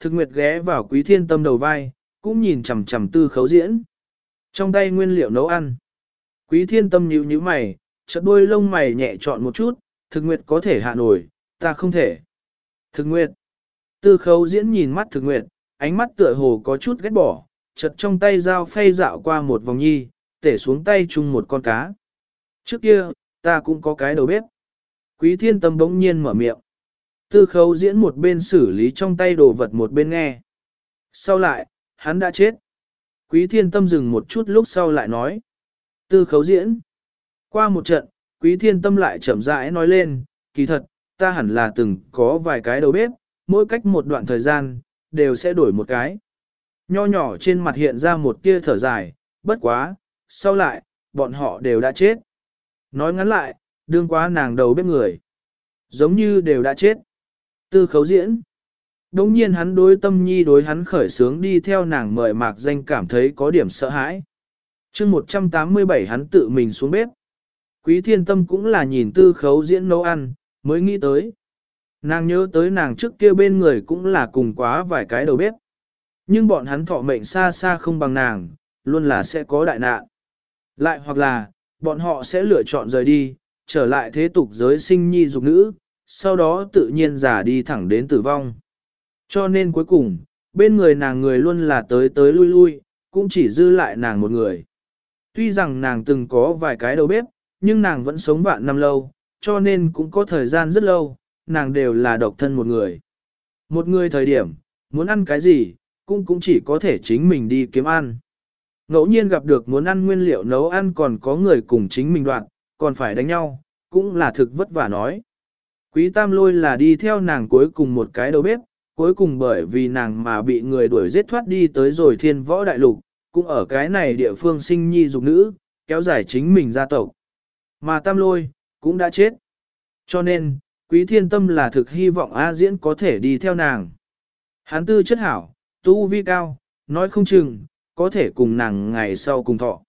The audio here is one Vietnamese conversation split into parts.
Thực nguyệt ghé vào quý thiên tâm đầu vai, cũng nhìn chằm chằm tư khấu diễn. Trong tay nguyên liệu nấu ăn. Quý thiên tâm nhíu nhíu mày, chợt đuôi lông mày nhẹ chọn một chút, thực nguyệt có thể hạ nổi, ta không thể. Thực nguyệt. Tư khấu diễn nhìn mắt thực nguyệt, ánh mắt tựa hồ có chút ghét bỏ, chợt trong tay dao phay dạo qua một vòng nhi, tể xuống tay chung một con cá. Trước kia, ta cũng có cái đầu bếp. Quý thiên tâm bỗng nhiên mở miệng. Tư khấu diễn một bên xử lý trong tay đồ vật một bên nghe. Sau lại, hắn đã chết. Quý thiên tâm dừng một chút lúc sau lại nói. Tư khấu diễn. Qua một trận, quý thiên tâm lại chậm rãi nói lên, kỳ thật, ta hẳn là từng có vài cái đầu bếp, mỗi cách một đoạn thời gian, đều sẽ đổi một cái. Nho nhỏ trên mặt hiện ra một tia thở dài, bất quá, sau lại, bọn họ đều đã chết. Nói ngắn lại, đương quá nàng đầu bếp người. Giống như đều đã chết. Tư khấu diễn. Đồng nhiên hắn đối tâm nhi đối hắn khởi sướng đi theo nàng mời mạc danh cảm thấy có điểm sợ hãi. chương 187 hắn tự mình xuống bếp. Quý thiên tâm cũng là nhìn tư khấu diễn nấu ăn, mới nghĩ tới. Nàng nhớ tới nàng trước kia bên người cũng là cùng quá vài cái đầu bếp. Nhưng bọn hắn thọ mệnh xa xa không bằng nàng, luôn là sẽ có đại nạn. Lại hoặc là, bọn họ sẽ lựa chọn rời đi, trở lại thế tục giới sinh nhi dục nữ, sau đó tự nhiên giả đi thẳng đến tử vong. Cho nên cuối cùng, bên người nàng người luôn là tới tới lui lui, cũng chỉ dư lại nàng một người. Tuy rằng nàng từng có vài cái đầu bếp, nhưng nàng vẫn sống vạn năm lâu, cho nên cũng có thời gian rất lâu, nàng đều là độc thân một người. Một người thời điểm, muốn ăn cái gì, cũng cũng chỉ có thể chính mình đi kiếm ăn. Ngẫu nhiên gặp được muốn ăn nguyên liệu nấu ăn còn có người cùng chính mình đoạn, còn phải đánh nhau, cũng là thực vất vả nói. Quý tam lôi là đi theo nàng cuối cùng một cái đầu bếp, cuối cùng bởi vì nàng mà bị người đuổi giết thoát đi tới rồi thiên võ đại lục, cũng ở cái này địa phương sinh nhi dục nữ, kéo dài chính mình gia tộc. Mà tam lôi, cũng đã chết. Cho nên, quý thiên tâm là thực hy vọng A diễn có thể đi theo nàng. Hán tư chất hảo, tu vi cao, nói không chừng, có thể cùng nàng ngày sau cùng thọ.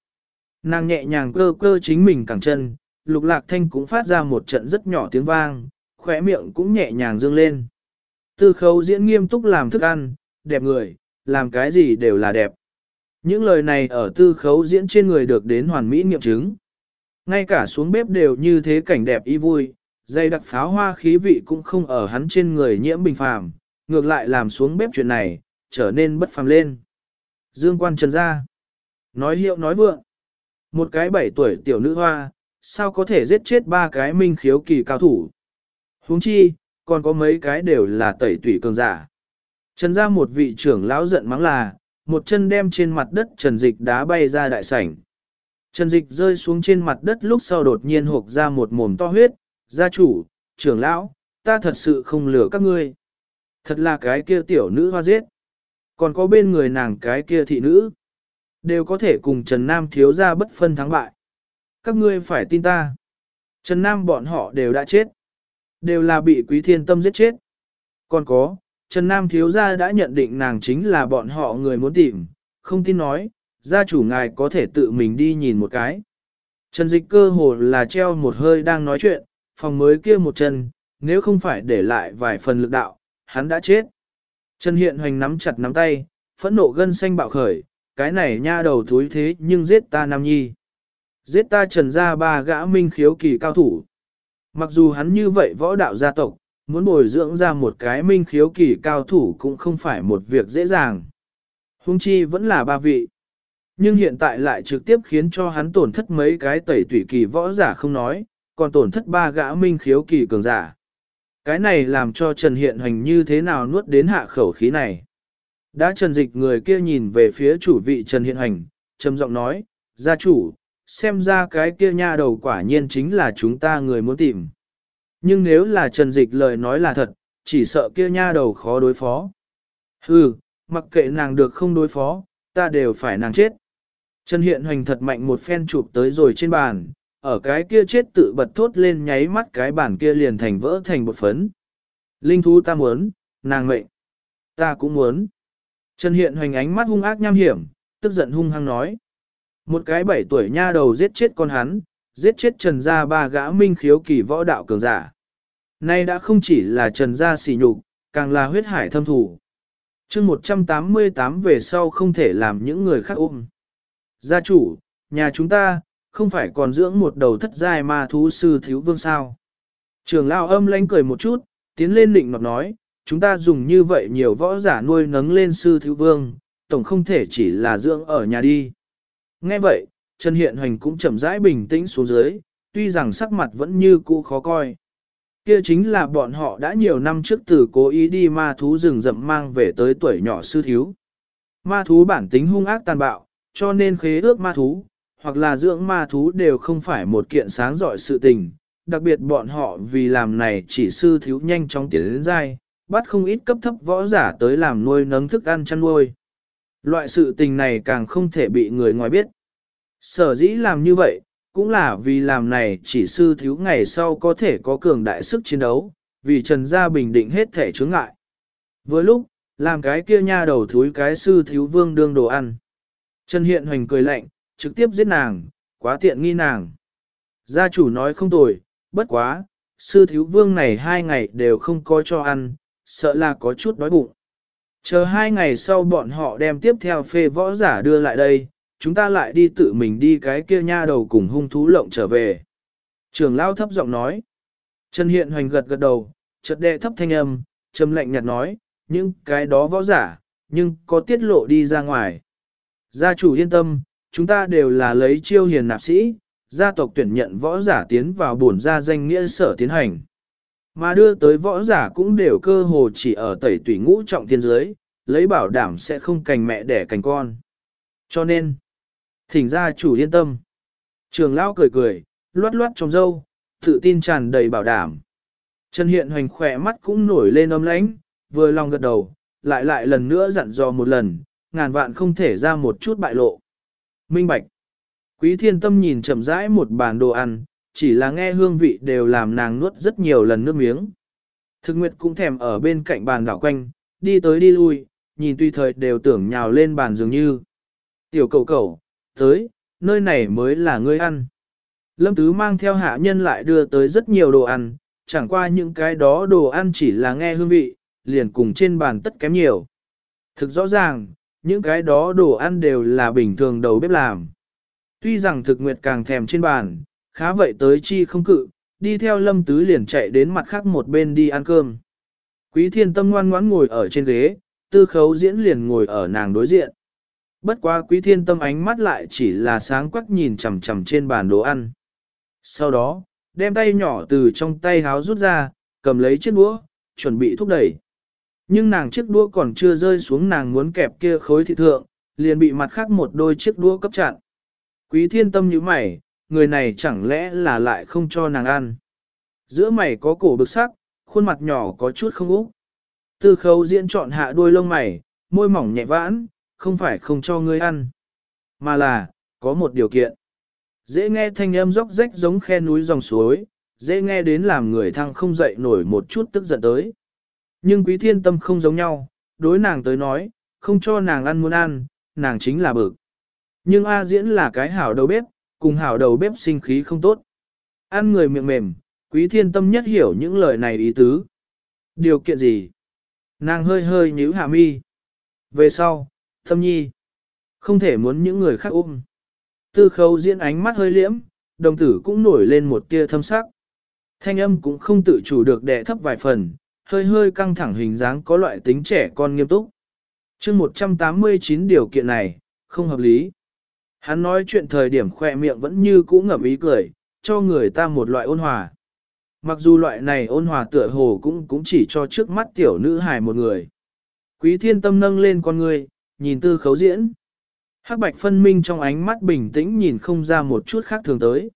Nàng nhẹ nhàng cơ cơ chính mình cẳng chân, lục lạc thanh cũng phát ra một trận rất nhỏ tiếng vang, khóe miệng cũng nhẹ nhàng dương lên. Tư khấu diễn nghiêm túc làm thức ăn, đẹp người, làm cái gì đều là đẹp. Những lời này ở tư khấu diễn trên người được đến hoàn mỹ nghiệm chứng. Ngay cả xuống bếp đều như thế cảnh đẹp y vui, dây đặc pháo hoa khí vị cũng không ở hắn trên người nhiễm bình phàm, ngược lại làm xuống bếp chuyện này, trở nên bất phàm lên. Dương quan trần ra. Nói hiệu nói vượng. Một cái bảy tuổi tiểu nữ hoa, sao có thể giết chết ba cái minh khiếu kỳ cao thủ huống chi, còn có mấy cái đều là tẩy tủy cường giả. Trần ra một vị trưởng lão giận mắng là, một chân đem trên mặt đất trần dịch đá bay ra đại sảnh. Trần dịch rơi xuống trên mặt đất lúc sau đột nhiên hộp ra một mồm to huyết, gia chủ, trưởng lão, ta thật sự không lừa các ngươi. Thật là cái kia tiểu nữ hoa giết. Còn có bên người nàng cái kia thị nữ. Đều có thể cùng Trần Nam thiếu ra bất phân thắng bại. Các ngươi phải tin ta. Trần Nam bọn họ đều đã chết. Đều là bị quý thiên tâm giết chết. Còn có, Trần Nam thiếu gia đã nhận định nàng chính là bọn họ người muốn tìm, không tin nói, gia chủ ngài có thể tự mình đi nhìn một cái. Trần dịch cơ hồ là treo một hơi đang nói chuyện, phòng mới kia một chân, nếu không phải để lại vài phần lực đạo, hắn đã chết. Trần Hiện Hoành nắm chặt nắm tay, phẫn nộ gân xanh bạo khởi, cái này nha đầu thúi thế nhưng giết ta Nam Nhi. Giết ta trần ra ba gã minh khiếu kỳ cao thủ. Mặc dù hắn như vậy võ đạo gia tộc, muốn bồi dưỡng ra một cái minh khiếu kỳ cao thủ cũng không phải một việc dễ dàng. Hung chi vẫn là ba vị. Nhưng hiện tại lại trực tiếp khiến cho hắn tổn thất mấy cái tẩy tủy kỳ võ giả không nói, còn tổn thất ba gã minh khiếu kỳ cường giả. Cái này làm cho Trần Hiện Hoành như thế nào nuốt đến hạ khẩu khí này. Đã Trần Dịch người kia nhìn về phía chủ vị Trần Hiện Hoành, trầm giọng nói, gia chủ, xem ra cái kia nha đầu quả nhiên chính là chúng ta người muốn tìm. Nhưng nếu là Trần Dịch lời nói là thật, chỉ sợ kia nha đầu khó đối phó. Hừ, mặc kệ nàng được không đối phó, ta đều phải nàng chết. Trần Hiện Hoành thật mạnh một phen chụp tới rồi trên bàn, ở cái kia chết tự bật thốt lên nháy mắt cái bàn kia liền thành vỡ thành bột phấn. Linh thú ta muốn, nàng mệnh. Ta cũng muốn. Trần Hiện Hoành ánh mắt hung ác nham hiểm, tức giận hung hăng nói. Một cái bảy tuổi nha đầu giết chết con hắn, giết chết trần gia ba gã minh khiếu kỳ võ đạo cường giả. Nay đã không chỉ là trần gia xỉ nhục, càng là huyết hải thâm thủ. chương 188 về sau không thể làm những người khác ôm. Gia chủ, nhà chúng ta, không phải còn dưỡng một đầu thất giai ma thú sư thiếu vương sao. Trường lao âm lanh cười một chút, tiến lên định nọt nói, chúng ta dùng như vậy nhiều võ giả nuôi nấng lên sư thiếu vương, tổng không thể chỉ là dưỡng ở nhà đi. Nghe vậy, Trần Hiện Hoành cũng chậm rãi bình tĩnh xuống dưới, tuy rằng sắc mặt vẫn như cũ khó coi. Kia chính là bọn họ đã nhiều năm trước từ cố ý đi ma thú rừng rậm mang về tới tuổi nhỏ sư thiếu. Ma thú bản tính hung ác tàn bạo, cho nên khế ước ma thú, hoặc là dưỡng ma thú đều không phải một kiện sáng giỏi sự tình. Đặc biệt bọn họ vì làm này chỉ sư thiếu nhanh chóng tiến đến dai, bắt không ít cấp thấp võ giả tới làm nuôi nấng thức ăn chăn nuôi. Loại sự tình này càng không thể bị người ngoài biết. Sở dĩ làm như vậy, cũng là vì làm này chỉ sư thiếu ngày sau có thể có cường đại sức chiến đấu, vì Trần Gia bình định hết thể chướng ngại. Với lúc, làm cái kia nha đầu thúi cái sư thiếu vương đương đồ ăn. Trần Hiện Hoành cười lạnh, trực tiếp giết nàng, quá tiện nghi nàng. Gia chủ nói không tồi, bất quá, sư thiếu vương này hai ngày đều không có cho ăn, sợ là có chút đói bụng. Chờ hai ngày sau bọn họ đem tiếp theo phê võ giả đưa lại đây, chúng ta lại đi tự mình đi cái kia nha đầu cùng hung thú lộng trở về. Trường lao thấp giọng nói. Trần Hiện Hoành gật gật đầu, chợt đệ thấp thanh âm, trầm lạnh nhạt nói, những cái đó võ giả, nhưng có tiết lộ đi ra ngoài. Gia chủ yên tâm, chúng ta đều là lấy chiêu hiền nạp sĩ, gia tộc tuyển nhận võ giả tiến vào bổn gia danh nghĩa sở tiến hành. Mà đưa tới võ giả cũng đều cơ hồ chỉ ở tẩy tủy ngũ trọng thiên giới, lấy bảo đảm sẽ không cành mẹ đẻ cành con. Cho nên, thỉnh gia chủ yên tâm. Trường lão cười cười, loát loát trong dâu, tự tin tràn đầy bảo đảm. Trần Hiện Hoành khỏe mắt cũng nổi lên ấm lãnh, vừa lòng gật đầu, lại lại lần nữa dặn dò một lần, ngàn vạn không thể ra một chút bại lộ. Minh Bạch Quý thiên tâm nhìn chậm rãi một bàn đồ ăn, chỉ là nghe hương vị đều làm nàng nuốt rất nhiều lần nước miếng. Thực nguyệt cũng thèm ở bên cạnh bàn đảo quanh, đi tới đi lui, nhìn tùy thời đều tưởng nhào lên bàn dường như. Tiểu cầu cầu, tới, nơi này mới là ngươi ăn. Lâm Tứ mang theo hạ nhân lại đưa tới rất nhiều đồ ăn, chẳng qua những cái đó đồ ăn chỉ là nghe hương vị, liền cùng trên bàn tất kém nhiều. Thực rõ ràng, những cái đó đồ ăn đều là bình thường đầu bếp làm. Tuy rằng thực nguyệt càng thèm trên bàn, khá vậy tới chi không cự, đi theo lâm tứ liền chạy đến mặt khác một bên đi ăn cơm. Quý thiên tâm ngoan ngoãn ngồi ở trên ghế, tư khấu diễn liền ngồi ở nàng đối diện. Bất quá quý thiên tâm ánh mắt lại chỉ là sáng quắc nhìn chằm chằm trên bàn đồ ăn. Sau đó, đem tay nhỏ từ trong tay háo rút ra, cầm lấy chiếc đũa, chuẩn bị thúc đẩy. Nhưng nàng chiếc đũa còn chưa rơi xuống nàng muốn kẹp kia khối thịt thượng, liền bị mặt khác một đôi chiếc đũa cấp chặn. Quý thiên tâm như mày, người này chẳng lẽ là lại không cho nàng ăn. Giữa mày có cổ bực sắc, khuôn mặt nhỏ có chút không úp. Tư khấu diễn chọn hạ đuôi lông mày, môi mỏng nhẹ vãn, không phải không cho ngươi ăn, mà là, có một điều kiện. Dễ nghe thanh âm róc rách giống khe núi dòng suối, dễ nghe đến làm người thăng không dậy nổi một chút tức giận tới. Nhưng quý thiên tâm không giống nhau, đối nàng tới nói, không cho nàng ăn muốn ăn, nàng chính là bực. Nhưng A diễn là cái hảo đầu bếp, cùng hảo đầu bếp sinh khí không tốt. Ăn người miệng mềm, quý thiên tâm nhất hiểu những lời này ý tứ. Điều kiện gì? Nàng hơi hơi nhíu hạ mi. Về sau, thâm nhi, không thể muốn những người khác ôm. Tư khâu diễn ánh mắt hơi liễm, đồng tử cũng nổi lên một tia thâm sắc. Thanh âm cũng không tự chủ được đè thấp vài phần, hơi hơi căng thẳng hình dáng có loại tính trẻ con nghiêm túc. chương 189 điều kiện này, không hợp lý. Hắn nói chuyện thời điểm khỏe miệng vẫn như cũ ngậm ý cười, cho người ta một loại ôn hòa. Mặc dù loại này ôn hòa tựa hồ cũng cũng chỉ cho trước mắt tiểu nữ hài một người. Quý thiên tâm nâng lên con người, nhìn tư khấu diễn. Hắc bạch phân minh trong ánh mắt bình tĩnh nhìn không ra một chút khác thường tới.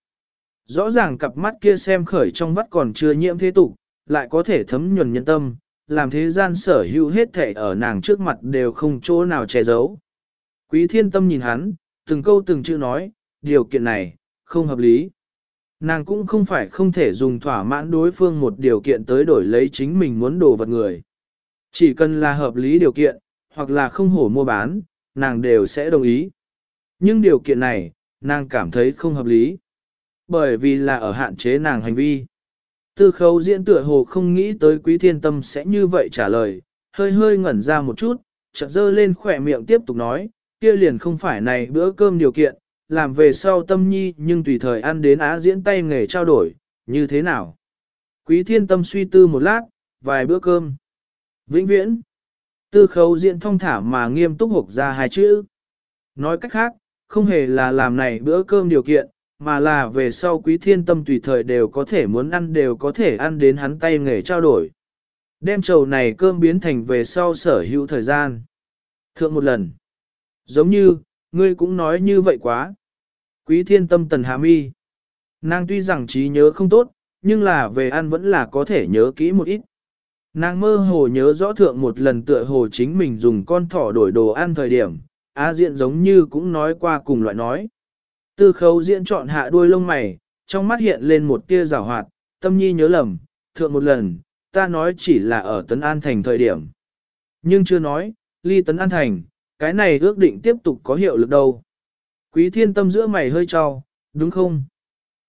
Rõ ràng cặp mắt kia xem khởi trong vắt còn chưa nhiễm thế tục, lại có thể thấm nhuần nhân tâm, làm thế gian sở hữu hết thể ở nàng trước mặt đều không chỗ nào che giấu. Quý thiên tâm nhìn hắn, từng câu từng chữ nói, điều kiện này, không hợp lý. Nàng cũng không phải không thể dùng thỏa mãn đối phương một điều kiện tới đổi lấy chính mình muốn đồ vật người. Chỉ cần là hợp lý điều kiện, hoặc là không hổ mua bán, nàng đều sẽ đồng ý. Nhưng điều kiện này, nàng cảm thấy không hợp lý. Bởi vì là ở hạn chế nàng hành vi. Tư khấu diễn tựa hồ không nghĩ tới quý thiên tâm sẽ như vậy trả lời, hơi hơi ngẩn ra một chút, chợt dơ lên khỏe miệng tiếp tục nói, kia liền không phải này bữa cơm điều kiện, làm về sau tâm nhi nhưng tùy thời ăn đến á diễn tay nghề trao đổi, như thế nào? Quý thiên tâm suy tư một lát, vài bữa cơm. Vĩnh viễn. Tư khấu diễn thông thả mà nghiêm túc hộp ra hai chữ. Nói cách khác, không hề là làm này bữa cơm điều kiện, mà là về sau quý thiên tâm tùy thời đều có thể muốn ăn đều có thể ăn đến hắn tay nghề trao đổi. Đem chầu này cơm biến thành về sau sở hữu thời gian. Thượng một lần. Giống như, ngươi cũng nói như vậy quá. Quý thiên tâm tần hạ mi. Nàng tuy rằng trí nhớ không tốt, nhưng là về ăn vẫn là có thể nhớ kỹ một ít. Nàng mơ hồ nhớ rõ thượng một lần tựa hồ chính mình dùng con thỏ đổi đồ ăn thời điểm, Á diện giống như cũng nói qua cùng loại nói. Tư khấu diễn chọn hạ đuôi lông mày, trong mắt hiện lên một tia rào hoạt, tâm nhi nhớ lầm, thượng một lần, ta nói chỉ là ở Tấn An Thành thời điểm. Nhưng chưa nói, ly Tấn An Thành, cái này ước định tiếp tục có hiệu lực đâu. Quý thiên tâm giữa mày hơi cho, đúng không?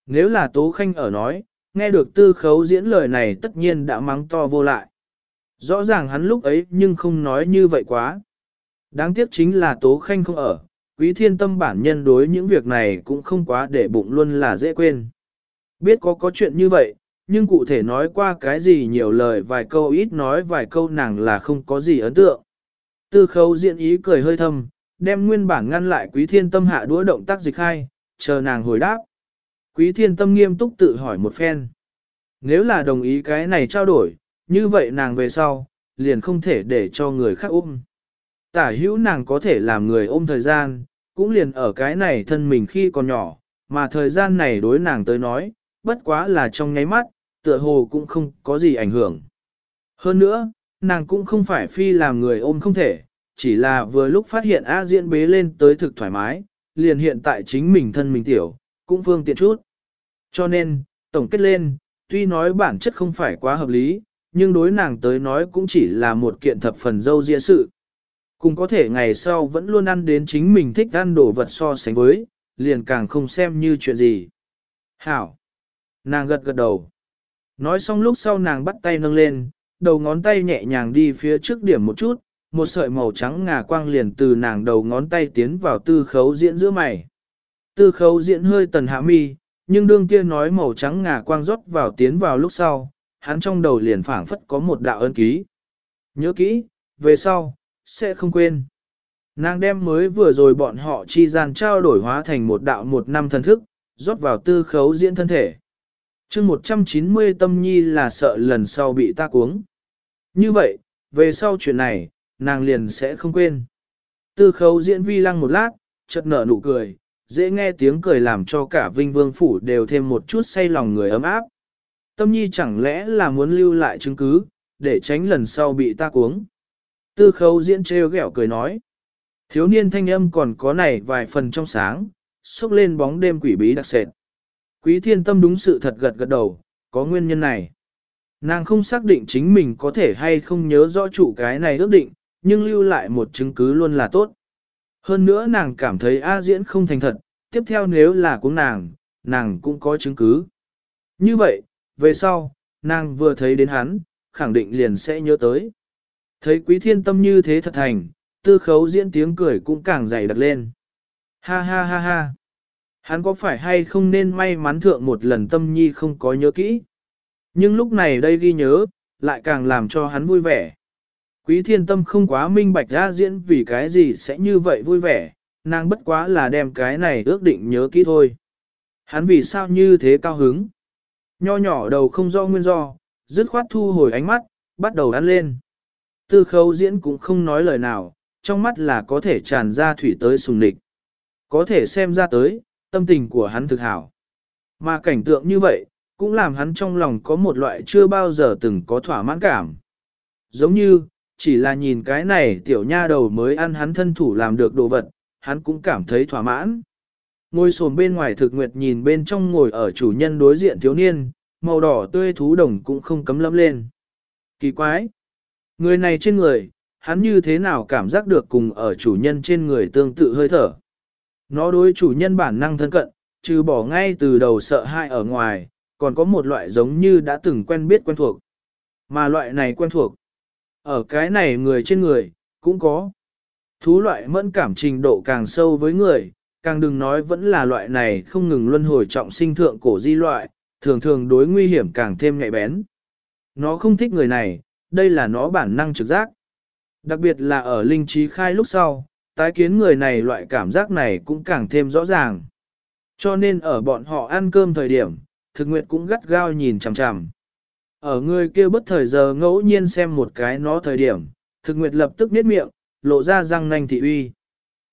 Nếu là Tố Khanh ở nói, nghe được tư khấu diễn lời này tất nhiên đã mắng to vô lại. Rõ ràng hắn lúc ấy nhưng không nói như vậy quá. Đáng tiếc chính là Tố Khanh không ở, quý thiên tâm bản nhân đối những việc này cũng không quá để bụng luôn là dễ quên. Biết có có chuyện như vậy, nhưng cụ thể nói qua cái gì nhiều lời vài câu ít nói vài câu nàng là không có gì ấn tượng. Tư khấu diện ý cười hơi thâm, đem nguyên bản ngăn lại quý thiên tâm hạ đũa động tác dịch hai, chờ nàng hồi đáp. Quý thiên tâm nghiêm túc tự hỏi một phen. Nếu là đồng ý cái này trao đổi, như vậy nàng về sau, liền không thể để cho người khác ôm. Tả hữu nàng có thể làm người ôm thời gian, cũng liền ở cái này thân mình khi còn nhỏ, mà thời gian này đối nàng tới nói, bất quá là trong nháy mắt, tựa hồ cũng không có gì ảnh hưởng. Hơn nữa, nàng cũng không phải phi làm người ôm không thể, chỉ là vừa lúc phát hiện A diễn bế lên tới thực thoải mái, liền hiện tại chính mình thân mình tiểu, cũng phương tiện chút. Cho nên, tổng kết lên, tuy nói bản chất không phải quá hợp lý, nhưng đối nàng tới nói cũng chỉ là một kiện thập phần dâu dịa sự. Cùng có thể ngày sau vẫn luôn ăn đến chính mình thích ăn đồ vật so sánh với, liền càng không xem như chuyện gì. Hảo! Nàng gật gật đầu. Nói xong lúc sau nàng bắt tay nâng lên, đầu ngón tay nhẹ nhàng đi phía trước điểm một chút, một sợi màu trắng ngà quang liền từ nàng đầu ngón tay tiến vào tư khấu diễn giữa mày. Tư khấu diễn hơi tần hạ mi, nhưng đương kia nói màu trắng ngà quang rót vào tiến vào lúc sau, hắn trong đầu liền phảng phất có một đạo ân ký. Nhớ kỹ, về sau, sẽ không quên. Nàng đem mới vừa rồi bọn họ chi gian trao đổi hóa thành một đạo một năm thần thức, rót vào tư khấu diễn thân thể. chương 190 tâm nhi là sợ lần sau bị ta cuống. Như vậy, về sau chuyện này, nàng liền sẽ không quên. Tư khấu diễn vi lăng một lát, chợt nở nụ cười, dễ nghe tiếng cười làm cho cả vinh vương phủ đều thêm một chút say lòng người ấm áp. Tâm nhi chẳng lẽ là muốn lưu lại chứng cứ, để tránh lần sau bị ta cuống. Tư khấu diễn trêu ghẹo cười nói. Thiếu niên thanh âm còn có này vài phần trong sáng, xúc lên bóng đêm quỷ bí đặc sệt. Quý thiên tâm đúng sự thật gật gật đầu, có nguyên nhân này. Nàng không xác định chính mình có thể hay không nhớ rõ chủ cái này ước định, nhưng lưu lại một chứng cứ luôn là tốt. Hơn nữa nàng cảm thấy A diễn không thành thật, tiếp theo nếu là của nàng, nàng cũng có chứng cứ. Như vậy, về sau, nàng vừa thấy đến hắn, khẳng định liền sẽ nhớ tới. Thấy quý thiên tâm như thế thật thành, tư khấu diễn tiếng cười cũng càng dày đặc lên. Ha ha ha ha. Hắn có phải hay không nên may mắn thượng một lần tâm nhi không có nhớ kỹ. Nhưng lúc này đây ghi nhớ, lại càng làm cho hắn vui vẻ. Quý thiên tâm không quá minh bạch ra diễn vì cái gì sẽ như vậy vui vẻ, nàng bất quá là đem cái này ước định nhớ kỹ thôi. Hắn vì sao như thế cao hứng? Nho nhỏ đầu không do nguyên do, dứt khoát thu hồi ánh mắt, bắt đầu ăn lên. Tư khấu diễn cũng không nói lời nào, trong mắt là có thể tràn ra thủy tới sùng địch. Có thể xem ra tới, tâm tình của hắn thực hảo. Mà cảnh tượng như vậy, cũng làm hắn trong lòng có một loại chưa bao giờ từng có thỏa mãn cảm. Giống như, chỉ là nhìn cái này tiểu nha đầu mới ăn hắn thân thủ làm được đồ vật, hắn cũng cảm thấy thỏa mãn. Ngồi sồn bên ngoài thực nguyệt nhìn bên trong ngồi ở chủ nhân đối diện thiếu niên, màu đỏ tươi thú đồng cũng không cấm lâm lên. Kỳ quái! Người này trên người, hắn như thế nào cảm giác được cùng ở chủ nhân trên người tương tự hơi thở. Nó đối chủ nhân bản năng thân cận, trừ bỏ ngay từ đầu sợ hãi ở ngoài, còn có một loại giống như đã từng quen biết quen thuộc. Mà loại này quen thuộc, ở cái này người trên người, cũng có. Thú loại mẫn cảm trình độ càng sâu với người, càng đừng nói vẫn là loại này không ngừng luân hồi trọng sinh thượng cổ di loại, thường thường đối nguy hiểm càng thêm nhạy bén. Nó không thích người này, đây là nó bản năng trực giác. Đặc biệt là ở linh trí khai lúc sau, tái kiến người này loại cảm giác này cũng càng thêm rõ ràng. Cho nên ở bọn họ ăn cơm thời điểm, thực nguyệt cũng gắt gao nhìn chằm chằm. Ở người kia bất thời giờ ngẫu nhiên xem một cái nó thời điểm, thực nguyệt lập tức niết miệng, lộ ra răng nanh thị uy.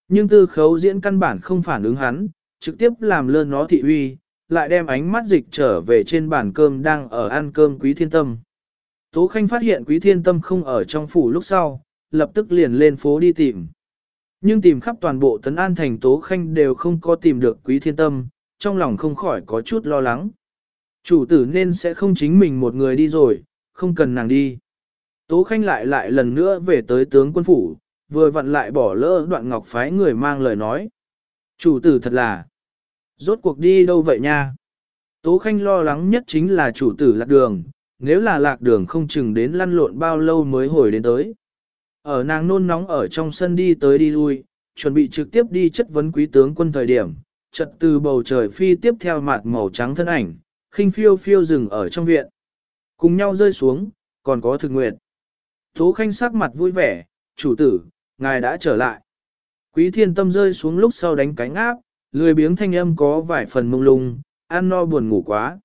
Nhưng tư khấu diễn căn bản không phản ứng hắn, trực tiếp làm lơn nó thị uy, lại đem ánh mắt dịch trở về trên bàn cơm đang ở ăn cơm quý thiên tâm. Tố Khanh phát hiện quý thiên tâm không ở trong phủ lúc sau, lập tức liền lên phố đi tìm. Nhưng tìm khắp toàn bộ tấn an thành Tố Khanh đều không có tìm được quý thiên tâm, trong lòng không khỏi có chút lo lắng. Chủ tử nên sẽ không chính mình một người đi rồi, không cần nàng đi. Tố Khanh lại lại lần nữa về tới tướng quân phủ, vừa vặn lại bỏ lỡ đoạn ngọc phái người mang lời nói. Chủ tử thật là, rốt cuộc đi đâu vậy nha? Tố Khanh lo lắng nhất chính là chủ tử lạc đường, nếu là lạc đường không chừng đến lăn lộn bao lâu mới hồi đến tới. Ở nàng nôn nóng ở trong sân đi tới đi lui, chuẩn bị trực tiếp đi chất vấn quý tướng quân thời điểm, chợt từ bầu trời phi tiếp theo mặt màu trắng thân ảnh, khinh phiêu phiêu rừng ở trong viện. Cùng nhau rơi xuống, còn có thực nguyệt. Tố khanh sắc mặt vui vẻ, chủ tử, ngài đã trở lại. Quý thiên tâm rơi xuống lúc sau đánh cánh áp, lười biếng thanh âm có vài phần mông lung, ăn no buồn ngủ quá.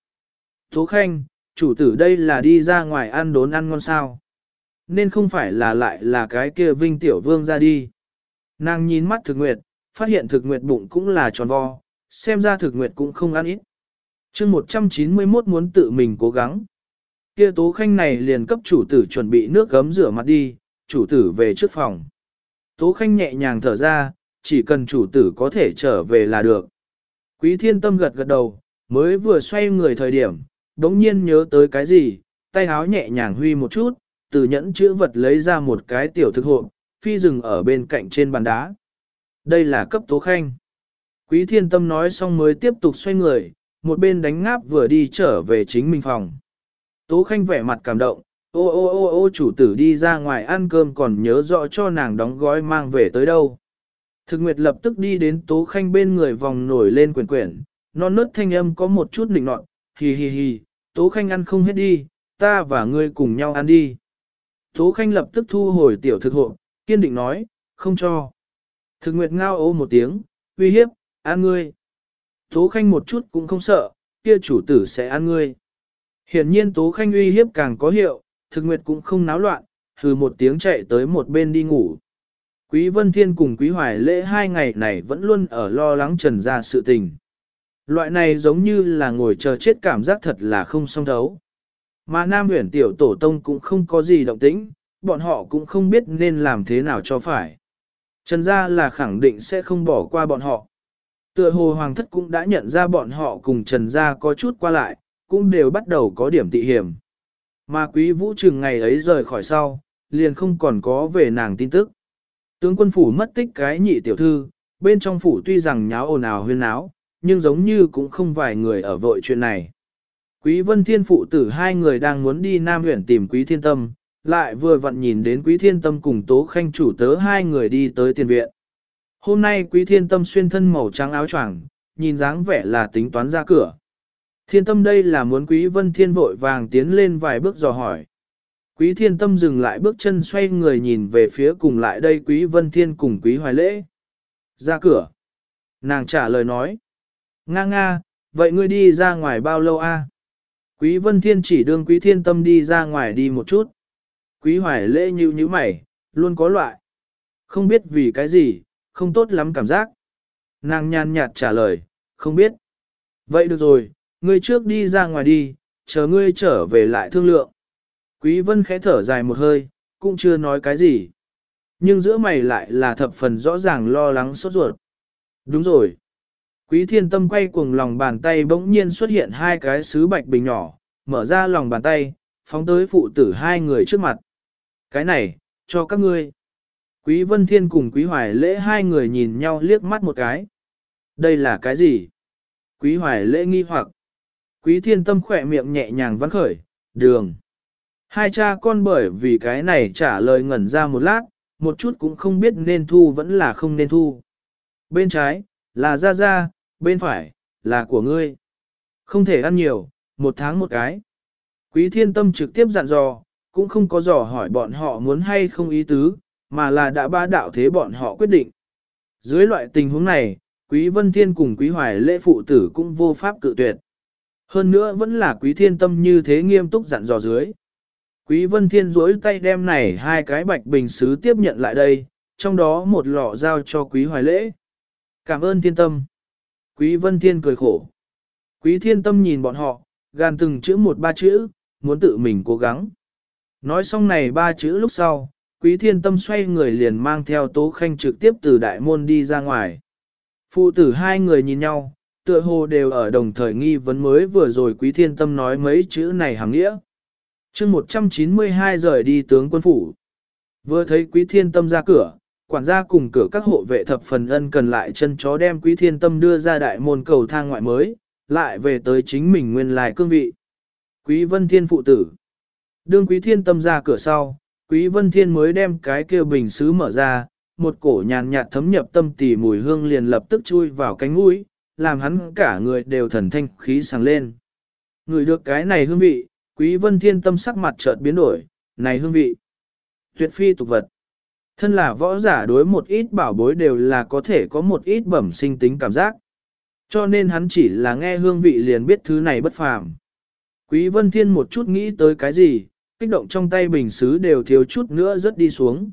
Tố khanh, chủ tử đây là đi ra ngoài ăn đốn ăn ngon sao. Nên không phải là lại là cái kia vinh tiểu vương ra đi. Nàng nhìn mắt thực nguyệt, phát hiện thực nguyệt bụng cũng là tròn vo, xem ra thực nguyệt cũng không ăn ít chương 191 muốn tự mình cố gắng. Kia tố khanh này liền cấp chủ tử chuẩn bị nước gấm rửa mặt đi, chủ tử về trước phòng. Tố khanh nhẹ nhàng thở ra, chỉ cần chủ tử có thể trở về là được. Quý thiên tâm gật gật đầu, mới vừa xoay người thời điểm, đống nhiên nhớ tới cái gì, tay háo nhẹ nhàng huy một chút, từ nhẫn chữ vật lấy ra một cái tiểu thực hộ, phi rừng ở bên cạnh trên bàn đá. Đây là cấp tố khanh. Quý thiên tâm nói xong mới tiếp tục xoay người, một bên đánh ngáp vừa đi trở về chính mình phòng. Tố khanh vẻ mặt cảm động, ô ô ô ô chủ tử đi ra ngoài ăn cơm còn nhớ rõ cho nàng đóng gói mang về tới đâu. Thực nguyệt lập tức đi đến tố khanh bên người vòng nổi lên quyển quyển, non nớt thanh âm có một chút nịnh nọt, hì hì hì, tố khanh ăn không hết đi, ta và ngươi cùng nhau ăn đi. Tố khanh lập tức thu hồi tiểu thực hộ, kiên định nói, không cho. Thực nguyệt ngao ô một tiếng, uy hiếp, ăn ngươi. Tố khanh một chút cũng không sợ, kia chủ tử sẽ ăn ngươi. Hiển nhiên tố khanh uy hiếp càng có hiệu, thực nguyệt cũng không náo loạn, hừ một tiếng chạy tới một bên đi ngủ. Quý Vân Thiên cùng Quý Hoài lễ hai ngày này vẫn luôn ở lo lắng trần ra sự tình. Loại này giống như là ngồi chờ chết cảm giác thật là không song thấu. Mà Nam huyền tiểu tổ tông cũng không có gì động tĩnh, bọn họ cũng không biết nên làm thế nào cho phải. Trần gia là khẳng định sẽ không bỏ qua bọn họ. Tựa hồ hoàng thất cũng đã nhận ra bọn họ cùng Trần gia có chút qua lại, cũng đều bắt đầu có điểm tị hiểm. Mà quý vũ Trường ngày ấy rời khỏi sau, liền không còn có về nàng tin tức. Tướng quân phủ mất tích cái nhị tiểu thư, bên trong phủ tuy rằng nháo ồn ào huyên náo, nhưng giống như cũng không vài người ở vội chuyện này. Quý vân thiên phụ tử hai người đang muốn đi Nam huyện tìm quý thiên tâm, lại vừa vặn nhìn đến quý thiên tâm cùng tố khanh chủ tớ hai người đi tới tiền viện. Hôm nay quý thiên tâm xuyên thân màu trắng áo choàng, nhìn dáng vẻ là tính toán ra cửa. Thiên tâm đây là muốn quý vân thiên vội vàng tiến lên vài bước dò hỏi. Quý thiên tâm dừng lại bước chân xoay người nhìn về phía cùng lại đây quý vân thiên cùng quý hoài lễ. Ra cửa. Nàng trả lời nói. Nga nga, vậy ngươi đi ra ngoài bao lâu a? Quý vân thiên chỉ đương quý thiên tâm đi ra ngoài đi một chút. Quý hoài lễ như như mày, luôn có loại. Không biết vì cái gì, không tốt lắm cảm giác. Nàng nhàn nhạt trả lời, không biết. Vậy được rồi, ngươi trước đi ra ngoài đi, chờ ngươi trở về lại thương lượng. Quý vân khẽ thở dài một hơi, cũng chưa nói cái gì. Nhưng giữa mày lại là thập phần rõ ràng lo lắng sốt ruột. Đúng rồi. Quý thiên tâm quay cuồng lòng bàn tay bỗng nhiên xuất hiện hai cái sứ bạch bình nhỏ, mở ra lòng bàn tay, phóng tới phụ tử hai người trước mặt. Cái này, cho các ngươi. Quý Vân Thiên cùng Quý Hoài Lễ hai người nhìn nhau liếc mắt một cái. Đây là cái gì? Quý Hoài Lễ nghi hoặc. Quý Thiên Tâm khỏe miệng nhẹ nhàng vắn khởi, đường. Hai cha con bởi vì cái này trả lời ngẩn ra một lát, một chút cũng không biết nên thu vẫn là không nên thu. Bên trái, là ra ra, bên phải, là của ngươi. Không thể ăn nhiều, một tháng một cái. Quý thiên tâm trực tiếp dặn dò, cũng không có dò hỏi bọn họ muốn hay không ý tứ, mà là đã ba đạo thế bọn họ quyết định. Dưới loại tình huống này, Quý Vân Thiên cùng Quý Hoài lễ phụ tử cũng vô pháp cự tuyệt. Hơn nữa vẫn là Quý Thiên Tâm như thế nghiêm túc dặn dò dưới. Quý Vân Thiên duỗi tay đem này hai cái bạch bình sứ tiếp nhận lại đây, trong đó một lọ giao cho Quý Hoài lễ. Cảm ơn Thiên Tâm. Quý Vân Thiên cười khổ. Quý Thiên Tâm nhìn bọn họ, gan từng chữ một ba chữ, muốn tự mình cố gắng. Nói xong này ba chữ lúc sau, Quý Thiên Tâm xoay người liền mang theo Tố Khanh trực tiếp từ đại môn đi ra ngoài. Phụ tử hai người nhìn nhau, tựa hồ đều ở đồng thời nghi vấn mới vừa rồi Quý Thiên Tâm nói mấy chữ này hàng nghĩa. chương 192 rời đi tướng quân phủ. Vừa thấy Quý Thiên Tâm ra cửa, quản gia cùng cửa các hộ vệ thập phần ân cần lại chân chó đem Quý Thiên Tâm đưa ra đại môn cầu thang ngoại mới, lại về tới chính mình nguyên lại cương vị. Quý Vân Thiên phụ tử. Đương Quý Thiên Tâm ra cửa sau, Quý Vân Thiên mới đem cái kia bình sứ mở ra, một cổ nhàn nhạt thấm nhập tâm tỉ mùi hương liền lập tức chui vào cánh mũi, làm hắn cả người đều thần thanh khí sáng lên. Người được cái này hương vị, Quý Vân Thiên tâm sắc mặt chợt biến đổi, này hương vị. Tuyệt phi tục vật. Thân là võ giả đối một ít bảo bối đều là có thể có một ít bẩm sinh tính cảm giác. Cho nên hắn chỉ là nghe hương vị liền biết thứ này bất phàm. Quý Vân Thiên một chút nghĩ tới cái gì, kích động trong tay bình xứ đều thiếu chút nữa rớt đi xuống.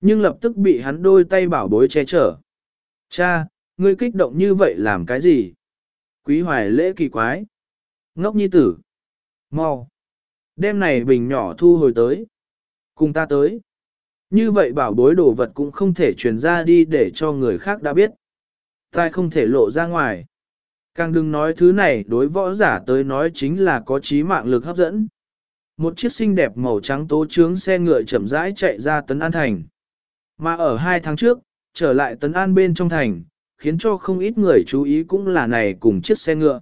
Nhưng lập tức bị hắn đôi tay bảo bối che chở. Cha, ngươi kích động như vậy làm cái gì? Quý hoài lễ kỳ quái. Ngốc nhi tử. mau, Đêm này bình nhỏ thu hồi tới. Cùng ta tới. Như vậy bảo bối đồ vật cũng không thể truyền ra đi để cho người khác đã biết. Tai không thể lộ ra ngoài. Càng đừng nói thứ này đối võ giả tới nói chính là có trí mạng lực hấp dẫn. Một chiếc xinh đẹp màu trắng tố trướng xe ngựa chậm rãi chạy ra Tấn An Thành. Mà ở hai tháng trước, trở lại Tấn An bên trong thành, khiến cho không ít người chú ý cũng là này cùng chiếc xe ngựa.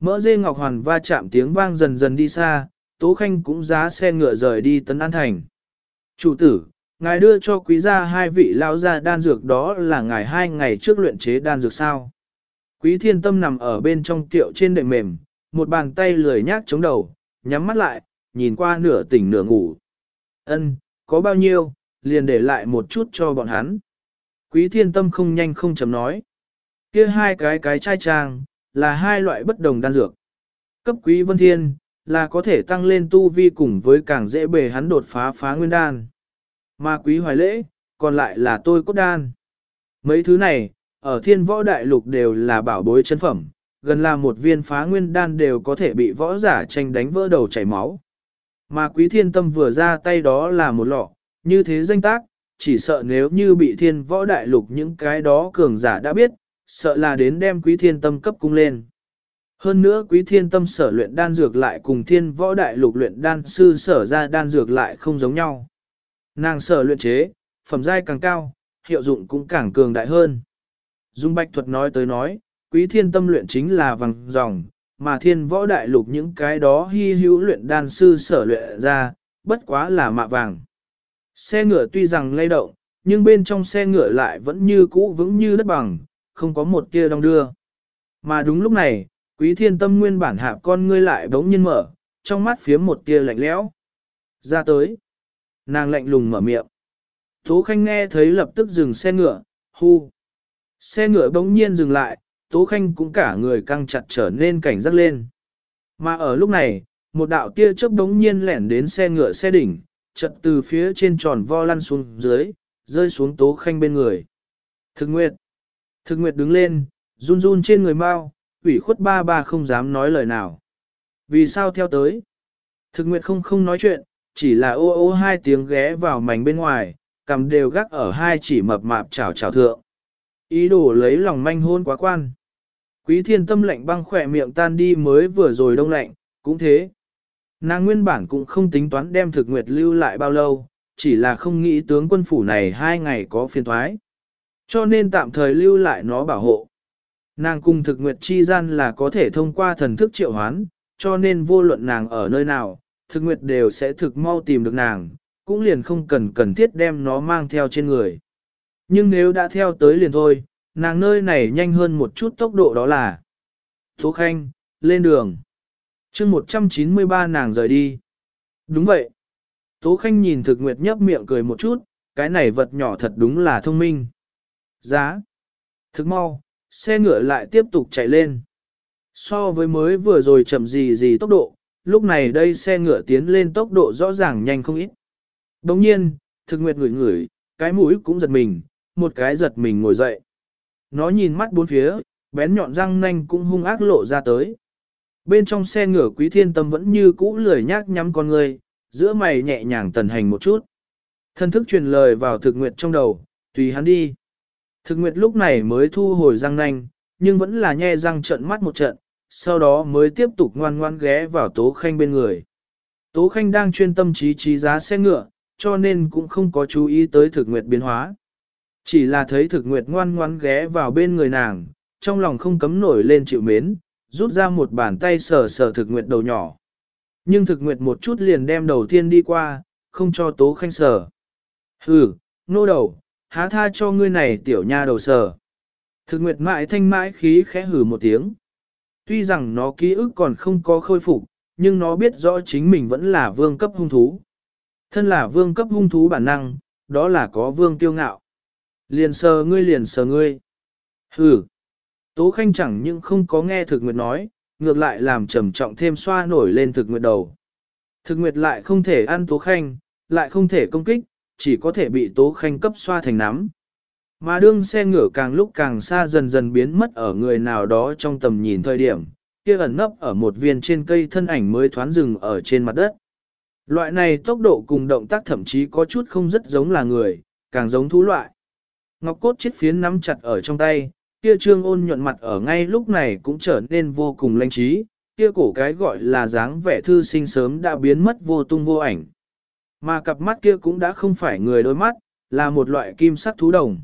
Mỡ dê Ngọc Hoàn va chạm tiếng vang dần dần đi xa, Tố Khanh cũng giá xe ngựa rời đi Tấn An Thành. Chủ tử, ngài đưa cho quý gia hai vị lao gia đan dược đó là ngài hai ngày trước luyện chế đan dược sao. Quý thiên tâm nằm ở bên trong tiệu trên đệm mềm, một bàn tay lười nhác chống đầu, nhắm mắt lại, nhìn qua nửa tỉnh nửa ngủ. Ân, có bao nhiêu, liền để lại một chút cho bọn hắn. Quý thiên tâm không nhanh không chấm nói. kia hai cái cái chai trang, là hai loại bất đồng đan dược. Cấp quý vân thiên, là có thể tăng lên tu vi cùng với càng dễ bề hắn đột phá phá nguyên đan. Mà quý hoài lễ, còn lại là tôi cốt đan. Mấy thứ này, ở thiên võ đại lục đều là bảo bối chân phẩm, gần là một viên phá nguyên đan đều có thể bị võ giả tranh đánh vỡ đầu chảy máu. Mà quý thiên tâm vừa ra tay đó là một lọ, như thế danh tác, chỉ sợ nếu như bị thiên võ đại lục những cái đó cường giả đã biết, sợ là đến đem quý thiên tâm cấp cung lên. Hơn nữa quý thiên tâm sở luyện đan dược lại cùng thiên võ đại lục luyện đan sư sở ra đan dược lại không giống nhau. Nàng sở luyện chế, phẩm giai càng cao, hiệu dụng cũng càng cường đại hơn. Dung Bạch Thuật nói tới nói, quý thiên tâm luyện chính là vàng dòng, mà thiên võ đại lục những cái đó hy hữu luyện đan sư sở luyện ra, bất quá là mạ vàng. Xe ngựa tuy rằng lay động, nhưng bên trong xe ngựa lại vẫn như cũ vững như đất bằng, không có một tia đong đưa. Mà đúng lúc này, quý thiên tâm nguyên bản hạp con ngươi lại bỗng nhiên mở, trong mắt phía một tia lạnh lẽo. Ra tới. Nàng lạnh lùng mở miệng. Tố Khanh nghe thấy lập tức dừng xe ngựa, hu. Xe ngựa bỗng nhiên dừng lại, Tố Khanh cũng cả người căng chặt trở nên cảnh giác lên. Mà ở lúc này, một đạo tia chớp bỗng nhiên lẻn đến xe ngựa xe đỉnh, chợt từ phía trên tròn vo lăn xuống dưới, rơi xuống Tố Khanh bên người. Thực Nguyệt. Thực Nguyệt đứng lên, run run trên người mau, ủy khuất ba ba không dám nói lời nào. Vì sao theo tới? Thực Nguyệt không không nói chuyện, chỉ là ô ô hai tiếng ghé vào mảnh bên ngoài, cầm đều gác ở hai chỉ mập mạp chào chào thượng. Ý đồ lấy lòng manh hôn quá quan. Quý thiên tâm lạnh băng khỏe miệng tan đi mới vừa rồi đông lạnh, cũng thế. Nàng nguyên bản cũng không tính toán đem thực nguyệt lưu lại bao lâu, chỉ là không nghĩ tướng quân phủ này hai ngày có phiên thoái. Cho nên tạm thời lưu lại nó bảo hộ. Nàng cùng thực nguyệt chi gian là có thể thông qua thần thức triệu hoán, cho nên vô luận nàng ở nơi nào, thực nguyệt đều sẽ thực mau tìm được nàng, cũng liền không cần cần thiết đem nó mang theo trên người. Nhưng nếu đã theo tới liền thôi, nàng nơi này nhanh hơn một chút tốc độ đó là. Tố Khanh, lên đường. chương 193 nàng rời đi. Đúng vậy. Tố Khanh nhìn thực nguyệt nhấp miệng cười một chút, cái này vật nhỏ thật đúng là thông minh. Giá. Thực mau, xe ngựa lại tiếp tục chạy lên. So với mới vừa rồi chậm gì gì tốc độ, lúc này đây xe ngựa tiến lên tốc độ rõ ràng nhanh không ít. Đồng nhiên, thực nguyệt ngửi ngửi, cái mũi cũng giật mình, một cái giật mình ngồi dậy. Nó nhìn mắt bốn phía, bén nhọn răng nanh cũng hung ác lộ ra tới. Bên trong xe ngựa quý thiên tâm vẫn như cũ lười nhác nhắm con người, giữa mày nhẹ nhàng tần hành một chút. Thân thức truyền lời vào thực nguyệt trong đầu, tùy hắn đi. Thực nguyệt lúc này mới thu hồi răng nanh, nhưng vẫn là nhe răng trận mắt một trận, sau đó mới tiếp tục ngoan ngoan ghé vào Tố Khanh bên người. Tố Khanh đang chuyên tâm trí trí giá xe ngựa, cho nên cũng không có chú ý tới thực nguyệt biến hóa. Chỉ là thấy thực nguyệt ngoan ngoan ghé vào bên người nàng, trong lòng không cấm nổi lên chịu mến, rút ra một bàn tay sờ sờ thực nguyệt đầu nhỏ. Nhưng thực nguyệt một chút liền đem đầu tiên đi qua, không cho Tố Khanh sờ. Hừ, nô đầu, há tha cho ngươi này tiểu nha đầu sờ. Thực nguyệt mãi thanh mãi khí khẽ hừ một tiếng. Tuy rằng nó ký ức còn không có khôi phục, nhưng nó biết rõ chính mình vẫn là vương cấp hung thú. Thân là vương cấp hung thú bản năng, đó là có vương tiêu ngạo. Liền sờ ngươi liền sờ ngươi. Hừ. Tố Khanh chẳng những không có nghe thực nguyệt nói, ngược lại làm trầm trọng thêm xoa nổi lên thực nguyệt đầu. Thực nguyệt lại không thể ăn Tố Khanh, lại không thể công kích, chỉ có thể bị Tố Khanh cấp xoa thành nắm. Mà đương xe ngựa càng lúc càng xa dần dần biến mất ở người nào đó trong tầm nhìn thời điểm, kia ẩn nấp ở một viên trên cây thân ảnh mới thoán rừng ở trên mặt đất. Loại này tốc độ cùng động tác thậm chí có chút không rất giống là người, càng giống thú loại. Ngọc cốt chiếc phiến nắm chặt ở trong tay, kia trương ôn nhuận mặt ở ngay lúc này cũng trở nên vô cùng lanh trí, kia cổ cái gọi là dáng vẻ thư sinh sớm đã biến mất vô tung vô ảnh. Mà cặp mắt kia cũng đã không phải người đôi mắt, là một loại kim sắc thú đồng.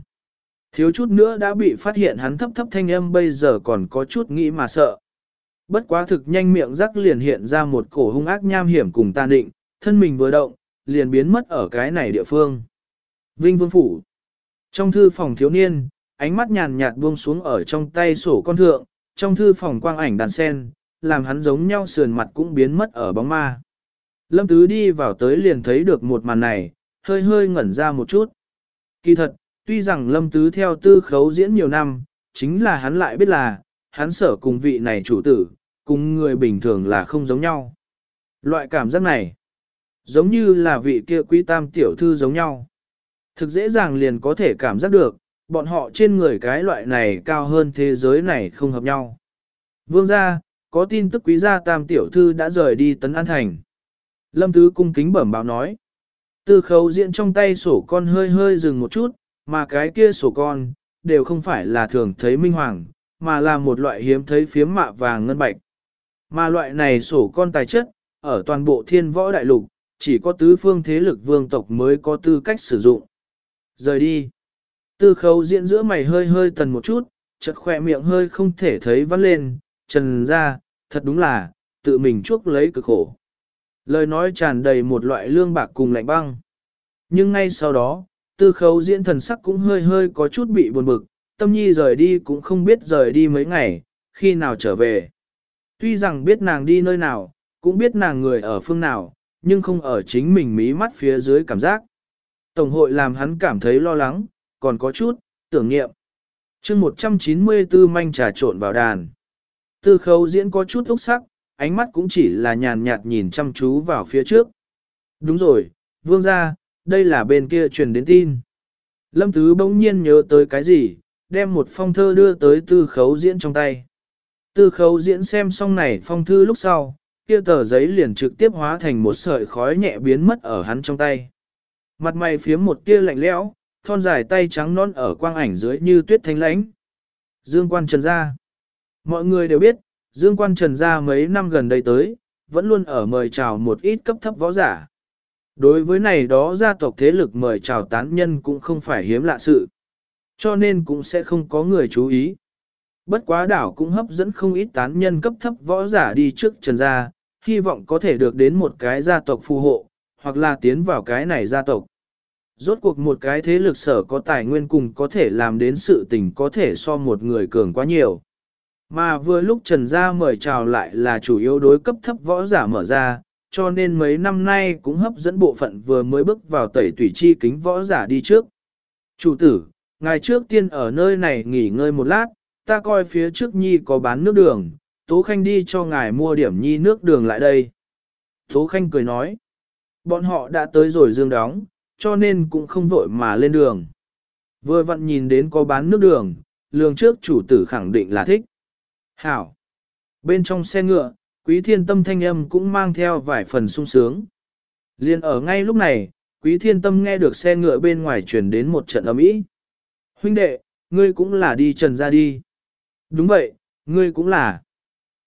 Thiếu chút nữa đã bị phát hiện hắn thấp thấp thanh âm bây giờ còn có chút nghĩ mà sợ. Bất quá thực nhanh miệng rắc liền hiện ra một cổ hung ác nham hiểm cùng tàn định, thân mình vừa động, liền biến mất ở cái này địa phương. Vinh Vương Phủ trong thư phòng thiếu niên, ánh mắt nhàn nhạt buông xuống ở trong tay sổ con thượng, trong thư phòng quang ảnh đàn sen, làm hắn giống nhau sườn mặt cũng biến mất ở bóng ma. Lâm Tứ đi vào tới liền thấy được một màn này, hơi hơi ngẩn ra một chút. Kỳ thật, tuy rằng Lâm Tứ theo tư khấu diễn nhiều năm, chính là hắn lại biết là, hắn sở cùng vị này chủ tử, cùng người bình thường là không giống nhau. Loại cảm giác này, giống như là vị kia quý tam tiểu thư giống nhau. Thực dễ dàng liền có thể cảm giác được, bọn họ trên người cái loại này cao hơn thế giới này không hợp nhau. Vương gia, có tin tức quý gia tam tiểu thư đã rời đi tấn an thành. Lâm Tứ cung kính bẩm báo nói. Tư khấu diện trong tay sổ con hơi hơi dừng một chút, mà cái kia sổ con, đều không phải là thường thấy minh hoàng, mà là một loại hiếm thấy phiếm mạ vàng ngân bạch. Mà loại này sổ con tài chất, ở toàn bộ thiên võ đại lục, chỉ có tứ phương thế lực vương tộc mới có tư cách sử dụng. Rời đi. Tư khấu diễn giữa mày hơi hơi tần một chút, chật khỏe miệng hơi không thể thấy vắt lên, trần ra, thật đúng là, tự mình chuốc lấy cực khổ. Lời nói tràn đầy một loại lương bạc cùng lạnh băng. Nhưng ngay sau đó, tư khấu diễn thần sắc cũng hơi hơi có chút bị buồn bực, tâm nhi rời đi cũng không biết rời đi mấy ngày, khi nào trở về. Tuy rằng biết nàng đi nơi nào, cũng biết nàng người ở phương nào, nhưng không ở chính mình mí mắt phía dưới cảm giác. Tổng hội làm hắn cảm thấy lo lắng, còn có chút, tưởng niệm. chương 194 manh trà trộn vào đàn. Tư khấu diễn có chút úc sắc, ánh mắt cũng chỉ là nhàn nhạt nhìn chăm chú vào phía trước. Đúng rồi, vương gia, đây là bên kia truyền đến tin. Lâm Tứ bỗng nhiên nhớ tới cái gì, đem một phong thơ đưa tới tư khấu diễn trong tay. Tư khấu diễn xem xong này phong thư lúc sau, kia tờ giấy liền trực tiếp hóa thành một sợi khói nhẹ biến mất ở hắn trong tay. Mặt mày phía một tia lạnh lẽo, thon dài tay trắng non ở quang ảnh dưới như tuyết thanh lãnh. Dương quan trần gia. Mọi người đều biết, Dương quan trần gia mấy năm gần đây tới, vẫn luôn ở mời chào một ít cấp thấp võ giả. Đối với này đó gia tộc thế lực mời chào tán nhân cũng không phải hiếm lạ sự. Cho nên cũng sẽ không có người chú ý. Bất quá đảo cũng hấp dẫn không ít tán nhân cấp thấp võ giả đi trước trần gia, hy vọng có thể được đến một cái gia tộc phù hộ, hoặc là tiến vào cái này gia tộc. Rốt cuộc một cái thế lực sở có tài nguyên cùng có thể làm đến sự tình có thể so một người cường quá nhiều. Mà vừa lúc Trần Gia mời chào lại là chủ yếu đối cấp thấp võ giả mở ra, cho nên mấy năm nay cũng hấp dẫn bộ phận vừa mới bước vào tẩy tủy chi kính võ giả đi trước. Chủ tử, ngày trước tiên ở nơi này nghỉ ngơi một lát, ta coi phía trước nhi có bán nước đường, Tố Khanh đi cho ngài mua điểm nhi nước đường lại đây. Tố Khanh cười nói, bọn họ đã tới rồi dương đóng, cho nên cũng không vội mà lên đường. Vừa vặn nhìn đến có bán nước đường, lường trước chủ tử khẳng định là thích. Hảo! Bên trong xe ngựa, quý thiên tâm thanh âm cũng mang theo vài phần sung sướng. Liên ở ngay lúc này, quý thiên tâm nghe được xe ngựa bên ngoài truyền đến một trận ấm ý. Huynh đệ, ngươi cũng là đi trần ra đi. Đúng vậy, ngươi cũng là.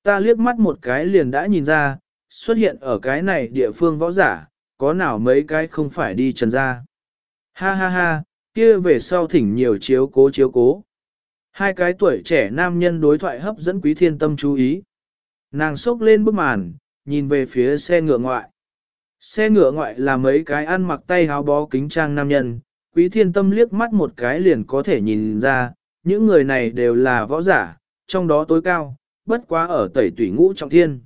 Ta liếc mắt một cái liền đã nhìn ra, xuất hiện ở cái này địa phương võ giả, có nào mấy cái không phải đi trần ra. Ha ha ha, kia về sau thỉnh nhiều chiếu cố chiếu cố. Hai cái tuổi trẻ nam nhân đối thoại hấp dẫn quý thiên tâm chú ý. Nàng sốc lên bức màn, nhìn về phía xe ngựa ngoại. Xe ngựa ngoại là mấy cái ăn mặc tay háo bó kính trang nam nhân, quý thiên tâm liếc mắt một cái liền có thể nhìn ra, những người này đều là võ giả, trong đó tối cao, bất quá ở tẩy tủy ngũ trọng thiên.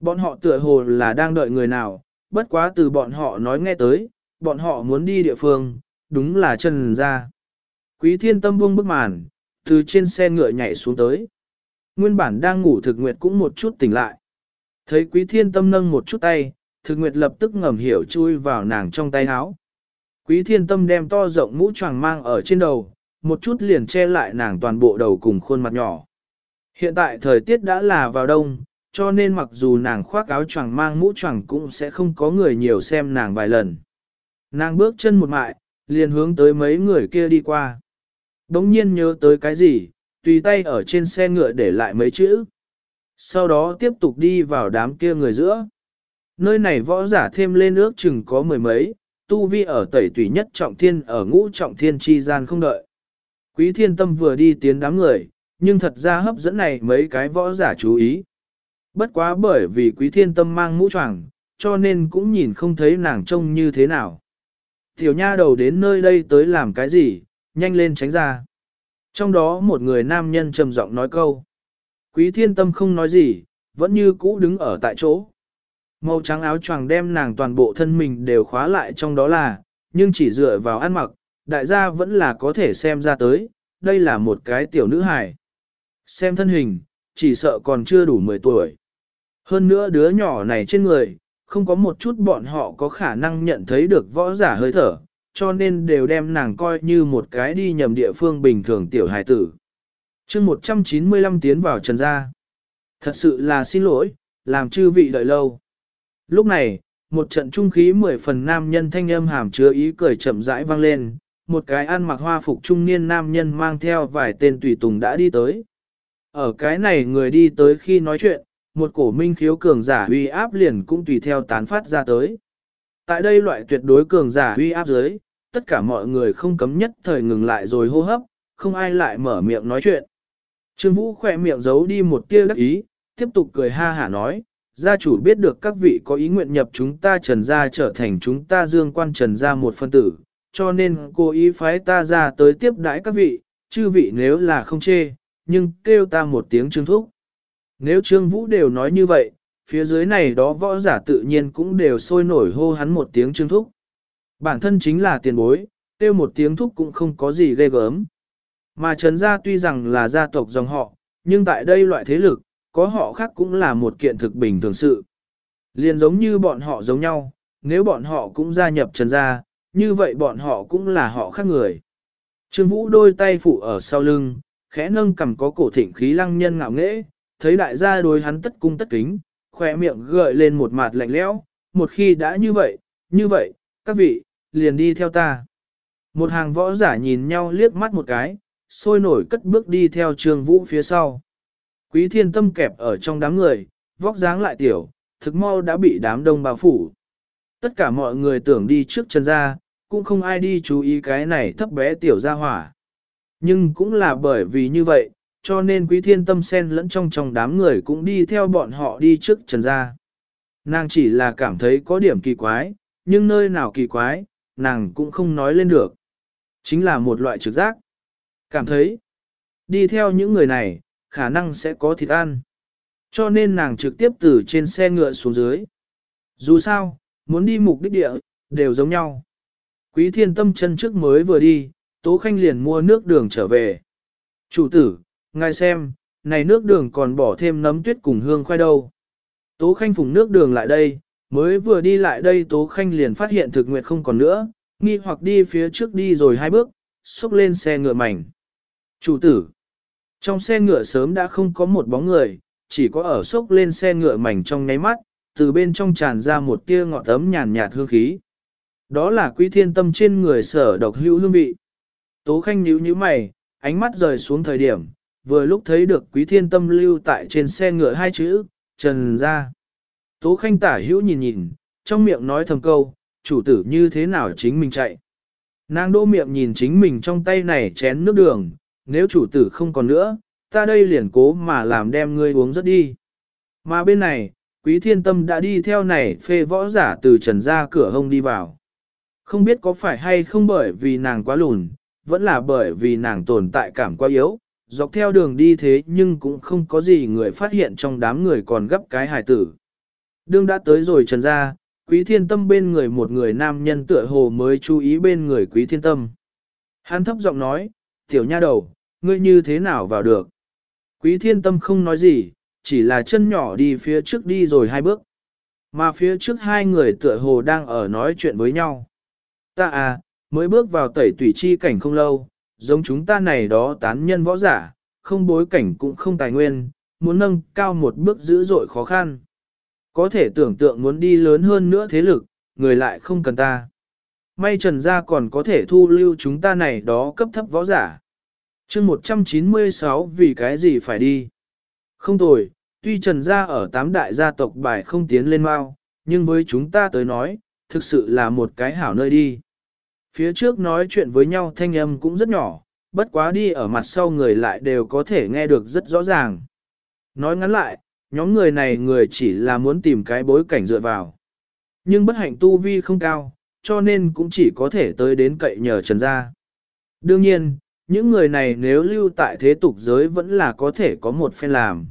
Bọn họ tựa hồ là đang đợi người nào, bất quá từ bọn họ nói nghe tới, bọn họ muốn đi địa phương, đúng là chân ra. Quý thiên tâm buông bức màn, từ trên xe ngựa nhảy xuống tới. Nguyên bản đang ngủ thực nguyệt cũng một chút tỉnh lại. Thấy quý thiên tâm nâng một chút tay, thực nguyệt lập tức ngầm hiểu chui vào nàng trong tay áo. Quý thiên tâm đem to rộng mũ choàng mang ở trên đầu, một chút liền che lại nàng toàn bộ đầu cùng khuôn mặt nhỏ. Hiện tại thời tiết đã là vào đông, cho nên mặc dù nàng khoác áo choàng mang mũ choàng cũng sẽ không có người nhiều xem nàng vài lần. Nàng bước chân một mại, liền hướng tới mấy người kia đi qua. Đống nhiên nhớ tới cái gì, tùy tay ở trên xe ngựa để lại mấy chữ. Sau đó tiếp tục đi vào đám kia người giữa. Nơi này võ giả thêm lên ước chừng có mười mấy, tu vi ở tẩy tùy nhất trọng thiên ở ngũ trọng thiên chi gian không đợi. Quý thiên tâm vừa đi tiến đám người, nhưng thật ra hấp dẫn này mấy cái võ giả chú ý. Bất quá bởi vì quý thiên tâm mang mũ choàng, cho nên cũng nhìn không thấy nàng trông như thế nào. Tiểu nha đầu đến nơi đây tới làm cái gì, nhanh lên tránh ra. Trong đó một người nam nhân trầm giọng nói câu. Quý thiên tâm không nói gì, vẫn như cũ đứng ở tại chỗ. Màu trắng áo choàng đem nàng toàn bộ thân mình đều khóa lại trong đó là, nhưng chỉ dựa vào ăn mặc, đại gia vẫn là có thể xem ra tới, đây là một cái tiểu nữ hài. Xem thân hình, chỉ sợ còn chưa đủ 10 tuổi. Hơn nữa đứa nhỏ này trên người, không có một chút bọn họ có khả năng nhận thấy được võ giả hơi thở, cho nên đều đem nàng coi như một cái đi nhầm địa phương bình thường tiểu hài tử. chương 195 tiến vào trần gia. Thật sự là xin lỗi, làm chư vị đợi lâu. Lúc này, một trận trung khí mười phần nam nhân thanh âm hàm chứa ý cười chậm rãi vang lên, một cái ăn mặc hoa phục trung niên nam nhân mang theo vài tên tùy tùng đã đi tới. Ở cái này người đi tới khi nói chuyện, một cổ minh khiếu cường giả uy áp liền cũng tùy theo tán phát ra tới. Tại đây loại tuyệt đối cường giả uy áp dưới, tất cả mọi người không cấm nhất thời ngừng lại rồi hô hấp, không ai lại mở miệng nói chuyện. Trương Vũ khỏe miệng giấu đi một tia đắc ý, tiếp tục cười ha hả nói, gia chủ biết được các vị có ý nguyện nhập chúng ta trần gia trở thành chúng ta dương quan trần gia một phân tử, cho nên cô ý phái ta ra tới tiếp đãi các vị, chư vị nếu là không chê, nhưng kêu ta một tiếng trương thúc. Nếu trương vũ đều nói như vậy, phía dưới này đó võ giả tự nhiên cũng đều sôi nổi hô hắn một tiếng trương thúc. Bản thân chính là tiền bối, kêu một tiếng thúc cũng không có gì ghê gớm. Mà trần gia tuy rằng là gia tộc dòng họ, nhưng tại đây loại thế lực, có họ khác cũng là một kiện thực bình thường sự. Liền giống như bọn họ giống nhau, nếu bọn họ cũng gia nhập trần gia, như vậy bọn họ cũng là họ khác người. Trương Vũ đôi tay phụ ở sau lưng, khẽ nâng cầm có cổ thịnh khí lăng nhân ngạo nghễ, thấy đại gia đối hắn tất cung tất kính, khỏe miệng gợi lên một mặt lạnh lẽo, một khi đã như vậy, như vậy, các vị, liền đi theo ta. Một hàng võ giả nhìn nhau liếc mắt một cái, sôi nổi cất bước đi theo Trương Vũ phía sau. Quý thiên tâm kẹp ở trong đám người, vóc dáng lại tiểu, thực mau đã bị đám đông bao phủ. Tất cả mọi người tưởng đi trước chân ra, cũng không ai đi chú ý cái này thấp bé tiểu gia hỏa. Nhưng cũng là bởi vì như vậy, cho nên quý thiên tâm sen lẫn trong trong đám người cũng đi theo bọn họ đi trước trần gia. Nàng chỉ là cảm thấy có điểm kỳ quái, nhưng nơi nào kỳ quái, nàng cũng không nói lên được. Chính là một loại trực giác. Cảm thấy, đi theo những người này, khả năng sẽ có thịt ăn. Cho nên nàng trực tiếp từ trên xe ngựa xuống dưới. Dù sao, muốn đi mục đích địa, đều giống nhau. Quý thiên tâm chân trước mới vừa đi, Tố Khanh liền mua nước đường trở về. Chủ tử, ngài xem, này nước đường còn bỏ thêm nấm tuyết cùng hương khoai đâu. Tố Khanh phùng nước đường lại đây, mới vừa đi lại đây Tố Khanh liền phát hiện thực nguyệt không còn nữa, nghi hoặc đi phía trước đi rồi hai bước, xúc lên xe ngựa mảnh. Chủ tử, trong xe ngựa sớm đã không có một bóng người, chỉ có ở xúc lên xe ngựa mảnh trong nháy mắt, từ bên trong tràn ra một tia ngọt ấm nhàn nhạt hương khí. Đó là quý thiên tâm trên người sở độc hữu hương vị. Tố khanh nhíu nhíu mày, ánh mắt rời xuống thời điểm, vừa lúc thấy được quý thiên tâm lưu tại trên xe ngựa hai chữ, trần ra. Tố khanh tả hữu nhìn nhìn, trong miệng nói thầm câu, chủ tử như thế nào chính mình chạy. Nàng đô miệng nhìn chính mình trong tay này chén nước đường, nếu chủ tử không còn nữa, ta đây liền cố mà làm đem ngươi uống rất đi. Mà bên này, quý thiên tâm đã đi theo này phê võ giả từ trần ra cửa hông đi vào. Không biết có phải hay không bởi vì nàng quá lùn, vẫn là bởi vì nàng tồn tại cảm quá yếu, dọc theo đường đi thế nhưng cũng không có gì người phát hiện trong đám người còn gấp cái hài tử. Đương đã tới rồi trần ra, quý thiên tâm bên người một người nam nhân tựa hồ mới chú ý bên người quý thiên tâm. Hắn thấp giọng nói, tiểu nha đầu, ngươi như thế nào vào được? Quý thiên tâm không nói gì, chỉ là chân nhỏ đi phía trước đi rồi hai bước. Mà phía trước hai người tựa hồ đang ở nói chuyện với nhau. Ta à, mới bước vào tẩy tủy chi cảnh không lâu, giống chúng ta này đó tán nhân võ giả, không bối cảnh cũng không tài nguyên, muốn nâng cao một bước dữ dội khó khăn. Có thể tưởng tượng muốn đi lớn hơn nữa thế lực, người lại không cần ta. May trần gia còn có thể thu lưu chúng ta này đó cấp thấp võ giả. chương 196 vì cái gì phải đi? Không tồi, tuy trần gia ở tám đại gia tộc bài không tiến lên mau, nhưng với chúng ta tới nói, thực sự là một cái hảo nơi đi. Phía trước nói chuyện với nhau thanh âm cũng rất nhỏ, bất quá đi ở mặt sau người lại đều có thể nghe được rất rõ ràng. Nói ngắn lại, nhóm người này người chỉ là muốn tìm cái bối cảnh dựa vào. Nhưng bất hạnh tu vi không cao, cho nên cũng chỉ có thể tới đến cậy nhờ trần gia. Đương nhiên, những người này nếu lưu tại thế tục giới vẫn là có thể có một phen làm.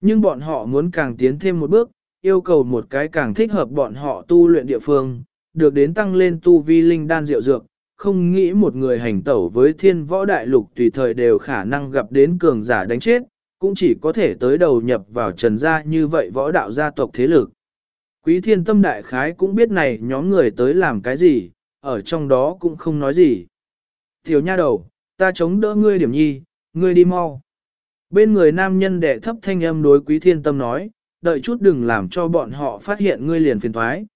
Nhưng bọn họ muốn càng tiến thêm một bước, yêu cầu một cái càng thích hợp bọn họ tu luyện địa phương, được đến tăng lên tu vi linh đan diệu dược, không nghĩ một người hành tẩu với thiên võ đại lục tùy thời đều khả năng gặp đến cường giả đánh chết, cũng chỉ có thể tới đầu nhập vào trần gia như vậy võ đạo gia tộc thế lực. Quý thiên tâm đại khái cũng biết này nhóm người tới làm cái gì, ở trong đó cũng không nói gì. Tiểu nha đầu, ta chống đỡ ngươi điểm nhi, ngươi đi mau. Bên người nam nhân đệ thấp thanh âm đối quý thiên tâm nói, đợi chút đừng làm cho bọn họ phát hiện ngươi liền phiền thoái.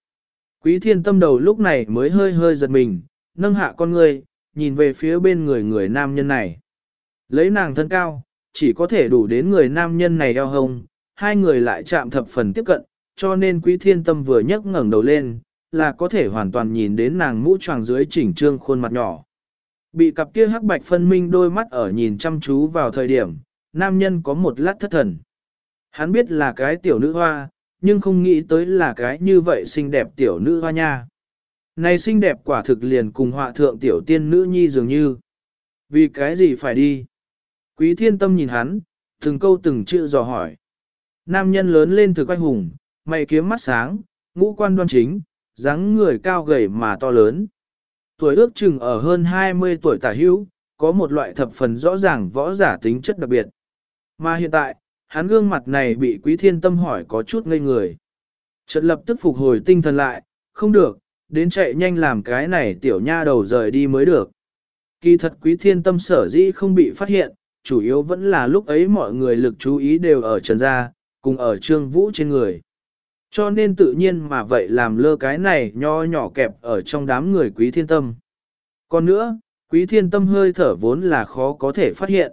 Quý thiên tâm đầu lúc này mới hơi hơi giật mình, nâng hạ con người, nhìn về phía bên người người nam nhân này. Lấy nàng thân cao, chỉ có thể đủ đến người nam nhân này eo hông, hai người lại chạm thập phần tiếp cận, cho nên quý thiên tâm vừa nhấc ngẩng đầu lên, là có thể hoàn toàn nhìn đến nàng mũ tràng dưới chỉnh trương khuôn mặt nhỏ. Bị cặp kia hắc bạch phân minh đôi mắt ở nhìn chăm chú vào thời điểm, nam nhân có một lát thất thần. Hắn biết là cái tiểu nữ hoa, nhưng không nghĩ tới là cái như vậy xinh đẹp tiểu nữ hoa nha. Này xinh đẹp quả thực liền cùng họa thượng tiểu tiên nữ nhi dường như. Vì cái gì phải đi? Quý thiên tâm nhìn hắn, từng câu từng chữ dò hỏi. Nam nhân lớn lên thực anh hùng, mày kiếm mắt sáng, ngũ quan đoan chính, dáng người cao gầy mà to lớn. Tuổi ước chừng ở hơn 20 tuổi tả hữu, có một loại thập phần rõ ràng võ giả tính chất đặc biệt. Mà hiện tại, hắn gương mặt này bị quý thiên tâm hỏi có chút ngây người. Chợt lập tức phục hồi tinh thần lại, không được, đến chạy nhanh làm cái này tiểu nha đầu rời đi mới được. Kỳ thật quý thiên tâm sở dĩ không bị phát hiện, chủ yếu vẫn là lúc ấy mọi người lực chú ý đều ở trần gia, cùng ở trương vũ trên người. Cho nên tự nhiên mà vậy làm lơ cái này nho nhỏ kẹp ở trong đám người quý thiên tâm. Còn nữa, quý thiên tâm hơi thở vốn là khó có thể phát hiện.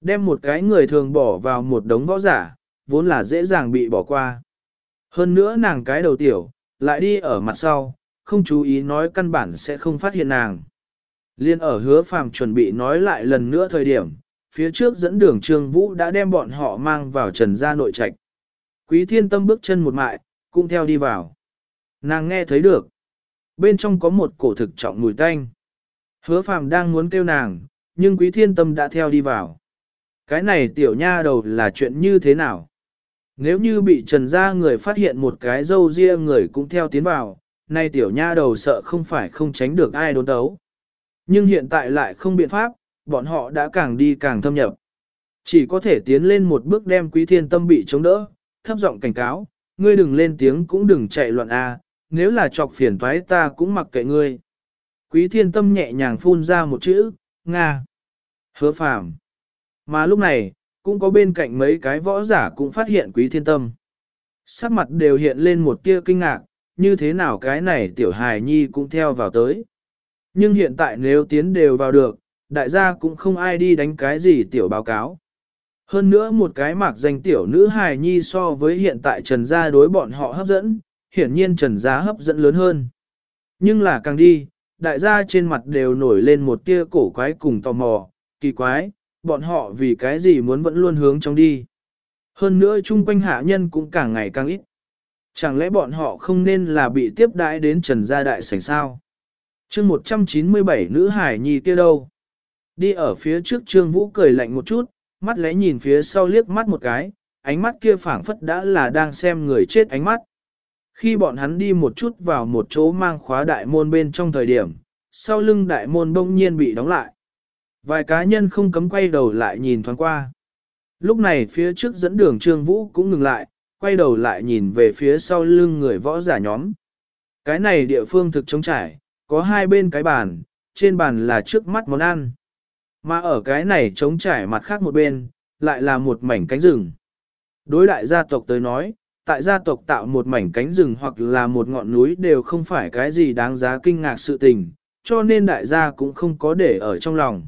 Đem một cái người thường bỏ vào một đống võ giả, vốn là dễ dàng bị bỏ qua. Hơn nữa nàng cái đầu tiểu, lại đi ở mặt sau, không chú ý nói căn bản sẽ không phát hiện nàng. Liên ở hứa phàm chuẩn bị nói lại lần nữa thời điểm, phía trước dẫn đường Trương Vũ đã đem bọn họ mang vào trần gia nội trạch. Quý thiên tâm bước chân một mại, cũng theo đi vào. Nàng nghe thấy được. bên trong có một cổ thực trọng mùi tanh. Hứa phàm đang muốn kêu nàng, nhưng quý thiên tâm đã theo đi vào. Cái này tiểu nha đầu là chuyện như thế nào? Nếu như bị trần gia người phát hiện một cái dâu ria người cũng theo tiến vào, nay tiểu nha đầu sợ không phải không tránh được ai đốn đấu. Nhưng hiện tại lại không biện pháp, bọn họ đã càng đi càng thâm nhập. Chỉ có thể tiến lên một bước đem quý thiên tâm bị chống đỡ, thấp giọng cảnh cáo, ngươi đừng lên tiếng cũng đừng chạy loạn a, nếu là chọc phiền toái ta cũng mặc kệ ngươi. Quý thiên tâm nhẹ nhàng phun ra một chữ, Nga. Hứa phàm. Mà lúc này, cũng có bên cạnh mấy cái võ giả cũng phát hiện quý thiên tâm. Sắc mặt đều hiện lên một tia kinh ngạc, như thế nào cái này tiểu hài nhi cũng theo vào tới. Nhưng hiện tại nếu tiến đều vào được, đại gia cũng không ai đi đánh cái gì tiểu báo cáo. Hơn nữa một cái mạc danh tiểu nữ hài nhi so với hiện tại trần gia đối bọn họ hấp dẫn, hiển nhiên trần gia hấp dẫn lớn hơn. Nhưng là càng đi, đại gia trên mặt đều nổi lên một tia cổ quái cùng tò mò, kỳ quái, bọn họ vì cái gì muốn vẫn luôn hướng trong đi. Hơn nữa chung quanh hạ nhân cũng càng ngày càng ít. Chẳng lẽ bọn họ không nên là bị tiếp đãi đến trần gia đại sảnh sao? chương 197 nữ hải nhi kia đâu? Đi ở phía trước trương vũ cười lạnh một chút, mắt lẽ nhìn phía sau liếc mắt một cái, ánh mắt kia phảng phất đã là đang xem người chết ánh mắt. Khi bọn hắn đi một chút vào một chỗ mang khóa đại môn bên trong thời điểm, sau lưng đại môn bỗng nhiên bị đóng lại. Vài cá nhân không cấm quay đầu lại nhìn thoáng qua. Lúc này phía trước dẫn đường Trương Vũ cũng ngừng lại, quay đầu lại nhìn về phía sau lưng người võ giả nhóm. Cái này địa phương thực trống trải, có hai bên cái bàn, trên bàn là trước mắt món ăn. Mà ở cái này trống trải mặt khác một bên, lại là một mảnh cánh rừng. Đối đại gia tộc tới nói, tại gia tộc tạo một mảnh cánh rừng hoặc là một ngọn núi đều không phải cái gì đáng giá kinh ngạc sự tình, cho nên đại gia cũng không có để ở trong lòng.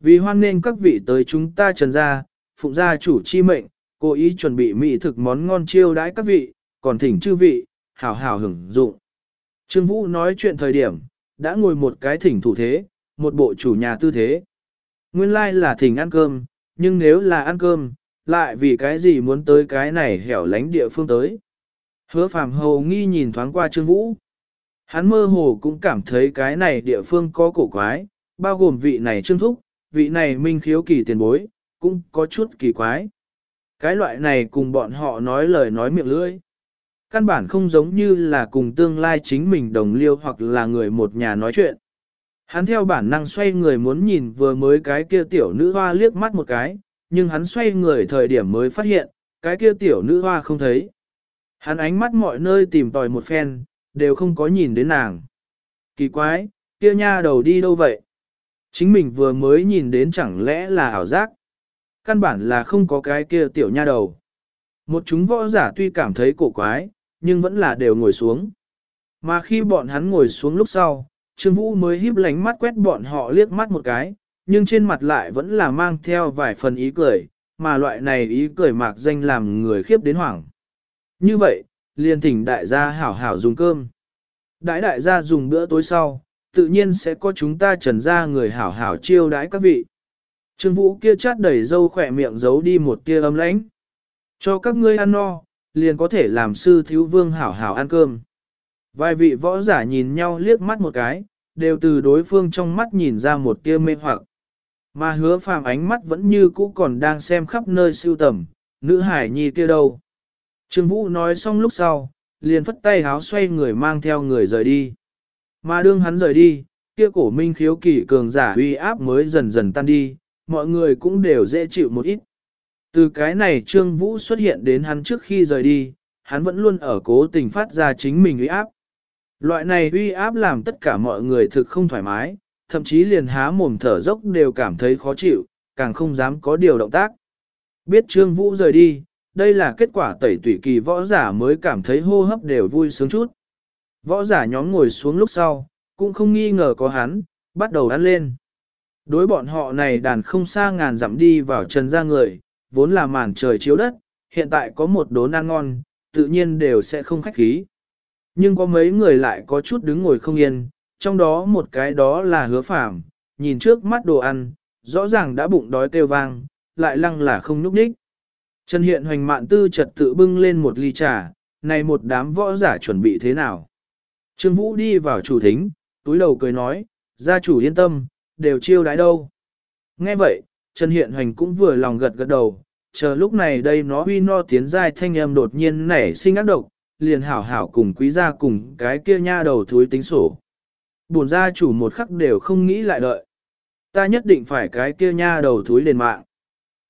Vì hoan nên các vị tới chúng ta trần gia, phụng gia chủ chi mệnh, cố ý chuẩn bị mỹ thực món ngon chiêu đãi các vị, còn thỉnh chư vị, hảo hảo hưởng dụng. Trương Vũ nói chuyện thời điểm, đã ngồi một cái thỉnh thủ thế, một bộ chủ nhà tư thế. Nguyên lai like là thỉnh ăn cơm, nhưng nếu là ăn cơm, lại vì cái gì muốn tới cái này hẻo lánh địa phương tới. Hứa phàm hầu nghi nhìn thoáng qua Trương Vũ. Hắn mơ hồ cũng cảm thấy cái này địa phương có cổ quái, bao gồm vị này Trương Thúc, vị này minh khiếu kỳ tiền bối, cũng có chút kỳ quái. Cái loại này cùng bọn họ nói lời nói miệng lưỡi. Căn bản không giống như là cùng tương lai chính mình đồng liêu hoặc là người một nhà nói chuyện. Hắn theo bản năng xoay người muốn nhìn vừa mới cái kia tiểu nữ hoa liếc mắt một cái, nhưng hắn xoay người thời điểm mới phát hiện, cái kia tiểu nữ hoa không thấy. Hắn ánh mắt mọi nơi tìm tòi một phen, đều không có nhìn đến nàng. Kỳ quái, kia nha đầu đi đâu vậy? Chính mình vừa mới nhìn đến chẳng lẽ là ảo giác? Căn bản là không có cái kia tiểu nha đầu. Một chúng võ giả tuy cảm thấy cổ quái, nhưng vẫn là đều ngồi xuống. Mà khi bọn hắn ngồi xuống lúc sau, Trương Vũ mới híp lánh mắt quét bọn họ liếc mắt một cái, nhưng trên mặt lại vẫn là mang theo vài phần ý cười, mà loại này ý cười mạc danh làm người khiếp đến hoảng. Như vậy, liền thỉnh đại gia hảo hảo dùng cơm. Đại đại gia dùng bữa tối sau, tự nhiên sẽ có chúng ta trần ra người hảo hảo chiêu đãi các vị. Trương Vũ kia chát đầy dâu khỏe miệng giấu đi một tia ấm lãnh. Cho các ngươi ăn no, liền có thể làm sư thiếu vương hảo hảo ăn cơm. Vài vị võ giả nhìn nhau liếc mắt một cái, đều từ đối phương trong mắt nhìn ra một tia mê hoặc. Mà hứa phàm ánh mắt vẫn như cũ còn đang xem khắp nơi siêu tầm, nữ hải nhi kia đâu. Trương Vũ nói xong lúc sau, liền phất tay háo xoay người mang theo người rời đi. Mà đương hắn rời đi, kia cổ minh khiếu kỳ cường giả uy áp mới dần dần tan đi, mọi người cũng đều dễ chịu một ít. Từ cái này Trương Vũ xuất hiện đến hắn trước khi rời đi, hắn vẫn luôn ở cố tình phát ra chính mình uy áp. Loại này uy áp làm tất cả mọi người thực không thoải mái, thậm chí liền há mồm thở dốc đều cảm thấy khó chịu, càng không dám có điều động tác. Biết Trương Vũ rời đi, đây là kết quả tẩy tủy kỳ võ giả mới cảm thấy hô hấp đều vui sướng chút. Võ giả nhóm ngồi xuống lúc sau, cũng không nghi ngờ có hắn, bắt đầu ăn lên. Đối bọn họ này đàn không xa ngàn dặm đi vào trần ra người, vốn là màn trời chiếu đất, hiện tại có một đốn ăn ngon, tự nhiên đều sẽ không khách khí. Nhưng có mấy người lại có chút đứng ngồi không yên, trong đó một cái đó là hứa phạm, nhìn trước mắt đồ ăn, rõ ràng đã bụng đói kêu vang, lại lăng là không núp đích. Trần Hiện hoành mạn tư trật tự bưng lên một ly trà, này một đám võ giả chuẩn bị thế nào? Trương Vũ đi vào chủ thính, túi đầu cười nói, gia chủ yên tâm, đều chiêu đãi đâu. Nghe vậy, Trần Hiện Hoành cũng vừa lòng gật gật đầu, chờ lúc này đây nó huy no tiến giai thanh âm đột nhiên nảy sinh ác độc, liền hảo hảo cùng quý gia cùng cái kia nha đầu thúi tính sổ. Buồn gia chủ một khắc đều không nghĩ lại đợi. Ta nhất định phải cái kia nha đầu thúi lên mạng.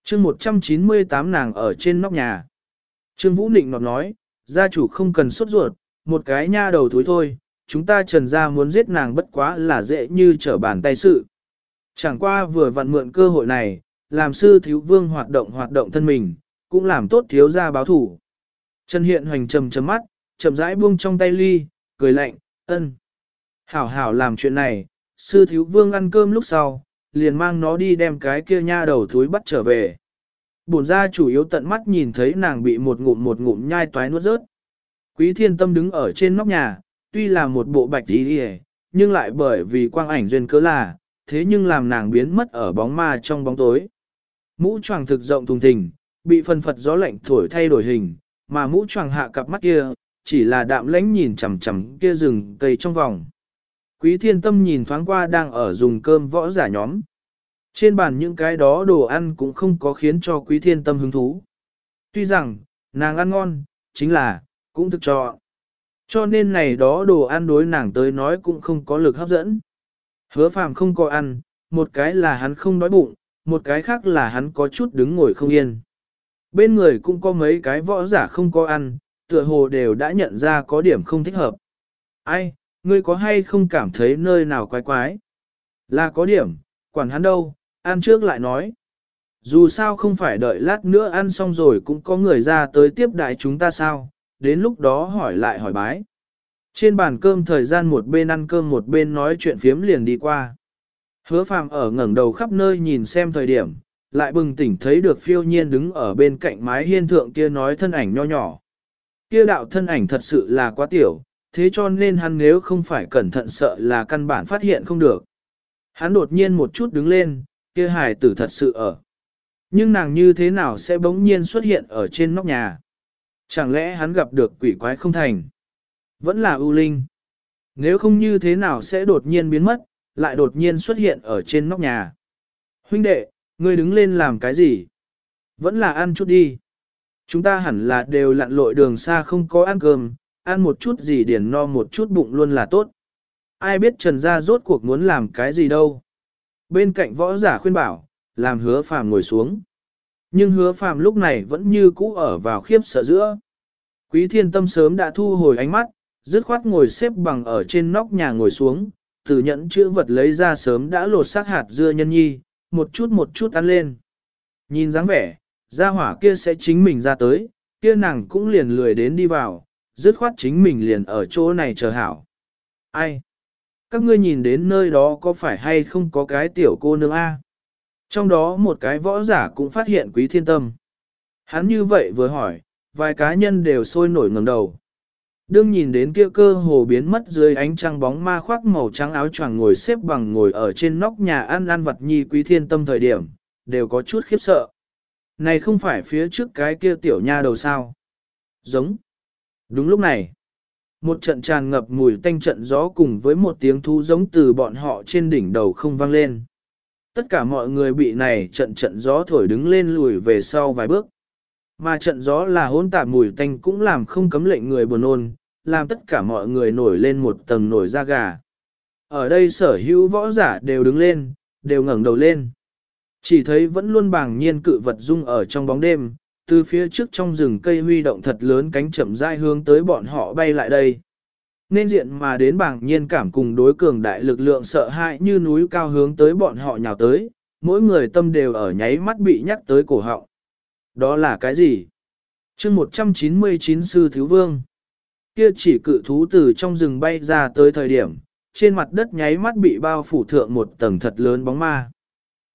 chương 198 nàng ở trên nóc nhà. Trương Vũ Nịnh nọt nói, gia chủ không cần sốt ruột, một cái nha đầu thúi thôi, chúng ta trần gia muốn giết nàng bất quá là dễ như trở bàn tay sự. Chẳng qua vừa vặn mượn cơ hội này, làm sư thiếu vương hoạt động hoạt động thân mình, cũng làm tốt thiếu gia báo thủ. Trần Hiện Hoành trầm trầm mắt, chậm rãi buông trong tay ly, cười lạnh, ân. Hảo hảo làm chuyện này, sư thiếu vương ăn cơm lúc sau, liền mang nó đi đem cái kia nha đầu thúi bắt trở về. Bổn ra chủ yếu tận mắt nhìn thấy nàng bị một ngụm một ngụm nhai toái nuốt rớt. Quý thiên tâm đứng ở trên nóc nhà, tuy là một bộ bạch đi nhưng lại bởi vì quang ảnh duyên cớ là, thế nhưng làm nàng biến mất ở bóng ma trong bóng tối. Mũ choàng thực rộng thùng thình, bị phần phật gió lạnh thổi thay đổi hình, mà mũ choàng hạ cặp mắt kia, chỉ là đạm lãnh nhìn chằm chằm kia rừng cây trong vòng. Quý thiên tâm nhìn thoáng qua đang ở dùng cơm võ giả nhóm. Trên bàn những cái đó đồ ăn cũng không có khiến cho quý thiên tâm hứng thú. Tuy rằng, nàng ăn ngon, chính là, cũng thực cho. Cho nên này đó đồ ăn đối nàng tới nói cũng không có lực hấp dẫn. Hứa phàm không có ăn, một cái là hắn không đói bụng, một cái khác là hắn có chút đứng ngồi không yên. Bên người cũng có mấy cái võ giả không có ăn, tựa hồ đều đã nhận ra có điểm không thích hợp. Ai, ngươi có hay không cảm thấy nơi nào quái quái? Là có điểm, quản hắn đâu, ăn trước lại nói. Dù sao không phải đợi lát nữa ăn xong rồi cũng có người ra tới tiếp đại chúng ta sao, đến lúc đó hỏi lại hỏi bái. Trên bàn cơm thời gian một bên ăn cơm một bên nói chuyện phiếm liền đi qua. Hứa phàm ở ngẩng đầu khắp nơi nhìn xem thời điểm, lại bừng tỉnh thấy được phiêu nhiên đứng ở bên cạnh mái hiên thượng kia nói thân ảnh nho nhỏ. Kia đạo thân ảnh thật sự là quá tiểu, thế cho nên hắn nếu không phải cẩn thận sợ là căn bản phát hiện không được. Hắn đột nhiên một chút đứng lên, kia hài tử thật sự ở. Nhưng nàng như thế nào sẽ bỗng nhiên xuất hiện ở trên nóc nhà? Chẳng lẽ hắn gặp được quỷ quái không thành? Vẫn là ưu linh. Nếu không như thế nào sẽ đột nhiên biến mất, lại đột nhiên xuất hiện ở trên nóc nhà? Huynh đệ, ngươi đứng lên làm cái gì? Vẫn là ăn chút đi. Chúng ta hẳn là đều lặn lội đường xa không có ăn cơm, ăn một chút gì điển no một chút bụng luôn là tốt. Ai biết Trần Gia rốt cuộc muốn làm cái gì đâu. Bên cạnh võ giả khuyên bảo, làm hứa phàm ngồi xuống. Nhưng hứa phàm lúc này vẫn như cũ ở vào khiếp sợ giữa. Quý thiên tâm sớm đã thu hồi ánh mắt, dứt khoát ngồi xếp bằng ở trên nóc nhà ngồi xuống, từ nhẫn chữ vật lấy ra sớm đã lột xác hạt dưa nhân nhi, một chút một chút ăn lên. Nhìn dáng vẻ, gia hỏa kia sẽ chính mình ra tới, kia nàng cũng liền lười đến đi vào, dứt khoát chính mình liền ở chỗ này chờ hảo. Ai? Các ngươi nhìn đến nơi đó có phải hay không có cái tiểu cô nương A? Trong đó một cái võ giả cũng phát hiện quý thiên tâm. Hắn như vậy vừa hỏi, vài cá nhân đều sôi nổi ngẩng đầu. Đương nhìn đến kia cơ hồ biến mất dưới ánh trăng bóng ma khoác màu trắng áo choàng ngồi xếp bằng ngồi ở trên nóc nhà ăn ăn vật nhi quý thiên tâm thời điểm, đều có chút khiếp sợ. Này không phải phía trước cái kia tiểu nha đầu sao? Giống. Đúng lúc này, một trận tràn ngập mùi tanh trận gió cùng với một tiếng thu giống từ bọn họ trên đỉnh đầu không vang lên. Tất cả mọi người bị này trận trận gió thổi đứng lên lùi về sau vài bước. Mà trận gió là hỗn tạp mùi tanh cũng làm không cấm lệnh người buồn ôn, làm tất cả mọi người nổi lên một tầng nổi da gà. Ở đây sở hữu võ giả đều đứng lên, đều ngẩng đầu lên. Chỉ thấy vẫn luôn bàng nhiên cự vật dung ở trong bóng đêm, từ phía trước trong rừng cây huy động thật lớn cánh chậm rãi hướng tới bọn họ bay lại đây. Nên diện mà đến bảng nhiên cảm cùng đối cường đại lực lượng sợ hãi như núi cao hướng tới bọn họ nhào tới, mỗi người tâm đều ở nháy mắt bị nhắc tới cổ họng. Đó là cái gì? chương 199 sư thiếu vương. Kia chỉ cự thú từ trong rừng bay ra tới thời điểm, trên mặt đất nháy mắt bị bao phủ thượng một tầng thật lớn bóng ma.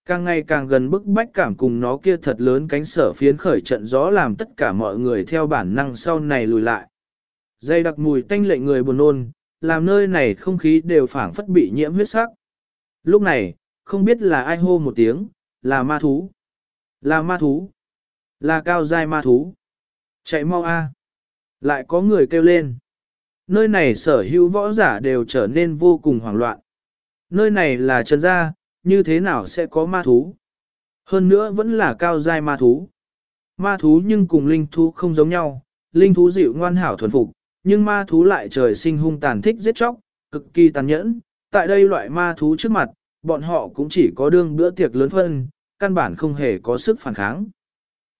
Càng ngày càng gần bức bách cảm cùng nó kia thật lớn cánh sở phiến khởi trận gió làm tất cả mọi người theo bản năng sau này lùi lại. Dây đặc mùi tanh lệnh người buồn nôn, làm nơi này không khí đều phảng phất bị nhiễm huyết sắc. Lúc này, không biết là ai hô một tiếng, là ma thú. Là ma thú. Là cao giai ma thú. Chạy mau a. Lại có người kêu lên. Nơi này sở hữu võ giả đều trở nên vô cùng hoảng loạn. Nơi này là trần gia, như thế nào sẽ có ma thú? Hơn nữa vẫn là cao giai ma thú. Ma thú nhưng cùng linh thú không giống nhau, linh thú dịu ngoan hảo thuần phục, nhưng ma thú lại trời sinh hung tàn thích giết chóc, cực kỳ tàn nhẫn. Tại đây loại ma thú trước mặt, bọn họ cũng chỉ có đương bữa tiệc lớn phân, căn bản không hề có sức phản kháng.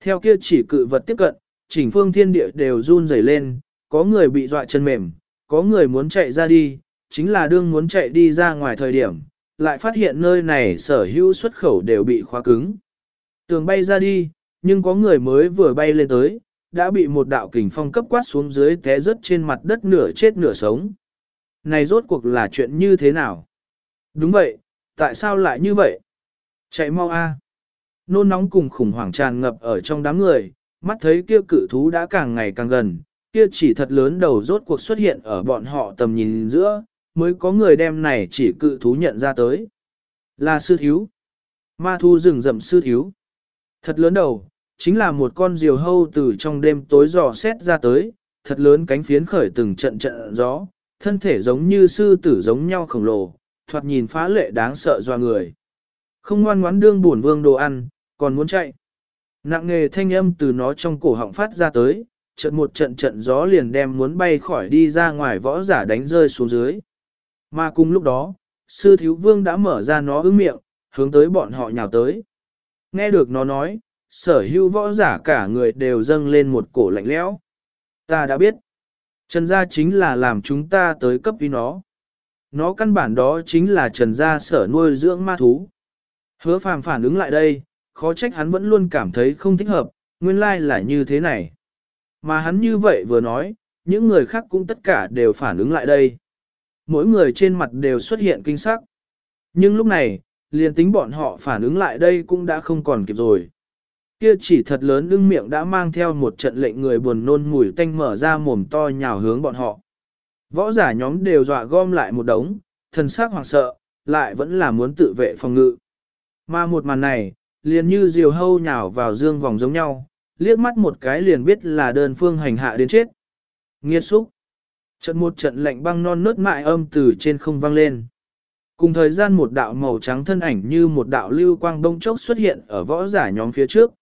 Theo kia chỉ cự vật tiếp cận, chỉnh phương thiên địa đều run rẩy lên, có người bị dọa chân mềm, có người muốn chạy ra đi, chính là đương muốn chạy đi ra ngoài thời điểm, lại phát hiện nơi này sở hữu xuất khẩu đều bị khóa cứng. Tường bay ra đi, nhưng có người mới vừa bay lên tới, đã bị một đạo kình phong cấp quát xuống dưới té rớt trên mặt đất nửa chết nửa sống. Này rốt cuộc là chuyện như thế nào? Đúng vậy, tại sao lại như vậy? Chạy mau a! Nôn nóng cùng khủng hoảng tràn ngập ở trong đám người, mắt thấy kia cự thú đã càng ngày càng gần, kia chỉ thật lớn đầu rốt cuộc xuất hiện ở bọn họ tầm nhìn giữa, mới có người đem này chỉ cự thú nhận ra tới. Là sư thiếu. Ma thu rừng rậm sư thiếu. Thật lớn đầu, chính là một con diều hâu từ trong đêm tối dò xét ra tới, thật lớn cánh phiến khởi từng trận trận gió, thân thể giống như sư tử giống nhau khổng lồ, thoạt nhìn phá lệ đáng sợ doa người. Không ngoan ngoãn đương buồn vương đồ ăn, còn muốn chạy. Nặng nghề thanh âm từ nó trong cổ họng phát ra tới, trận một trận trận gió liền đem muốn bay khỏi đi ra ngoài võ giả đánh rơi xuống dưới. Mà cùng lúc đó, sư thiếu vương đã mở ra nó ứng miệng, hướng tới bọn họ nhào tới. Nghe được nó nói, sở hữu võ giả cả người đều dâng lên một cổ lạnh lẽo. Ta đã biết. Trần gia chính là làm chúng ta tới cấp với nó. Nó căn bản đó chính là trần gia sở nuôi dưỡng ma thú. Hứa phàm phản ứng lại đây, khó trách hắn vẫn luôn cảm thấy không thích hợp, nguyên lai là như thế này. Mà hắn như vậy vừa nói, những người khác cũng tất cả đều phản ứng lại đây. Mỗi người trên mặt đều xuất hiện kinh sắc. Nhưng lúc này, liền tính bọn họ phản ứng lại đây cũng đã không còn kịp rồi. Kia chỉ thật lớn ưng miệng đã mang theo một trận lệnh người buồn nôn mùi tanh mở ra mồm to nhào hướng bọn họ. Võ giả nhóm đều dọa gom lại một đống, thần sắc hoảng sợ, lại vẫn là muốn tự vệ phòng ngự. Mà một màn này, liền như diều hâu nhào vào dương vòng giống nhau, liếc mắt một cái liền biết là đơn phương hành hạ đến chết. Nghiệt xúc. Trận một trận lạnh băng non nớt mại âm từ trên không vang lên. Cùng thời gian một đạo màu trắng thân ảnh như một đạo lưu quang đông chốc xuất hiện ở võ giả nhóm phía trước.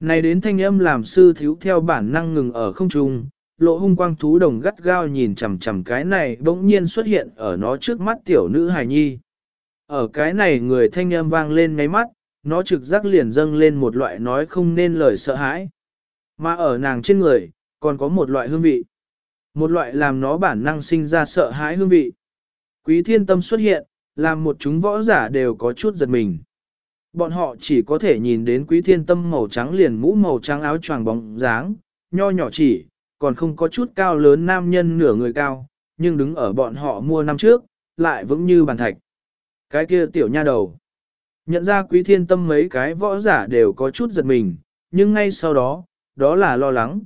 Này đến thanh âm làm sư thiếu theo bản năng ngừng ở không trung, lộ hung quang thú đồng gắt gao nhìn chằm chằm cái này bỗng nhiên xuất hiện ở nó trước mắt tiểu nữ hài nhi. Ở cái này người thanh âm vang lên ngáy mắt, nó trực giác liền dâng lên một loại nói không nên lời sợ hãi. Mà ở nàng trên người, còn có một loại hương vị. Một loại làm nó bản năng sinh ra sợ hãi hương vị. Quý thiên tâm xuất hiện, làm một chúng võ giả đều có chút giật mình. Bọn họ chỉ có thể nhìn đến quý thiên tâm màu trắng liền mũ màu trắng áo choàng bóng dáng, nho nhỏ chỉ, còn không có chút cao lớn nam nhân nửa người cao, nhưng đứng ở bọn họ mua năm trước, lại vững như bàn thạch. Cái kia tiểu nha đầu. Nhận ra quý thiên tâm mấy cái võ giả đều có chút giật mình, nhưng ngay sau đó, đó là lo lắng.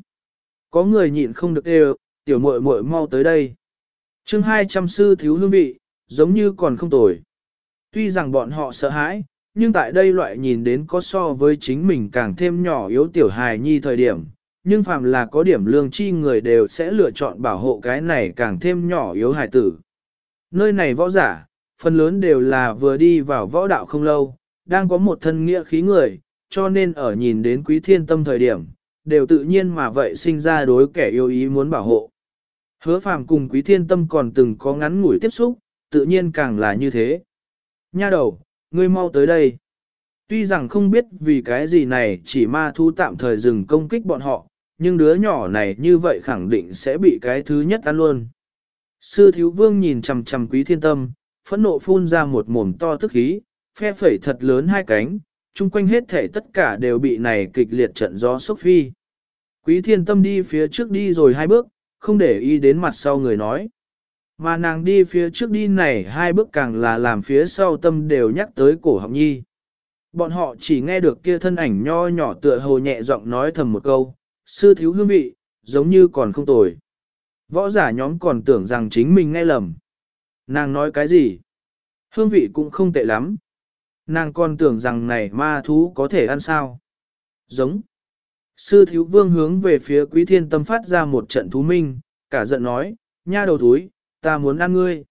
Có người nhịn không được đều, tiểu muội muội mau tới đây. chương 200 sư thiếu hương vị, giống như còn không tồi. Tuy rằng bọn họ sợ hãi, nhưng tại đây loại nhìn đến có so với chính mình càng thêm nhỏ yếu tiểu hài nhi thời điểm, nhưng phàm là có điểm lương chi người đều sẽ lựa chọn bảo hộ cái này càng thêm nhỏ yếu hài tử. Nơi này võ giả, phần lớn đều là vừa đi vào võ đạo không lâu, đang có một thân nghĩa khí người, cho nên ở nhìn đến quý thiên tâm thời điểm, đều tự nhiên mà vậy sinh ra đối kẻ yêu ý muốn bảo hộ. Hứa phàm cùng quý thiên tâm còn từng có ngắn ngủi tiếp xúc, tự nhiên càng là như thế. Nha đầu, ngươi mau tới đây. Tuy rằng không biết vì cái gì này chỉ ma thu tạm thời dừng công kích bọn họ, nhưng đứa nhỏ này như vậy khẳng định sẽ bị cái thứ nhất ăn luôn. Sư thiếu vương nhìn chằm chằm quý thiên tâm, phẫn nộ phun ra một mồm to tức khí, phe phẩy thật lớn hai cánh, chung quanh hết thể tất cả đều bị này kịch liệt trận gió sốc phi. Quý thiên tâm đi phía trước đi rồi hai bước, không để ý đến mặt sau người nói. Mà nàng đi phía trước đi này hai bước càng là làm phía sau tâm đều nhắc tới cổ học nhi. Bọn họ chỉ nghe được kia thân ảnh nho nhỏ tựa hồ nhẹ giọng nói thầm một câu, sư thiếu hương vị, giống như còn không tồi. Võ giả nhóm còn tưởng rằng chính mình nghe lầm. Nàng nói cái gì? Hương vị cũng không tệ lắm. Nàng còn tưởng rằng này ma thú có thể ăn sao? Giống. Sư thiếu vương hướng về phía quý thiên tâm phát ra một trận thú minh, cả giận nói, nha đầu thúi ta muốn ăn ngươi.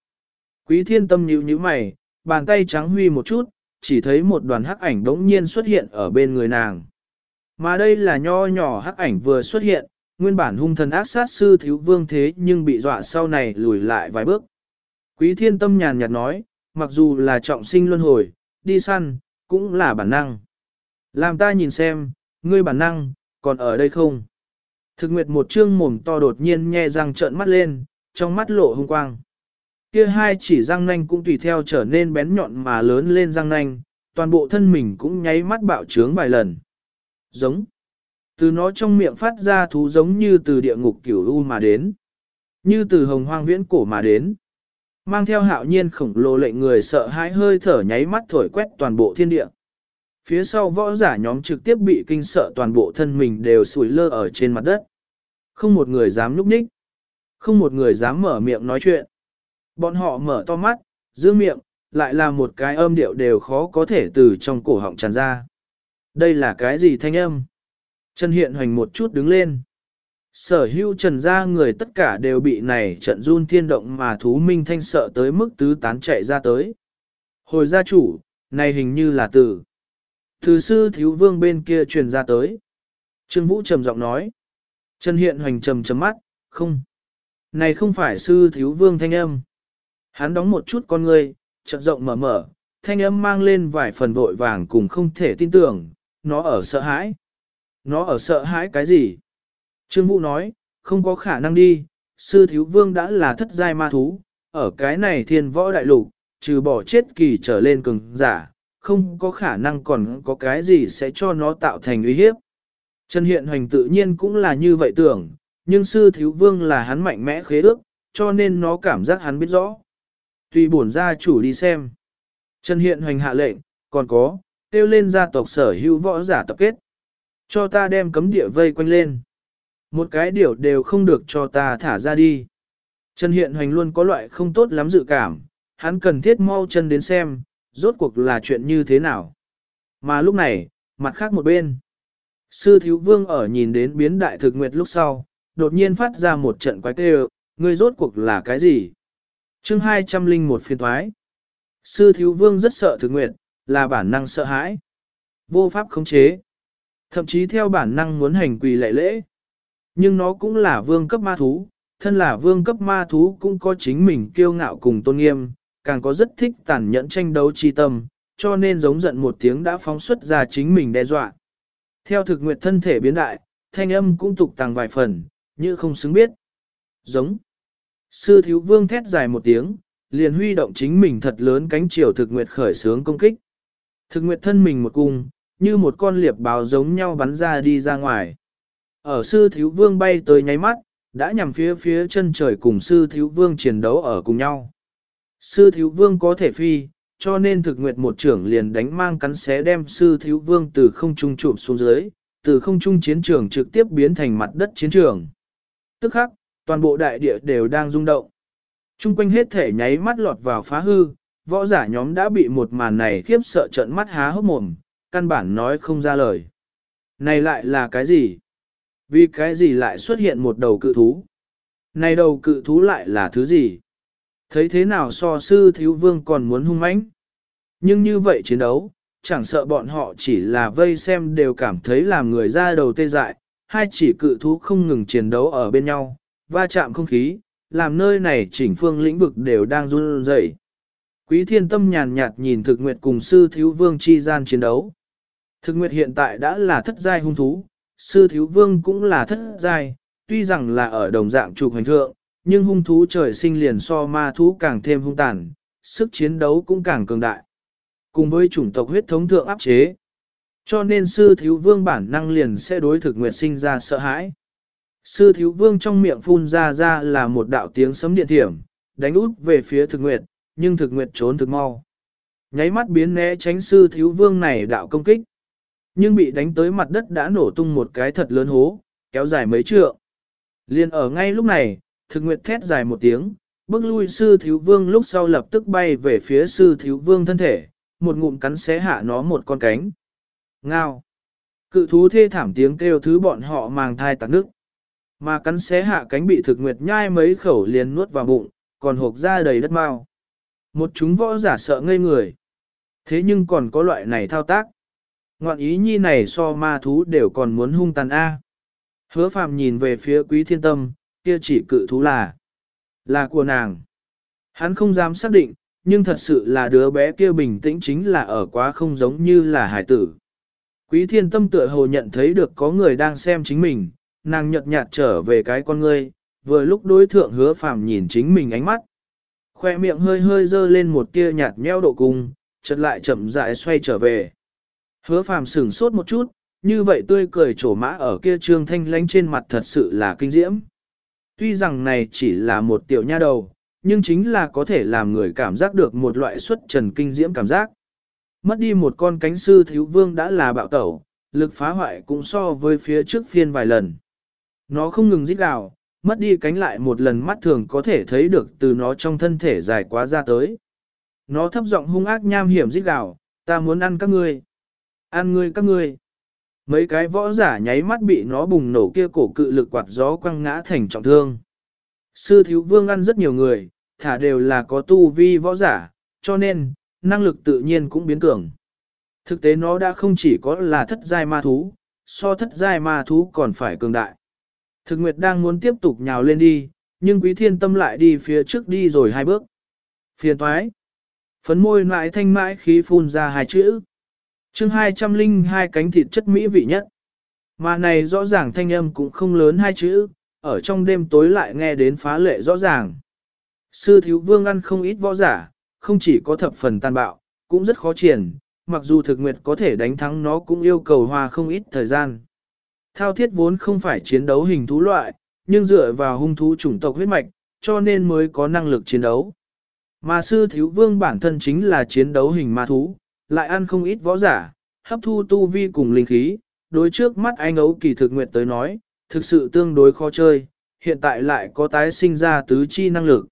Quý thiên tâm nhíu nhíu mày, bàn tay trắng huy một chút, chỉ thấy một đoàn hắc ảnh đống nhiên xuất hiện ở bên người nàng. Mà đây là nho nhỏ hắc ảnh vừa xuất hiện, nguyên bản hung thần ác sát sư thiếu vương thế nhưng bị dọa sau này lùi lại vài bước. Quý thiên tâm nhàn nhạt nói, mặc dù là trọng sinh luân hồi, đi săn, cũng là bản năng. Làm ta nhìn xem, ngươi bản năng, còn ở đây không? Thực nguyệt một trương mồm to đột nhiên nhe răng trợn mắt lên, trong mắt lộ hung quang. Kia hai chỉ răng nanh cũng tùy theo trở nên bén nhọn mà lớn lên răng nanh, toàn bộ thân mình cũng nháy mắt bạo trướng vài lần. Giống. Từ nó trong miệng phát ra thú giống như từ địa ngục kiểu u mà đến. Như từ hồng hoang viễn cổ mà đến. Mang theo hạo nhiên khổng lồ lệnh người sợ hãi hơi thở nháy mắt thổi quét toàn bộ thiên địa. Phía sau võ giả nhóm trực tiếp bị kinh sợ toàn bộ thân mình đều sủi lơ ở trên mặt đất. Không một người dám núp ních. Không một người dám mở miệng nói chuyện. Bọn họ mở to mắt, giữ miệng, lại là một cái âm điệu đều khó có thể từ trong cổ họng tràn ra. Đây là cái gì thanh âm? Trần Hiện Hoành một chút đứng lên. Sở hữu trần ra người tất cả đều bị này trận run thiên động mà thú minh thanh sợ tới mức tứ tán chạy ra tới. Hồi gia chủ, này hình như là từ. Từ sư thiếu vương bên kia truyền ra tới. Trương Vũ trầm giọng nói. Trần Hiện Hoành trầm trầm mắt, không. Này không phải sư thiếu vương thanh âm. Hắn đóng một chút con ngươi, chợt rộng mở mở, thanh âm mang lên vài phần vội vàng cùng không thể tin tưởng, nó ở sợ hãi. Nó ở sợ hãi cái gì? Trương Vũ nói, không có khả năng đi, sư thiếu vương đã là thất giai ma thú, ở cái này thiên võ đại lục, trừ bỏ chết kỳ trở lên cường giả, không có khả năng còn có cái gì sẽ cho nó tạo thành uy hiếp. Trần Hiện Hoành tự nhiên cũng là như vậy tưởng, nhưng sư thiếu vương là hắn mạnh mẽ khế ước, cho nên nó cảm giác hắn biết rõ. Tùy bổn gia chủ đi xem. Trần Hiện Hoành hạ lệnh, còn có, tiêu lên gia tộc sở hữu võ giả tập kết. Cho ta đem cấm địa vây quanh lên. Một cái điều đều không được cho ta thả ra đi. Trần Hiện Hoành luôn có loại không tốt lắm dự cảm, hắn cần thiết mau chân đến xem, rốt cuộc là chuyện như thế nào. Mà lúc này, mặt khác một bên. Sư Thiếu Vương ở nhìn đến biến đại thực nguyệt lúc sau, đột nhiên phát ra một trận quái kêu, ngươi rốt cuộc là cái gì? chương 201 phiên thoái. Sư Thiếu Vương rất sợ thực nguyệt, là bản năng sợ hãi. Vô pháp khống chế. Thậm chí theo bản năng muốn hành quỳ lệ lễ. Nhưng nó cũng là vương cấp ma thú, thân là vương cấp ma thú cũng có chính mình kiêu ngạo cùng tôn nghiêm, càng có rất thích tàn nhẫn tranh đấu chi tâm, cho nên giống giận một tiếng đã phóng xuất ra chính mình đe dọa. Theo thực nguyện thân thể biến đại, thanh âm cũng tục tăng vài phần, như không xứng biết. Giống. Sư thiếu vương thét dài một tiếng, liền huy động chính mình thật lớn cánh chiều thực nguyệt khởi sướng công kích. Thực nguyệt thân mình một cung, như một con liệp báo giống nhau bắn ra đi ra ngoài. Ở sư thiếu vương bay tới nháy mắt, đã nhằm phía phía chân trời cùng sư thiếu vương chiến đấu ở cùng nhau. Sư thiếu vương có thể phi, cho nên thực nguyệt một trưởng liền đánh mang cắn xé đem sư thiếu vương từ không trung trụm xuống dưới, từ không trung chiến trường trực tiếp biến thành mặt đất chiến trường. Tức khắc, toàn bộ đại địa đều đang rung động. Trung quanh hết thể nháy mắt lọt vào phá hư, võ giả nhóm đã bị một màn này khiếp sợ trận mắt há hốc mồm, căn bản nói không ra lời. Này lại là cái gì? Vì cái gì lại xuất hiện một đầu cự thú? Này đầu cự thú lại là thứ gì? Thấy thế nào so sư thiếu vương còn muốn hung mãnh? Nhưng như vậy chiến đấu, chẳng sợ bọn họ chỉ là vây xem đều cảm thấy làm người ra đầu tê dại, hai chỉ cự thú không ngừng chiến đấu ở bên nhau, va chạm không khí, làm nơi này chỉnh phương lĩnh vực đều đang run rẩy. Quý thiên tâm nhàn nhạt nhìn thực nguyệt cùng sư thiếu vương chi gian chiến đấu. Thực nguyệt hiện tại đã là thất giai hung thú, sư thiếu vương cũng là thất giai, tuy rằng là ở đồng dạng trục hành thượng, nhưng hung thú trời sinh liền so ma thú càng thêm hung tàn, sức chiến đấu cũng càng cường đại. Cùng với chủng tộc huyết thống thượng áp chế. Cho nên sư thiếu vương bản năng liền sẽ đối thực nguyệt sinh ra sợ hãi. Sư thiếu vương trong miệng phun ra ra là một đạo tiếng sấm điện thiểm, đánh út về phía thực nguyệt, nhưng thực nguyệt trốn thực mau. Nháy mắt biến né tránh sư thiếu vương này đạo công kích. Nhưng bị đánh tới mặt đất đã nổ tung một cái thật lớn hố, kéo dài mấy trượng. Liên ở ngay lúc này, thực nguyệt thét dài một tiếng, bước lui sư thiếu vương lúc sau lập tức bay về phía sư thiếu vương thân thể, một ngụm cắn xé hạ nó một con cánh. Ngao! Cự thú thê thảm tiếng kêu thứ bọn họ màng thai tạc nước. Mà cắn xé hạ cánh bị thực nguyệt nhai mấy khẩu liền nuốt vào bụng, còn hộp ra đầy đất mau. Một chúng võ giả sợ ngây người. Thế nhưng còn có loại này thao tác. Ngoạn ý nhi này so ma thú đều còn muốn hung tàn A. Hứa phàm nhìn về phía quý thiên tâm, kia chỉ cự thú là, là của nàng. Hắn không dám xác định, nhưng thật sự là đứa bé kia bình tĩnh chính là ở quá không giống như là hải tử. Quý thiên tâm tựa hồ nhận thấy được có người đang xem chính mình, nàng nhợt nhạt trở về cái con ngươi, vừa lúc đối thượng hứa phàm nhìn chính mình ánh mắt. Khoe miệng hơi hơi dơ lên một tia nhạt nheo độ cung, chợt lại chậm rãi xoay trở về. Hứa phàm sửng sốt một chút, như vậy tươi cười trổ mã ở kia trương thanh lánh trên mặt thật sự là kinh diễm. Tuy rằng này chỉ là một tiểu nha đầu, nhưng chính là có thể làm người cảm giác được một loại xuất trần kinh diễm cảm giác. Mất đi một con cánh sư thiếu vương đã là bạo tẩu, lực phá hoại cũng so với phía trước phiên vài lần. Nó không ngừng rít gào, mất đi cánh lại một lần mắt thường có thể thấy được từ nó trong thân thể dài quá ra tới. Nó thấp giọng hung ác nham hiểm rít gào, ta muốn ăn các ngươi. Ăn ngươi các ngươi. Mấy cái võ giả nháy mắt bị nó bùng nổ kia cổ cự lực quạt gió quăng ngã thành trọng thương. Sư thiếu vương ăn rất nhiều người, thả đều là có tu vi võ giả, cho nên, năng lực tự nhiên cũng biến cường. Thực tế nó đã không chỉ có là thất giai ma thú, so thất giai ma thú còn phải cường đại. Thực nguyệt đang muốn tiếp tục nhào lên đi, nhưng quý thiên tâm lại đi phía trước đi rồi hai bước. Phiền toái, Phấn môi lại thanh mãi khí phun ra hai chữ. chương 202 cánh thịt chất mỹ vị nhất. Mà này rõ ràng thanh âm cũng không lớn hai chữ, ở trong đêm tối lại nghe đến phá lệ rõ ràng. Sư thiếu vương ăn không ít võ giả, không chỉ có thập phần tàn bạo, cũng rất khó triển, mặc dù thực nguyệt có thể đánh thắng nó cũng yêu cầu hoa không ít thời gian. Thao thiết vốn không phải chiến đấu hình thú loại, nhưng dựa vào hung thú chủng tộc huyết mạch, cho nên mới có năng lực chiến đấu. Mà sư thiếu vương bản thân chính là chiến đấu hình ma thú, lại ăn không ít võ giả, hấp thu tu vi cùng linh khí, đối trước mắt anh ấu kỳ thực nguyệt tới nói, thực sự tương đối khó chơi, hiện tại lại có tái sinh ra tứ chi năng lực.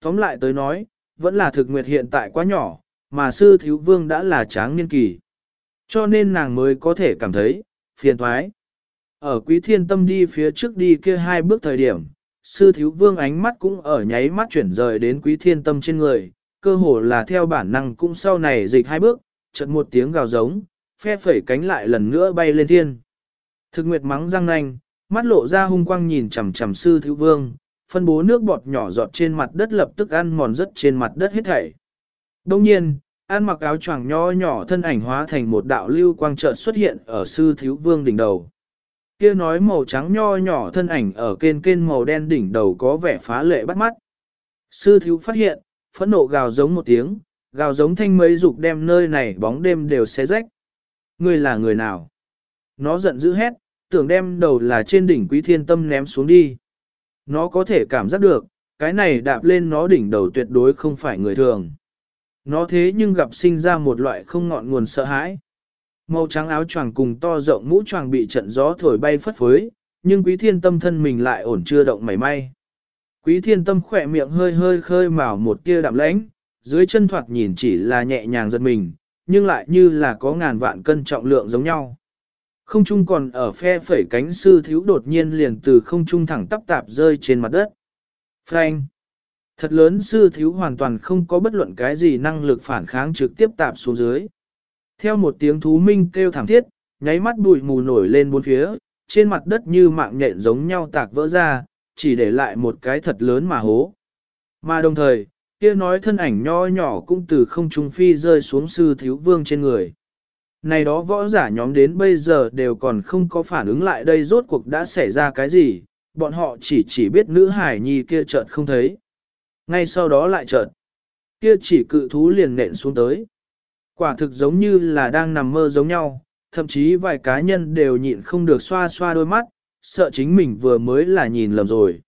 Tóm lại tới nói, vẫn là thực nguyệt hiện tại quá nhỏ, mà sư thiếu vương đã là tráng niên kỳ. Cho nên nàng mới có thể cảm thấy, phiền thoái. Ở quý thiên tâm đi phía trước đi kia hai bước thời điểm, sư thiếu vương ánh mắt cũng ở nháy mắt chuyển rời đến quý thiên tâm trên người, cơ hồ là theo bản năng cũng sau này dịch hai bước, chợt một tiếng gào giống, phe phẩy cánh lại lần nữa bay lên thiên. Thực nguyệt mắng răng nanh, mắt lộ ra hung quang nhìn chằm chằm sư thiếu vương, phân bố nước bọt nhỏ giọt trên mặt đất lập tức ăn mòn rất trên mặt đất hết thảy. Đông nhiên, ăn mặc áo choàng nho nhỏ thân ảnh hóa thành một đạo lưu quang chợt xuất hiện ở sư thiếu vương đỉnh đầu. Kia nói màu trắng nho nhỏ thân ảnh ở kên kên màu đen đỉnh đầu có vẻ phá lệ bắt mắt. Sư thiếu phát hiện, phẫn nộ gào giống một tiếng, gào giống thanh mấy dục đem nơi này bóng đêm đều xé rách. Người là người nào? Nó giận dữ hét, tưởng đem đầu là trên đỉnh quý thiên tâm ném xuống đi. Nó có thể cảm giác được, cái này đạp lên nó đỉnh đầu tuyệt đối không phải người thường. Nó thế nhưng gặp sinh ra một loại không ngọn nguồn sợ hãi. Màu trắng áo choàng cùng to rộng mũ choàng bị trận gió thổi bay phất phới, nhưng quý thiên tâm thân mình lại ổn chưa động mảy may. Quý thiên tâm khỏe miệng hơi hơi khơi mào một tia đạm lãnh, dưới chân thoạt nhìn chỉ là nhẹ nhàng giật mình, nhưng lại như là có ngàn vạn cân trọng lượng giống nhau. Không trung còn ở phe phẩy cánh sư thiếu đột nhiên liền từ không trung thẳng tắp tạp rơi trên mặt đất. Frank! Thật lớn sư thiếu hoàn toàn không có bất luận cái gì năng lực phản kháng trực tiếp tạp xuống dưới. Theo một tiếng thú minh kêu thẳng thiết, nháy mắt bụi mù nổi lên bốn phía, trên mặt đất như mạng nhện giống nhau tạc vỡ ra, chỉ để lại một cái thật lớn mà hố. Mà đồng thời, kia nói thân ảnh nho nhỏ cũng từ không trung phi rơi xuống sư thiếu vương trên người. Này đó võ giả nhóm đến bây giờ đều còn không có phản ứng lại đây rốt cuộc đã xảy ra cái gì, bọn họ chỉ chỉ biết nữ hải nhi kia chợt không thấy. Ngay sau đó lại chợt, kia chỉ cự thú liền nện xuống tới. Quả thực giống như là đang nằm mơ giống nhau, thậm chí vài cá nhân đều nhịn không được xoa xoa đôi mắt, sợ chính mình vừa mới là nhìn lầm rồi.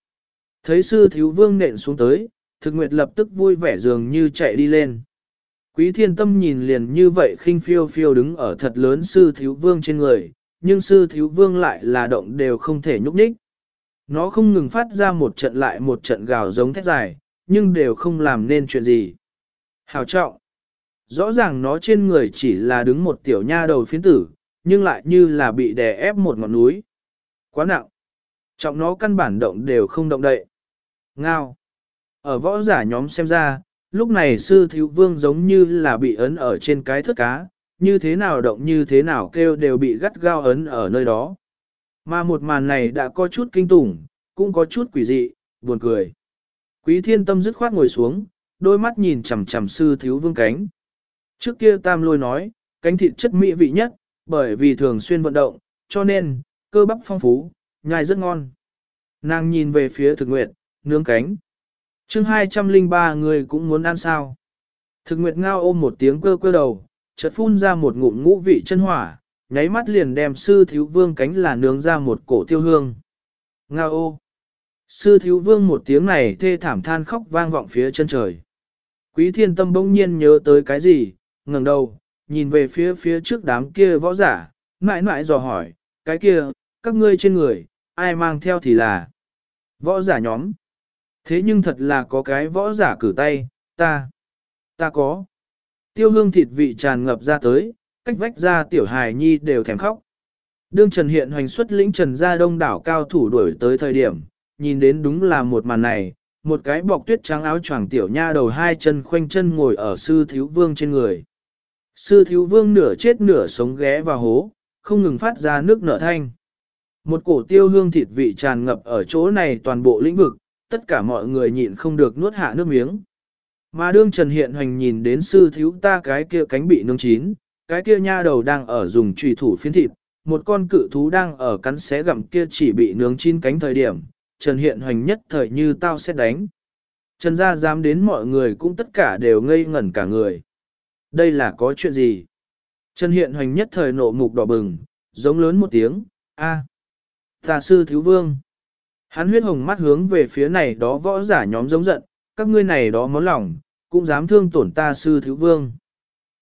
Thấy sư thiếu vương nện xuống tới, thực nguyệt lập tức vui vẻ dường như chạy đi lên. Quý thiên tâm nhìn liền như vậy khinh phiêu phiêu đứng ở thật lớn sư thiếu vương trên người, nhưng sư thiếu vương lại là động đều không thể nhúc nhích. Nó không ngừng phát ra một trận lại một trận gào giống thét dài, nhưng đều không làm nên chuyện gì. Hào trọng. Rõ ràng nó trên người chỉ là đứng một tiểu nha đầu phiến tử, nhưng lại như là bị đè ép một ngọn núi. Quá nặng. Trọng nó căn bản động đều không động đậy. Ngao. Ở võ giả nhóm xem ra, lúc này sư thiếu vương giống như là bị ấn ở trên cái thước cá, như thế nào động như thế nào kêu đều bị gắt gao ấn ở nơi đó. Mà một màn này đã có chút kinh tủng, cũng có chút quỷ dị, buồn cười. Quý thiên tâm dứt khoát ngồi xuống, đôi mắt nhìn chằm chằm sư thiếu vương cánh. Trước kia tam lôi nói, cánh thịt chất mỹ vị nhất, bởi vì thường xuyên vận động, cho nên, cơ bắp phong phú, nhai rất ngon. Nàng nhìn về phía thực nguyệt, nướng cánh chương 203 người cũng muốn ăn sao. Thực nguyệt ngao ôm một tiếng cơ cơ đầu, chợt phun ra một ngụm ngũ vị chân hỏa, nháy mắt liền đem sư thiếu vương cánh là nướng ra một cổ tiêu hương. Ngao ô! Sư thiếu vương một tiếng này thê thảm than khóc vang vọng phía chân trời. Quý thiên tâm bỗng nhiên nhớ tới cái gì, ngẩng đầu, nhìn về phía phía trước đám kia võ giả, mãi mãi dò hỏi, cái kia, các ngươi trên người, ai mang theo thì là võ giả nhóm. Thế nhưng thật là có cái võ giả cử tay, ta, ta có. Tiêu hương thịt vị tràn ngập ra tới, cách vách ra tiểu hài nhi đều thèm khóc. Đương Trần Hiện hoành xuất lĩnh Trần gia đông đảo cao thủ đuổi tới thời điểm, nhìn đến đúng là một màn này, một cái bọc tuyết trắng áo choàng tiểu nha đầu hai chân khoanh chân ngồi ở sư thiếu vương trên người. Sư thiếu vương nửa chết nửa sống ghé vào hố, không ngừng phát ra nước nở thanh. Một cổ tiêu hương thịt vị tràn ngập ở chỗ này toàn bộ lĩnh vực, tất cả mọi người nhịn không được nuốt hạ nước miếng. Mà đương Trần Hiện Hoành nhìn đến sư thiếu ta cái kia cánh bị nướng chín, cái kia nha đầu đang ở dùng trùy thủ phiến thịt, một con cự thú đang ở cắn xé gặm kia chỉ bị nướng chín cánh thời điểm, Trần Hiện Hoành nhất thời như tao sẽ đánh. Trần gia dám đến mọi người cũng tất cả đều ngây ngẩn cả người. Đây là có chuyện gì? Trần Hiện Hoành nhất thời nộ mục đỏ bừng, giống lớn một tiếng, a, Tà sư thiếu vương. Hắn huyết hồng mắt hướng về phía này đó võ giả nhóm giống giận, các ngươi này đó món lòng, cũng dám thương tổn ta sư thiếu vương.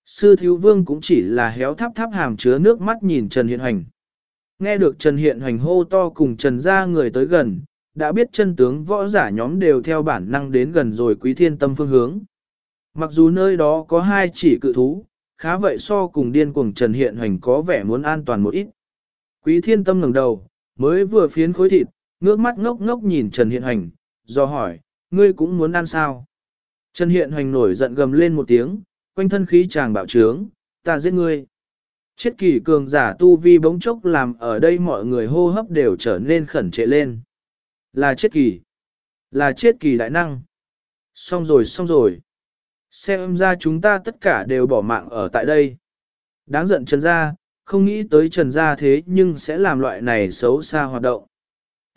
Sư thiếu vương cũng chỉ là héo tháp tháp hàm chứa nước mắt nhìn Trần Hiện Hoành. Nghe được Trần Hiện Hoành hô to cùng Trần ra người tới gần, đã biết chân tướng võ giả nhóm đều theo bản năng đến gần rồi quý thiên tâm phương hướng. Mặc dù nơi đó có hai chỉ cự thú, khá vậy so cùng điên cuồng Trần Hiện Hoành có vẻ muốn an toàn một ít. Quý thiên tâm ngẩng đầu, mới vừa phiến khối thịt, ngước mắt ngốc ngốc nhìn Trần Hiện Hoành, do hỏi, ngươi cũng muốn ăn sao? Trần Hiện Hoành nổi giận gầm lên một tiếng, quanh thân khí chàng bạo trướng, ta giết ngươi. Chết kỳ cường giả tu vi bỗng chốc làm ở đây mọi người hô hấp đều trở nên khẩn trệ lên. Là chết kỳ. Là chết kỳ đại năng. Xong rồi xong rồi. Xem ra chúng ta tất cả đều bỏ mạng ở tại đây. Đáng giận Trần Gia, không nghĩ tới Trần Gia thế nhưng sẽ làm loại này xấu xa hoạt động.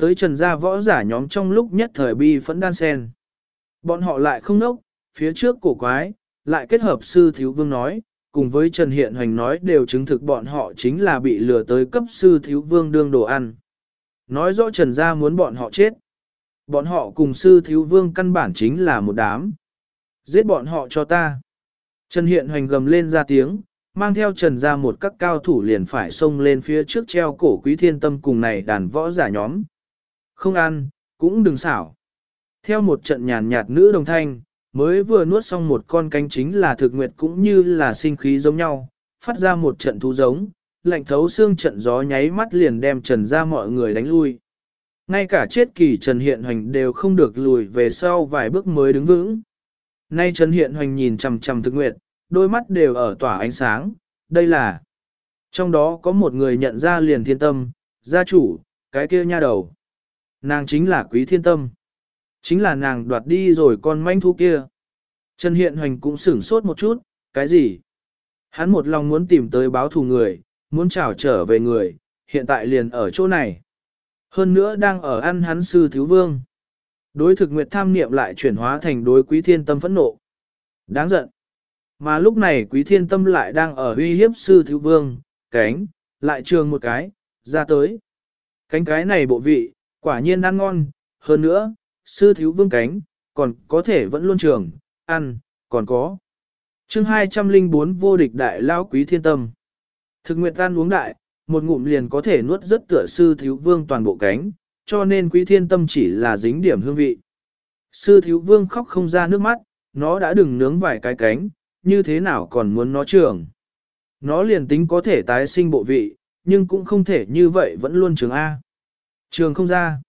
Tới Trần Gia võ giả nhóm trong lúc nhất thời bi phẫn đan sen. Bọn họ lại không nốc, phía trước cổ quái, lại kết hợp sư thiếu vương nói, cùng với Trần Hiện Hoành nói đều chứng thực bọn họ chính là bị lừa tới cấp sư thiếu vương đương đồ ăn. Nói rõ Trần Gia muốn bọn họ chết. Bọn họ cùng sư thiếu vương căn bản chính là một đám. Giết bọn họ cho ta. Trần Hiện Hoành gầm lên ra tiếng, mang theo Trần Gia một các cao thủ liền phải xông lên phía trước treo cổ quý thiên tâm cùng này đàn võ giả nhóm. Không ăn, cũng đừng xảo. Theo một trận nhàn nhạt nữ đồng thanh, mới vừa nuốt xong một con cánh chính là thực nguyệt cũng như là sinh khí giống nhau, phát ra một trận thú giống, lạnh thấu xương trận gió nháy mắt liền đem trần ra mọi người đánh lui. Ngay cả chết kỳ Trần Hiện Hoành đều không được lùi về sau vài bước mới đứng vững. Nay Trần Hiện Hoành nhìn chằm chằm thực nguyệt, đôi mắt đều ở tỏa ánh sáng, đây là... Trong đó có một người nhận ra liền thiên tâm, gia chủ, cái kia nha đầu. Nàng chính là quý thiên tâm. Chính là nàng đoạt đi rồi con manh thú kia. Trần Hiện Hoành cũng sửng sốt một chút, cái gì? Hắn một lòng muốn tìm tới báo thù người, muốn trảo trở về người, hiện tại liền ở chỗ này. Hơn nữa đang ở ăn hắn sư thiếu vương. Đối thực nguyệt tham niệm lại chuyển hóa thành đối quý thiên tâm phẫn nộ. Đáng giận. Mà lúc này quý thiên tâm lại đang ở uy hiếp sư thiếu vương, cánh, lại trường một cái, ra tới. Cánh cái này bộ vị, quả nhiên ăn ngon, hơn nữa, sư thiếu vương cánh, còn có thể vẫn luôn trường, ăn, còn có. chương 204 vô địch đại lao quý thiên tâm. Thực nguyện tan uống đại, một ngụm liền có thể nuốt rất tựa sư thiếu vương toàn bộ cánh, cho nên quý thiên tâm chỉ là dính điểm hương vị. Sư thiếu vương khóc không ra nước mắt, nó đã đừng nướng vài cái cánh, như thế nào còn muốn nó trường. Nó liền tính có thể tái sinh bộ vị, nhưng cũng không thể như vậy vẫn luôn trường A. Trường không ra.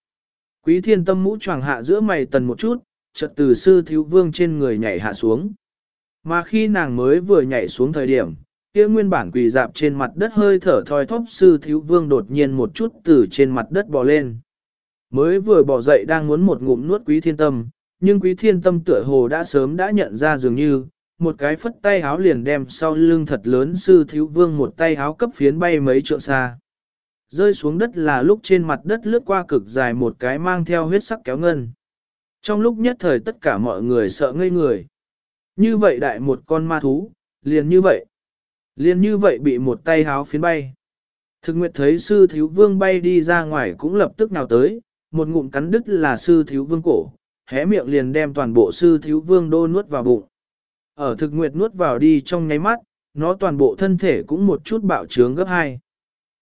Quý thiên tâm mũ choàng hạ giữa mày tần một chút, chợt từ sư thiếu vương trên người nhảy hạ xuống. Mà khi nàng mới vừa nhảy xuống thời điểm, kia nguyên bản quỳ dạp trên mặt đất hơi thở thoi thóp sư thiếu vương đột nhiên một chút từ trên mặt đất bò lên. Mới vừa bỏ dậy đang muốn một ngụm nuốt quý thiên tâm, nhưng quý thiên tâm tựa hồ đã sớm đã nhận ra dường như, một cái phất tay háo liền đem sau lưng thật lớn sư thiếu vương một tay háo cấp phiến bay mấy trượng xa. Rơi xuống đất là lúc trên mặt đất lướt qua cực dài một cái mang theo huyết sắc kéo ngân. Trong lúc nhất thời tất cả mọi người sợ ngây người. Như vậy đại một con ma thú, liền như vậy. Liền như vậy bị một tay háo phiến bay. Thực nguyệt thấy sư thiếu vương bay đi ra ngoài cũng lập tức nào tới, một ngụm cắn đứt là sư thiếu vương cổ, hé miệng liền đem toàn bộ sư thiếu vương đô nuốt vào bụng. Ở thực nguyệt nuốt vào đi trong nháy mắt, nó toàn bộ thân thể cũng một chút bạo trướng gấp hai.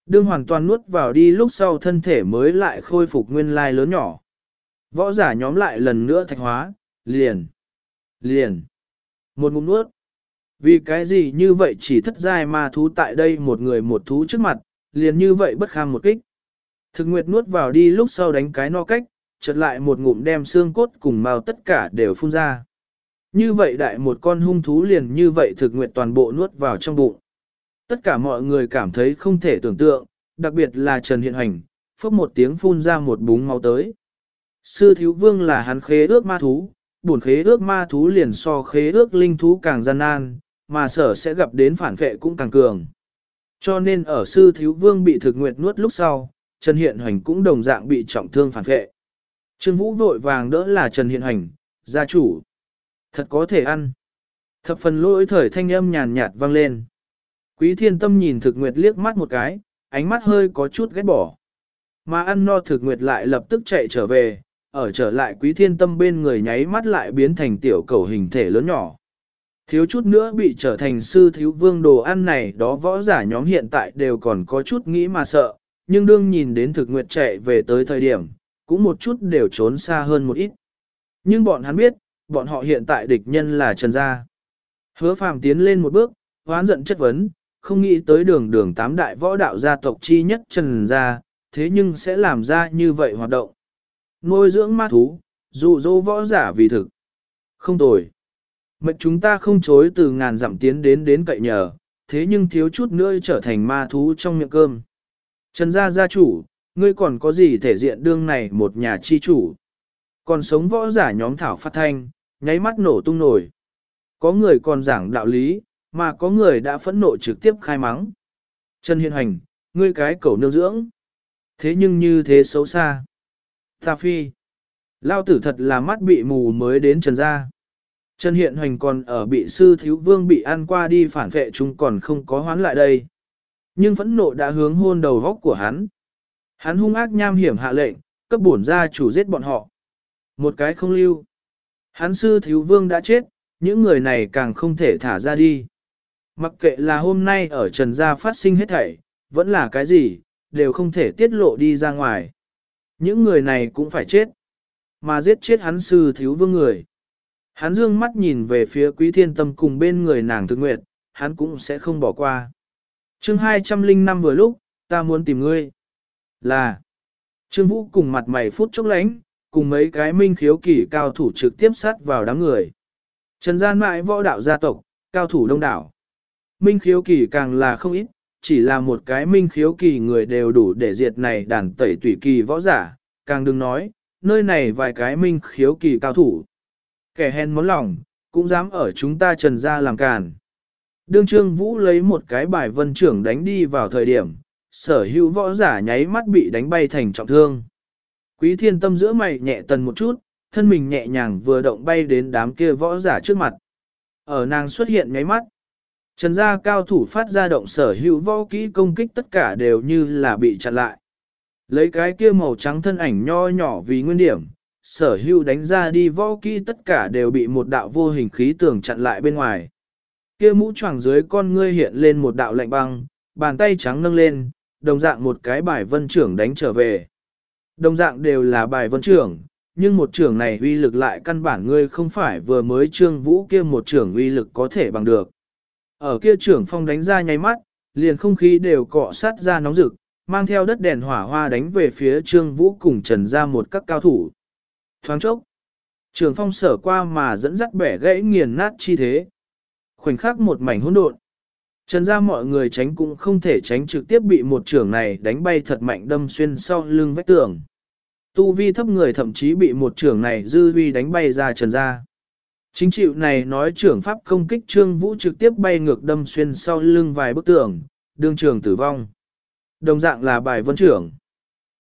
Đương hoàn toàn nuốt vào đi lúc sau thân thể mới lại khôi phục nguyên lai lớn nhỏ. Võ giả nhóm lại lần nữa thạch hóa, liền, liền, một ngụm nuốt. Vì cái gì như vậy chỉ thất giai ma thú tại đây một người một thú trước mặt, liền như vậy bất kham một kích. Thực nguyệt nuốt vào đi lúc sau đánh cái no cách, chợt lại một ngụm đem xương cốt cùng màu tất cả đều phun ra. Như vậy đại một con hung thú liền như vậy thực nguyệt toàn bộ nuốt vào trong bụng. Tất cả mọi người cảm thấy không thể tưởng tượng, đặc biệt là Trần Hiện Hành, phốc một tiếng phun ra một búng máu tới. Sư thiếu vương là hắn khế ước ma thú, buồn khế ước ma thú liền so khế ước linh thú càng gian nan, mà sở sẽ gặp đến phản vệ cũng càng cường. Cho nên ở sư thiếu vương bị thực nguyệt nuốt lúc sau, Trần Hiện Hành cũng đồng dạng bị trọng thương phản vệ. Trương Vũ vội vàng đỡ là Trần Hiện Hành, gia chủ. Thật có thể ăn. Thập phần lỗi thời thanh âm nhàn nhạt vang lên. Quý thiên tâm nhìn thực nguyệt liếc mắt một cái, ánh mắt hơi có chút ghét bỏ. Mà ăn no thực nguyệt lại lập tức chạy trở về, ở trở lại quý thiên tâm bên người nháy mắt lại biến thành tiểu cầu hình thể lớn nhỏ. Thiếu chút nữa bị trở thành sư thiếu vương đồ ăn này đó võ giả nhóm hiện tại đều còn có chút nghĩ mà sợ, nhưng đương nhìn đến thực nguyệt chạy về tới thời điểm, cũng một chút đều trốn xa hơn một ít. Nhưng bọn hắn biết, bọn họ hiện tại địch nhân là Trần Gia. Hứa phàm tiến lên một bước, hoán giận chất vấn, không nghĩ tới đường đường tám đại võ đạo gia tộc chi nhất Trần Gia, thế nhưng sẽ làm ra như vậy hoạt động. Nuôi dưỡng ma thú, dụ dỗ võ giả vì thực. Không tồi. Mệnh chúng ta không chối từ ngàn dặm tiến đến đến cậy nhờ, thế nhưng thiếu chút nữa trở thành ma thú trong miệng cơm. Trần gia gia chủ, ngươi còn có gì thể diện đương này một nhà chi chủ. Còn sống võ giả nhóm thảo phát thanh, nháy mắt nổ tung nổi. Có người còn giảng đạo lý, mà có người đã phẫn nộ trực tiếp khai mắng. Trần Hiền Hành, ngươi cái cầu nương dưỡng. Thế nhưng như thế xấu xa. Ta phi. Lao tử thật là mắt bị mù mới đến Trần gia. Trần Hiện Hoành còn ở bị sư thiếu vương bị ăn qua đi phản vệ chúng còn không có hoán lại đây. Nhưng phẫn nộ đã hướng hôn đầu góc của hắn. Hắn hung ác nham hiểm hạ lệnh, cấp bổn ra chủ giết bọn họ. Một cái không lưu. Hắn sư thiếu vương đã chết, những người này càng không thể thả ra đi. Mặc kệ là hôm nay ở Trần Gia phát sinh hết thảy, vẫn là cái gì, đều không thể tiết lộ đi ra ngoài. Những người này cũng phải chết. Mà giết chết hắn sư thiếu vương người. Hắn dương mắt nhìn về phía quý thiên tâm cùng bên người nàng thực nguyệt, hắn cũng sẽ không bỏ qua. chương 205 vừa lúc, ta muốn tìm ngươi. Là, Trương Vũ cùng mặt mày phút chốc lánh, cùng mấy cái minh khiếu kỳ cao thủ trực tiếp sát vào đám người. Trần gian mại võ đạo gia tộc, cao thủ đông đảo. Minh khiếu kỳ càng là không ít, chỉ là một cái minh khiếu kỳ người đều đủ để diệt này đàn tẩy tủy kỳ võ giả, càng đừng nói, nơi này vài cái minh khiếu kỳ cao thủ. Kẻ hèn món lòng, cũng dám ở chúng ta trần ra làm càn. Đương Trương Vũ lấy một cái bài vân trưởng đánh đi vào thời điểm, sở hữu võ giả nháy mắt bị đánh bay thành trọng thương. Quý thiên tâm giữa mày nhẹ tần một chút, thân mình nhẹ nhàng vừa động bay đến đám kia võ giả trước mặt. Ở nàng xuất hiện nháy mắt. Trần gia cao thủ phát ra động sở hữu võ kỹ công kích tất cả đều như là bị chặn lại. Lấy cái kia màu trắng thân ảnh nho nhỏ vì nguyên điểm, sở hữu đánh ra đi võ kỹ tất cả đều bị một đạo vô hình khí tường chặn lại bên ngoài. Kia mũ choàng dưới con ngươi hiện lên một đạo lạnh băng, bàn tay trắng nâng lên, đồng dạng một cái bài vân trưởng đánh trở về. Đồng dạng đều là bài vân trưởng, nhưng một trưởng này uy lực lại căn bản ngươi không phải vừa mới trương vũ kia một trưởng uy lực có thể bằng được. Ở kia trưởng phong đánh ra nháy mắt, liền không khí đều cọ sát ra nóng rực, mang theo đất đèn hỏa hoa đánh về phía Trương Vũ cùng Trần ra một các cao thủ. Thoáng chốc, trường phong sở qua mà dẫn dắt bẻ gãy nghiền nát chi thế. Khoảnh khắc một mảnh hỗn độn. Trần ra mọi người tránh cũng không thể tránh trực tiếp bị một trưởng này đánh bay thật mạnh đâm xuyên sau lưng vách tường. Tu vi thấp người thậm chí bị một trưởng này dư vi đánh bay ra trần ra. Chính chịu này nói trưởng pháp công kích Trương Vũ trực tiếp bay ngược đâm xuyên sau lưng vài bức tường, đương trường tử vong. Đồng dạng là bài vân trưởng.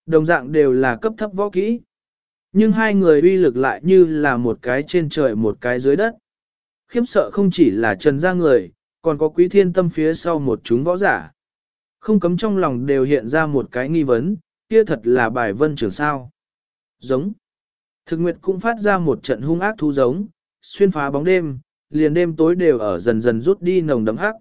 Đồng dạng đều là cấp thấp võ kỹ. Nhưng hai người uy lực lại như là một cái trên trời một cái dưới đất. Khiếp sợ không chỉ là trần ra người, còn có quý thiên tâm phía sau một chúng võ giả. Không cấm trong lòng đều hiện ra một cái nghi vấn, kia thật là bài vân trưởng sao. Giống. Thực nguyệt cũng phát ra một trận hung ác thú giống, xuyên phá bóng đêm, liền đêm tối đều ở dần dần rút đi nồng đấm hắc.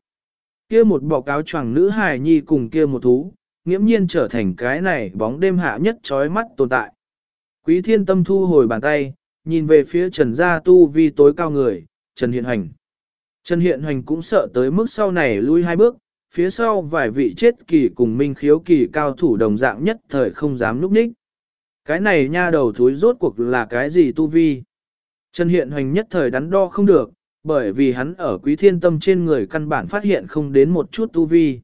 Kia một bọc áo choàng nữ hài nhi cùng kia một thú, nghiễm nhiên trở thành cái này bóng đêm hạ nhất chói mắt tồn tại. Quý thiên tâm thu hồi bàn tay, nhìn về phía Trần Gia Tu vi tối cao người, Trần Hiện Hành. Trần Hiện Hành cũng sợ tới mức sau này lui hai bước, phía sau vài vị chết kỳ cùng minh khiếu kỳ cao thủ đồng dạng nhất thời không dám núp ních. Cái này nha đầu thúi rốt cuộc là cái gì tu vi? Trần Hiện Hoành nhất thời đắn đo không được, bởi vì hắn ở quý thiên tâm trên người căn bản phát hiện không đến một chút tu vi.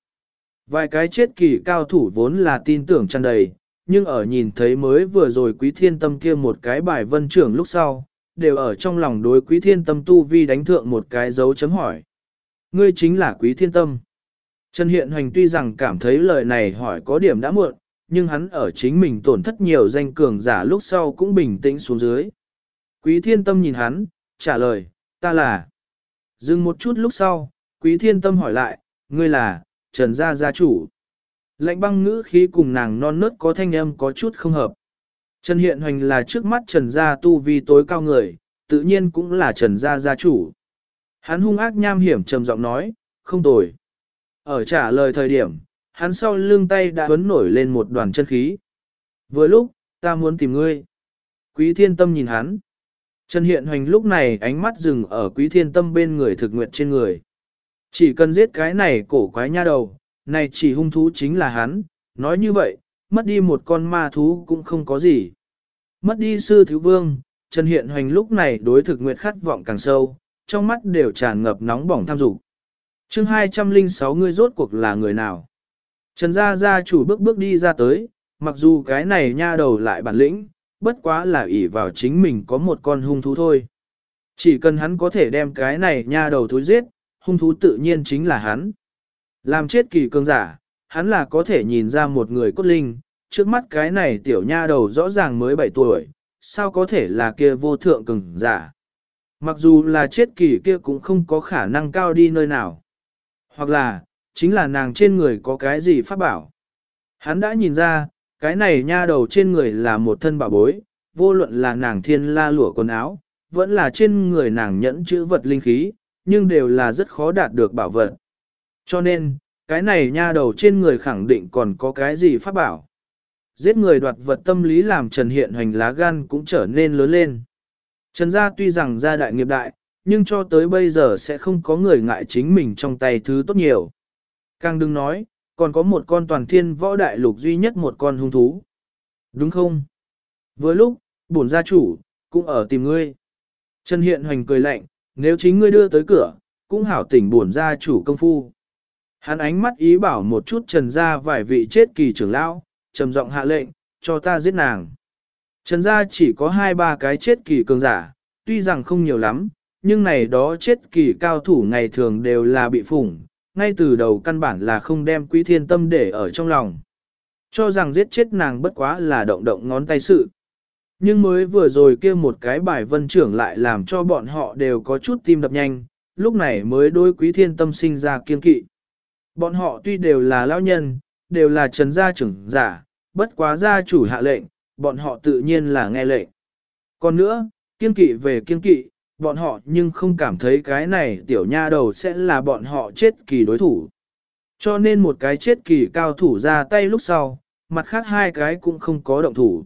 Vài cái chết kỳ cao thủ vốn là tin tưởng tràn đầy, nhưng ở nhìn thấy mới vừa rồi quý thiên tâm kia một cái bài vân trưởng lúc sau, đều ở trong lòng đối quý thiên tâm tu vi đánh thượng một cái dấu chấm hỏi. Ngươi chính là quý thiên tâm. Trần Hiện Hoành tuy rằng cảm thấy lời này hỏi có điểm đã muộn, nhưng hắn ở chính mình tổn thất nhiều danh cường giả lúc sau cũng bình tĩnh xuống dưới. Quý thiên tâm nhìn hắn, trả lời, ta là. Dừng một chút lúc sau, quý thiên tâm hỏi lại, ngươi là, Trần Gia Gia chủ. Lạnh băng ngữ khí cùng nàng non nớt có thanh âm có chút không hợp. Trần Hiện Hoành là trước mắt Trần Gia tu vi tối cao người, tự nhiên cũng là Trần Gia Gia chủ. Hắn hung ác nham hiểm trầm giọng nói, không tồi. Ở trả lời thời điểm, hắn sau lưng tay đã vấn nổi lên một đoàn chân khí. Vừa lúc, ta muốn tìm ngươi. Quý thiên tâm nhìn hắn. Trần Hiện Hoành lúc này ánh mắt dừng ở quý thiên tâm bên người thực nguyện trên người. Chỉ cần giết cái này cổ quái nha đầu, này chỉ hung thú chính là hắn, nói như vậy, mất đi một con ma thú cũng không có gì. Mất đi sư thiếu vương, Trần Hiện Hoành lúc này đối thực nguyện khát vọng càng sâu, trong mắt đều tràn ngập nóng bỏng tham dục. chương 206 ngươi rốt cuộc là người nào? Trần Gia Gia chủ bước bước đi ra tới, mặc dù cái này nha đầu lại bản lĩnh, bất quá là ỷ vào chính mình có một con hung thú thôi. Chỉ cần hắn có thể đem cái này nha đầu thối giết, hung thú tự nhiên chính là hắn. Làm chết kỳ cường giả, hắn là có thể nhìn ra một người cốt linh, trước mắt cái này tiểu nha đầu rõ ràng mới 7 tuổi, sao có thể là kia vô thượng cường giả. Mặc dù là chết kỳ kia cũng không có khả năng cao đi nơi nào. Hoặc là, chính là nàng trên người có cái gì phát bảo. Hắn đã nhìn ra, cái này nha đầu trên người là một thân bảo bối, vô luận là nàng thiên la lụa quần áo, vẫn là trên người nàng nhẫn chữ vật linh khí, nhưng đều là rất khó đạt được bảo vật. Cho nên, cái này nha đầu trên người khẳng định còn có cái gì pháp bảo. Giết người đoạt vật tâm lý làm Trần Hiện Hoành lá gan cũng trở nên lớn lên. Trần gia tuy rằng gia đại nghiệp đại, nhưng cho tới bây giờ sẽ không có người ngại chính mình trong tay thứ tốt nhiều. Càng đừng nói, còn có một con toàn thiên võ đại lục duy nhất một con hung thú. Đúng không? Với lúc, bổn gia chủ, cũng ở tìm ngươi. Trần Hiện Hoành cười lạnh, nếu chính ngươi đưa tới cửa, cũng hảo tỉnh bổn gia chủ công phu. Hắn ánh mắt ý bảo một chút trần gia vài vị chết kỳ trưởng lão, trầm giọng hạ lệnh, cho ta giết nàng. Trần gia chỉ có hai ba cái chết kỳ cường giả, tuy rằng không nhiều lắm, nhưng này đó chết kỳ cao thủ ngày thường đều là bị phủng, ngay từ đầu căn bản là không đem quý thiên tâm để ở trong lòng. Cho rằng giết chết nàng bất quá là động động ngón tay sự. Nhưng mới vừa rồi kia một cái bài vân trưởng lại làm cho bọn họ đều có chút tim đập nhanh, lúc này mới đối quý thiên tâm sinh ra kiên kỵ. Bọn họ tuy đều là lão nhân, đều là trần gia trưởng giả, bất quá gia chủ hạ lệnh, bọn họ tự nhiên là nghe lệnh. Còn nữa, kiên kỵ về kiên kỵ, bọn họ nhưng không cảm thấy cái này tiểu nha đầu sẽ là bọn họ chết kỳ đối thủ. Cho nên một cái chết kỳ cao thủ ra tay lúc sau, mặt khác hai cái cũng không có động thủ.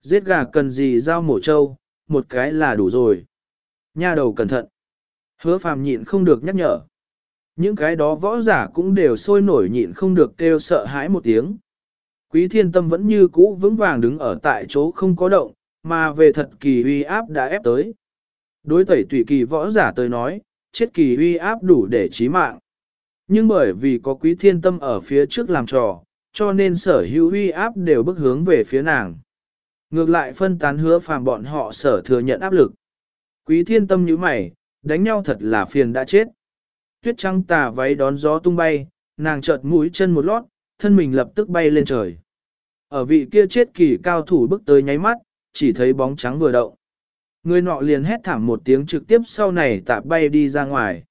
Giết gà cần gì dao mổ trâu, một cái là đủ rồi. Nha đầu cẩn thận. Hứa phàm nhịn không được nhắc nhở. Những cái đó võ giả cũng đều sôi nổi nhịn không được kêu sợ hãi một tiếng. Quý thiên tâm vẫn như cũ vững vàng đứng ở tại chỗ không có động, mà về thật kỳ uy áp đã ép tới. Đối tẩy tùy kỳ võ giả tới nói, chết kỳ uy áp đủ để chí mạng. Nhưng bởi vì có quý thiên tâm ở phía trước làm trò, cho nên sở hữu uy áp đều bước hướng về phía nàng. Ngược lại phân tán hứa phàm bọn họ sở thừa nhận áp lực. Quý thiên tâm như mày, đánh nhau thật là phiền đã chết. Tuyết trắng tà váy đón gió tung bay, nàng chợt mũi chân một lót, thân mình lập tức bay lên trời. Ở vị kia chết kỳ cao thủ bước tới nháy mắt, chỉ thấy bóng trắng vừa động. Người nọ liền hét thảm một tiếng trực tiếp sau này tạp bay đi ra ngoài.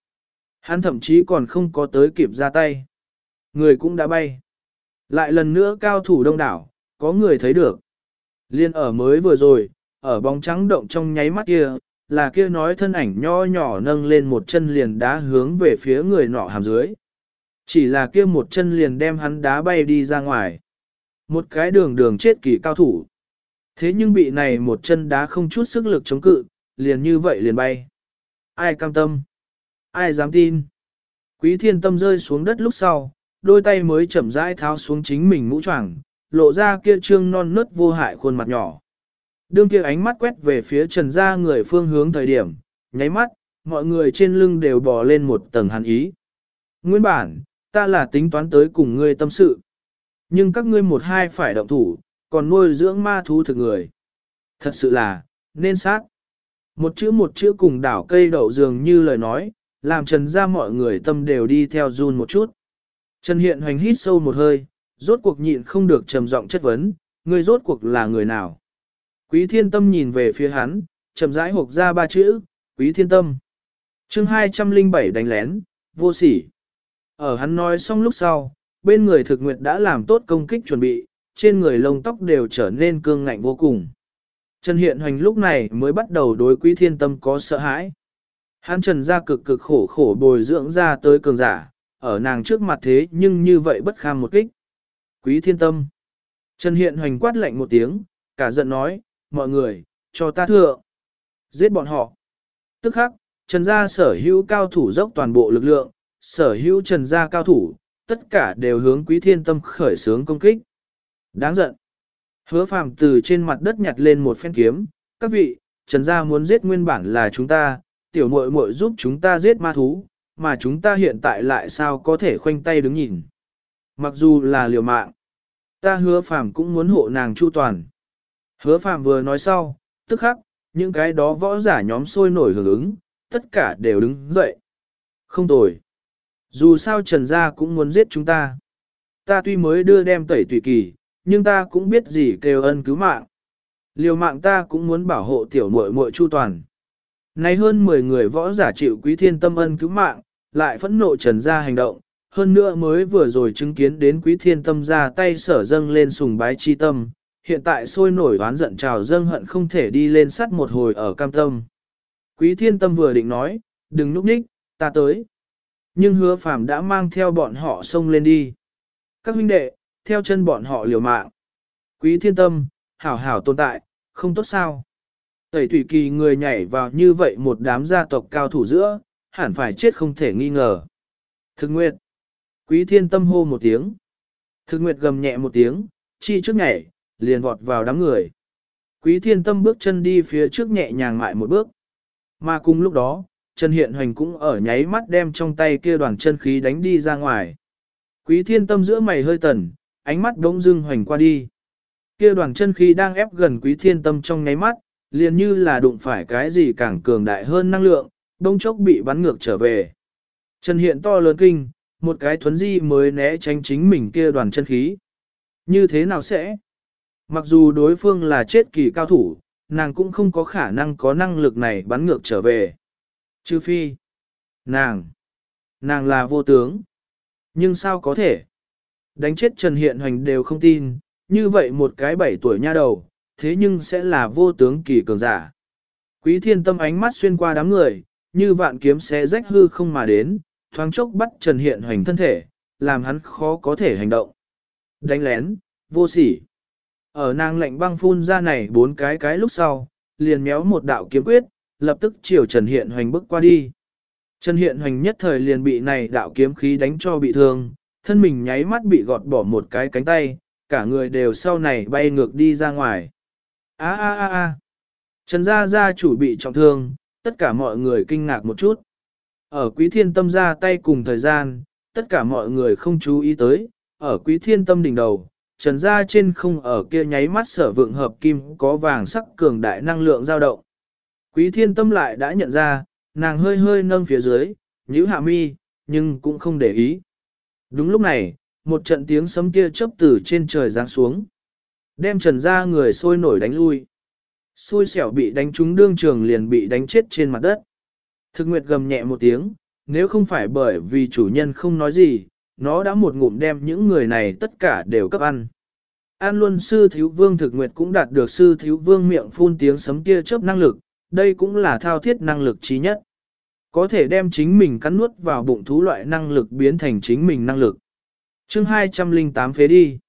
Hắn thậm chí còn không có tới kịp ra tay. Người cũng đã bay. Lại lần nữa cao thủ đông đảo, có người thấy được. Liên ở mới vừa rồi, ở bóng trắng động trong nháy mắt kia, là kia nói thân ảnh nho nhỏ nâng lên một chân liền đá hướng về phía người nọ hàm dưới. Chỉ là kia một chân liền đem hắn đá bay đi ra ngoài. Một cái đường đường chết kỳ cao thủ. Thế nhưng bị này một chân đá không chút sức lực chống cự, liền như vậy liền bay. Ai cam tâm? Ai dám tin? Quý thiên tâm rơi xuống đất lúc sau, đôi tay mới chậm rãi tháo xuống chính mình mũ choàng, lộ ra kia trương non nớt vô hại khuôn mặt nhỏ. Đương kia ánh mắt quét về phía trần gia người phương hướng thời điểm, nháy mắt, mọi người trên lưng đều bò lên một tầng hàn ý. Nguyên bản, ta là tính toán tới cùng ngươi tâm sự. Nhưng các ngươi một hai phải động thủ, còn nuôi dưỡng ma thú thực người. Thật sự là, nên sát. Một chữ một chữ cùng đảo cây đậu dường như lời nói, làm trần ra mọi người tâm đều đi theo run một chút. Trần Hiện Hoành hít sâu một hơi, rốt cuộc nhịn không được trầm giọng chất vấn, người rốt cuộc là người nào? Quý thiên tâm nhìn về phía hắn, chậm rãi hộp ra ba chữ, quý thiên tâm. chương 207 đánh lén, vô sỉ. Ở hắn nói xong lúc sau, bên người thực nguyệt đã làm tốt công kích chuẩn bị, trên người lông tóc đều trở nên cương ngạnh vô cùng. Trần Hiện Hoành lúc này mới bắt đầu đối quý thiên tâm có sợ hãi. Hắn trần ra cực cực khổ khổ bồi dưỡng ra tới cường giả, ở nàng trước mặt thế nhưng như vậy bất kham một kích. Quý thiên tâm. Trần Hiện Hoành quát lạnh một tiếng, cả giận nói, mọi người, cho ta thượng. Giết bọn họ. Tức khắc, Trần gia sở hữu cao thủ dốc toàn bộ lực lượng, sở hữu Trần gia cao thủ, tất cả đều hướng quý thiên tâm khởi sướng công kích. Đáng giận. Hứa phàm từ trên mặt đất nhặt lên một phen kiếm, các vị, Trần gia muốn giết nguyên bản là chúng ta, tiểu muội muội giúp chúng ta giết ma thú, mà chúng ta hiện tại lại sao có thể khoanh tay đứng nhìn. Mặc dù là liều mạng, ta hứa phàm cũng muốn hộ nàng chu toàn. Hứa phàm vừa nói sau, tức khắc, những cái đó võ giả nhóm sôi nổi hưởng ứng, tất cả đều đứng dậy. Không tồi. Dù sao Trần Gia cũng muốn giết chúng ta. Ta tuy mới đưa đem tẩy tùy kỳ, nhưng ta cũng biết gì kêu ân cứu mạng. Liều mạng ta cũng muốn bảo hộ tiểu muội muội chu toàn. Nay hơn 10 người võ giả chịu quý thiên tâm ân cứu mạng, lại phẫn nộ Trần Gia hành động, hơn nữa mới vừa rồi chứng kiến đến quý thiên tâm ra tay sở dâng lên sùng bái chi tâm, hiện tại sôi nổi oán giận trào dâng hận không thể đi lên sắt một hồi ở cam tâm. Quý thiên tâm vừa định nói, đừng núp ních, ta tới. Nhưng hứa phàm đã mang theo bọn họ xông lên đi. Các huynh đệ, theo chân bọn họ liều mạng. Quý thiên tâm, hảo hảo tồn tại, không tốt sao. Tẩy thủy kỳ người nhảy vào như vậy một đám gia tộc cao thủ giữa, hẳn phải chết không thể nghi ngờ. Thực nguyệt. Quý thiên tâm hô một tiếng. Thực nguyệt gầm nhẹ một tiếng, chi trước nhảy, liền vọt vào đám người. Quý thiên tâm bước chân đi phía trước nhẹ nhàng mại một bước. Mà cùng lúc đó, Trần Hiện Hoành cũng ở nháy mắt đem trong tay kia đoàn chân khí đánh đi ra ngoài. Quý thiên tâm giữa mày hơi tần, ánh mắt đống dưng hoành qua đi. Kia đoàn chân khí đang ép gần quý thiên tâm trong nháy mắt, liền như là đụng phải cái gì càng cường đại hơn năng lượng, đông chốc bị bắn ngược trở về. Trần Hiện to lớn kinh, một cái thuấn di mới né tránh chính mình kia đoàn chân khí. Như thế nào sẽ? Mặc dù đối phương là chết kỳ cao thủ, nàng cũng không có khả năng có năng lực này bắn ngược trở về. Chứ phi, nàng, nàng là vô tướng. Nhưng sao có thể? Đánh chết Trần Hiện Hoành đều không tin, như vậy một cái bảy tuổi nha đầu, thế nhưng sẽ là vô tướng kỳ cường giả. Quý thiên tâm ánh mắt xuyên qua đám người, như vạn kiếm sẽ rách hư không mà đến, thoáng chốc bắt Trần Hiện Hoành thân thể, làm hắn khó có thể hành động. Đánh lén, vô sỉ. Ở nàng lạnh băng phun ra này bốn cái cái lúc sau, liền méo một đạo kiếm quyết, lập tức chiều Trần Hiện Hoành bước qua đi. Trần Hiện Hoành nhất thời liền bị này đạo kiếm khí đánh cho bị thương, thân mình nháy mắt bị gọt bỏ một cái cánh tay, cả người đều sau này bay ngược đi ra ngoài. A a a a. Trần gia gia chủ bị trọng thương, tất cả mọi người kinh ngạc một chút. Ở quý thiên tâm ra tay cùng thời gian, tất cả mọi người không chú ý tới, ở quý thiên tâm đỉnh đầu, trần gia trên không ở kia nháy mắt sở vượng hợp kim có vàng sắc cường đại năng lượng dao động. Quý thiên tâm lại đã nhận ra, nàng hơi hơi nâng phía dưới, nhíu hạ mi, nhưng cũng không để ý. Đúng lúc này, một trận tiếng sấm kia chớp từ trên trời giáng xuống. Đem trần ra người sôi nổi đánh lui. Xui xẻo bị đánh trúng đương trường liền bị đánh chết trên mặt đất. Thực nguyệt gầm nhẹ một tiếng, nếu không phải bởi vì chủ nhân không nói gì, nó đã một ngụm đem những người này tất cả đều cấp ăn. An luôn sư thiếu vương thực nguyệt cũng đạt được sư thiếu vương miệng phun tiếng sấm kia chớp năng lực, đây cũng là thao thiết năng lực trí nhất. Có thể đem chính mình cắn nuốt vào bụng thú loại năng lực biến thành chính mình năng lực. chương 208 phế đi.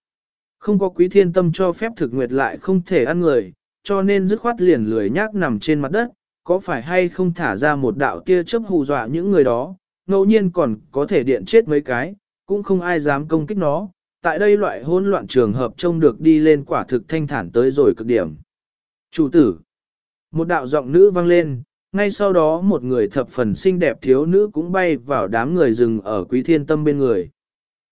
Không có quý thiên tâm cho phép thực nguyệt lại không thể ăn người, cho nên dứt khoát liền lười nhác nằm trên mặt đất, có phải hay không thả ra một đạo tia chớp hù dọa những người đó, ngẫu nhiên còn có thể điện chết mấy cái, cũng không ai dám công kích nó. Tại đây loại hỗn loạn trường hợp trông được đi lên quả thực thanh thản tới rồi cực điểm. Chủ tử. Một đạo giọng nữ vang lên, ngay sau đó một người thập phần xinh đẹp thiếu nữ cũng bay vào đám người rừng ở quý thiên tâm bên người.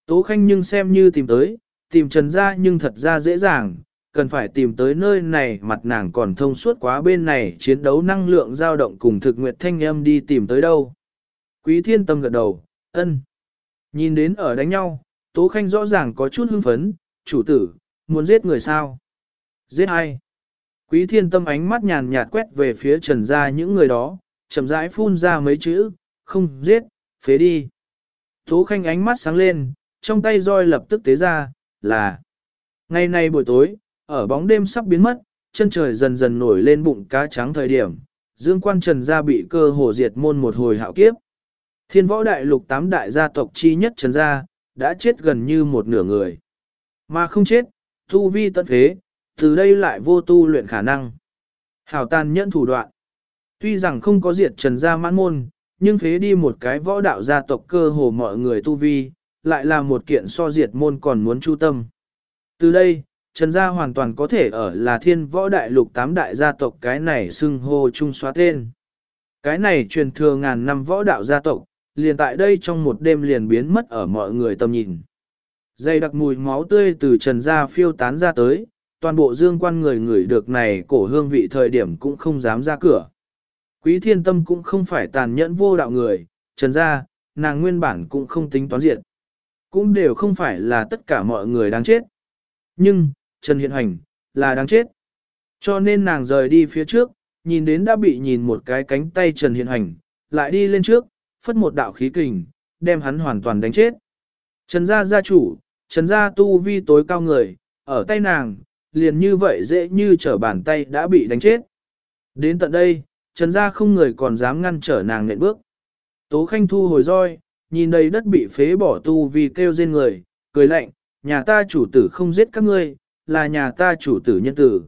Tố khanh nhưng xem như tìm tới, tìm trần ra nhưng thật ra dễ dàng, cần phải tìm tới nơi này mặt nàng còn thông suốt quá bên này chiến đấu năng lượng dao động cùng thực nguyệt thanh âm đi tìm tới đâu. Quý thiên tâm gật đầu, ân. Nhìn đến ở đánh nhau, Tố Khanh rõ ràng có chút hưng phấn, chủ tử, muốn giết người sao? Giết ai? Quý thiên tâm ánh mắt nhàn nhạt quét về phía trần ra những người đó, chậm rãi phun ra mấy chữ, không giết, phế đi. Tố Khanh ánh mắt sáng lên, trong tay roi lập tức tế ra, là. Ngày nay buổi tối, ở bóng đêm sắp biến mất, chân trời dần dần nổi lên bụng cá trắng thời điểm, dương quan trần gia bị cơ hồ diệt môn một hồi hạo kiếp. Thiên võ đại lục tám đại gia tộc chi nhất trần gia, đã chết gần như một nửa người. Mà không chết, Thu vi tận phế, từ đây lại vô tu luyện khả năng. Hảo tàn nhẫn thủ đoạn. Tuy rằng không có diệt trần gia mãn môn, nhưng phế đi một cái võ đạo gia tộc cơ hồ mọi người tu vi, lại là một kiện so diệt môn còn muốn chu tâm. Từ đây, Trần gia hoàn toàn có thể ở là thiên võ đại lục tám đại gia tộc cái này xưng hô chung xóa tên. Cái này truyền thừa ngàn năm võ đạo gia tộc, liền tại đây trong một đêm liền biến mất ở mọi người tầm nhìn. Dây đặc mùi máu tươi từ trần gia phiêu tán ra tới, toàn bộ dương quan người người được này cổ hương vị thời điểm cũng không dám ra cửa. Quý thiên tâm cũng không phải tàn nhẫn vô đạo người, trần gia, nàng nguyên bản cũng không tính toán diện. Cũng đều không phải là tất cả mọi người đáng chết. Nhưng, Trần Hiện Hành, là đáng chết. Cho nên nàng rời đi phía trước, nhìn đến đã bị nhìn một cái cánh tay Trần Hiện Hành, lại đi lên trước, phất một đạo khí kình, đem hắn hoàn toàn đánh chết. Trần gia gia chủ, Trần gia tu vi tối cao người, ở tay nàng, liền như vậy dễ như trở bàn tay đã bị đánh chết. Đến tận đây, Trần gia không người còn dám ngăn trở nàng nện bước. Tố Khanh thu hồi roi, nhìn đầy đất bị phế bỏ tu vì kêu rên người, cười lạnh, nhà ta chủ tử không giết các ngươi, là nhà ta chủ tử nhân tử.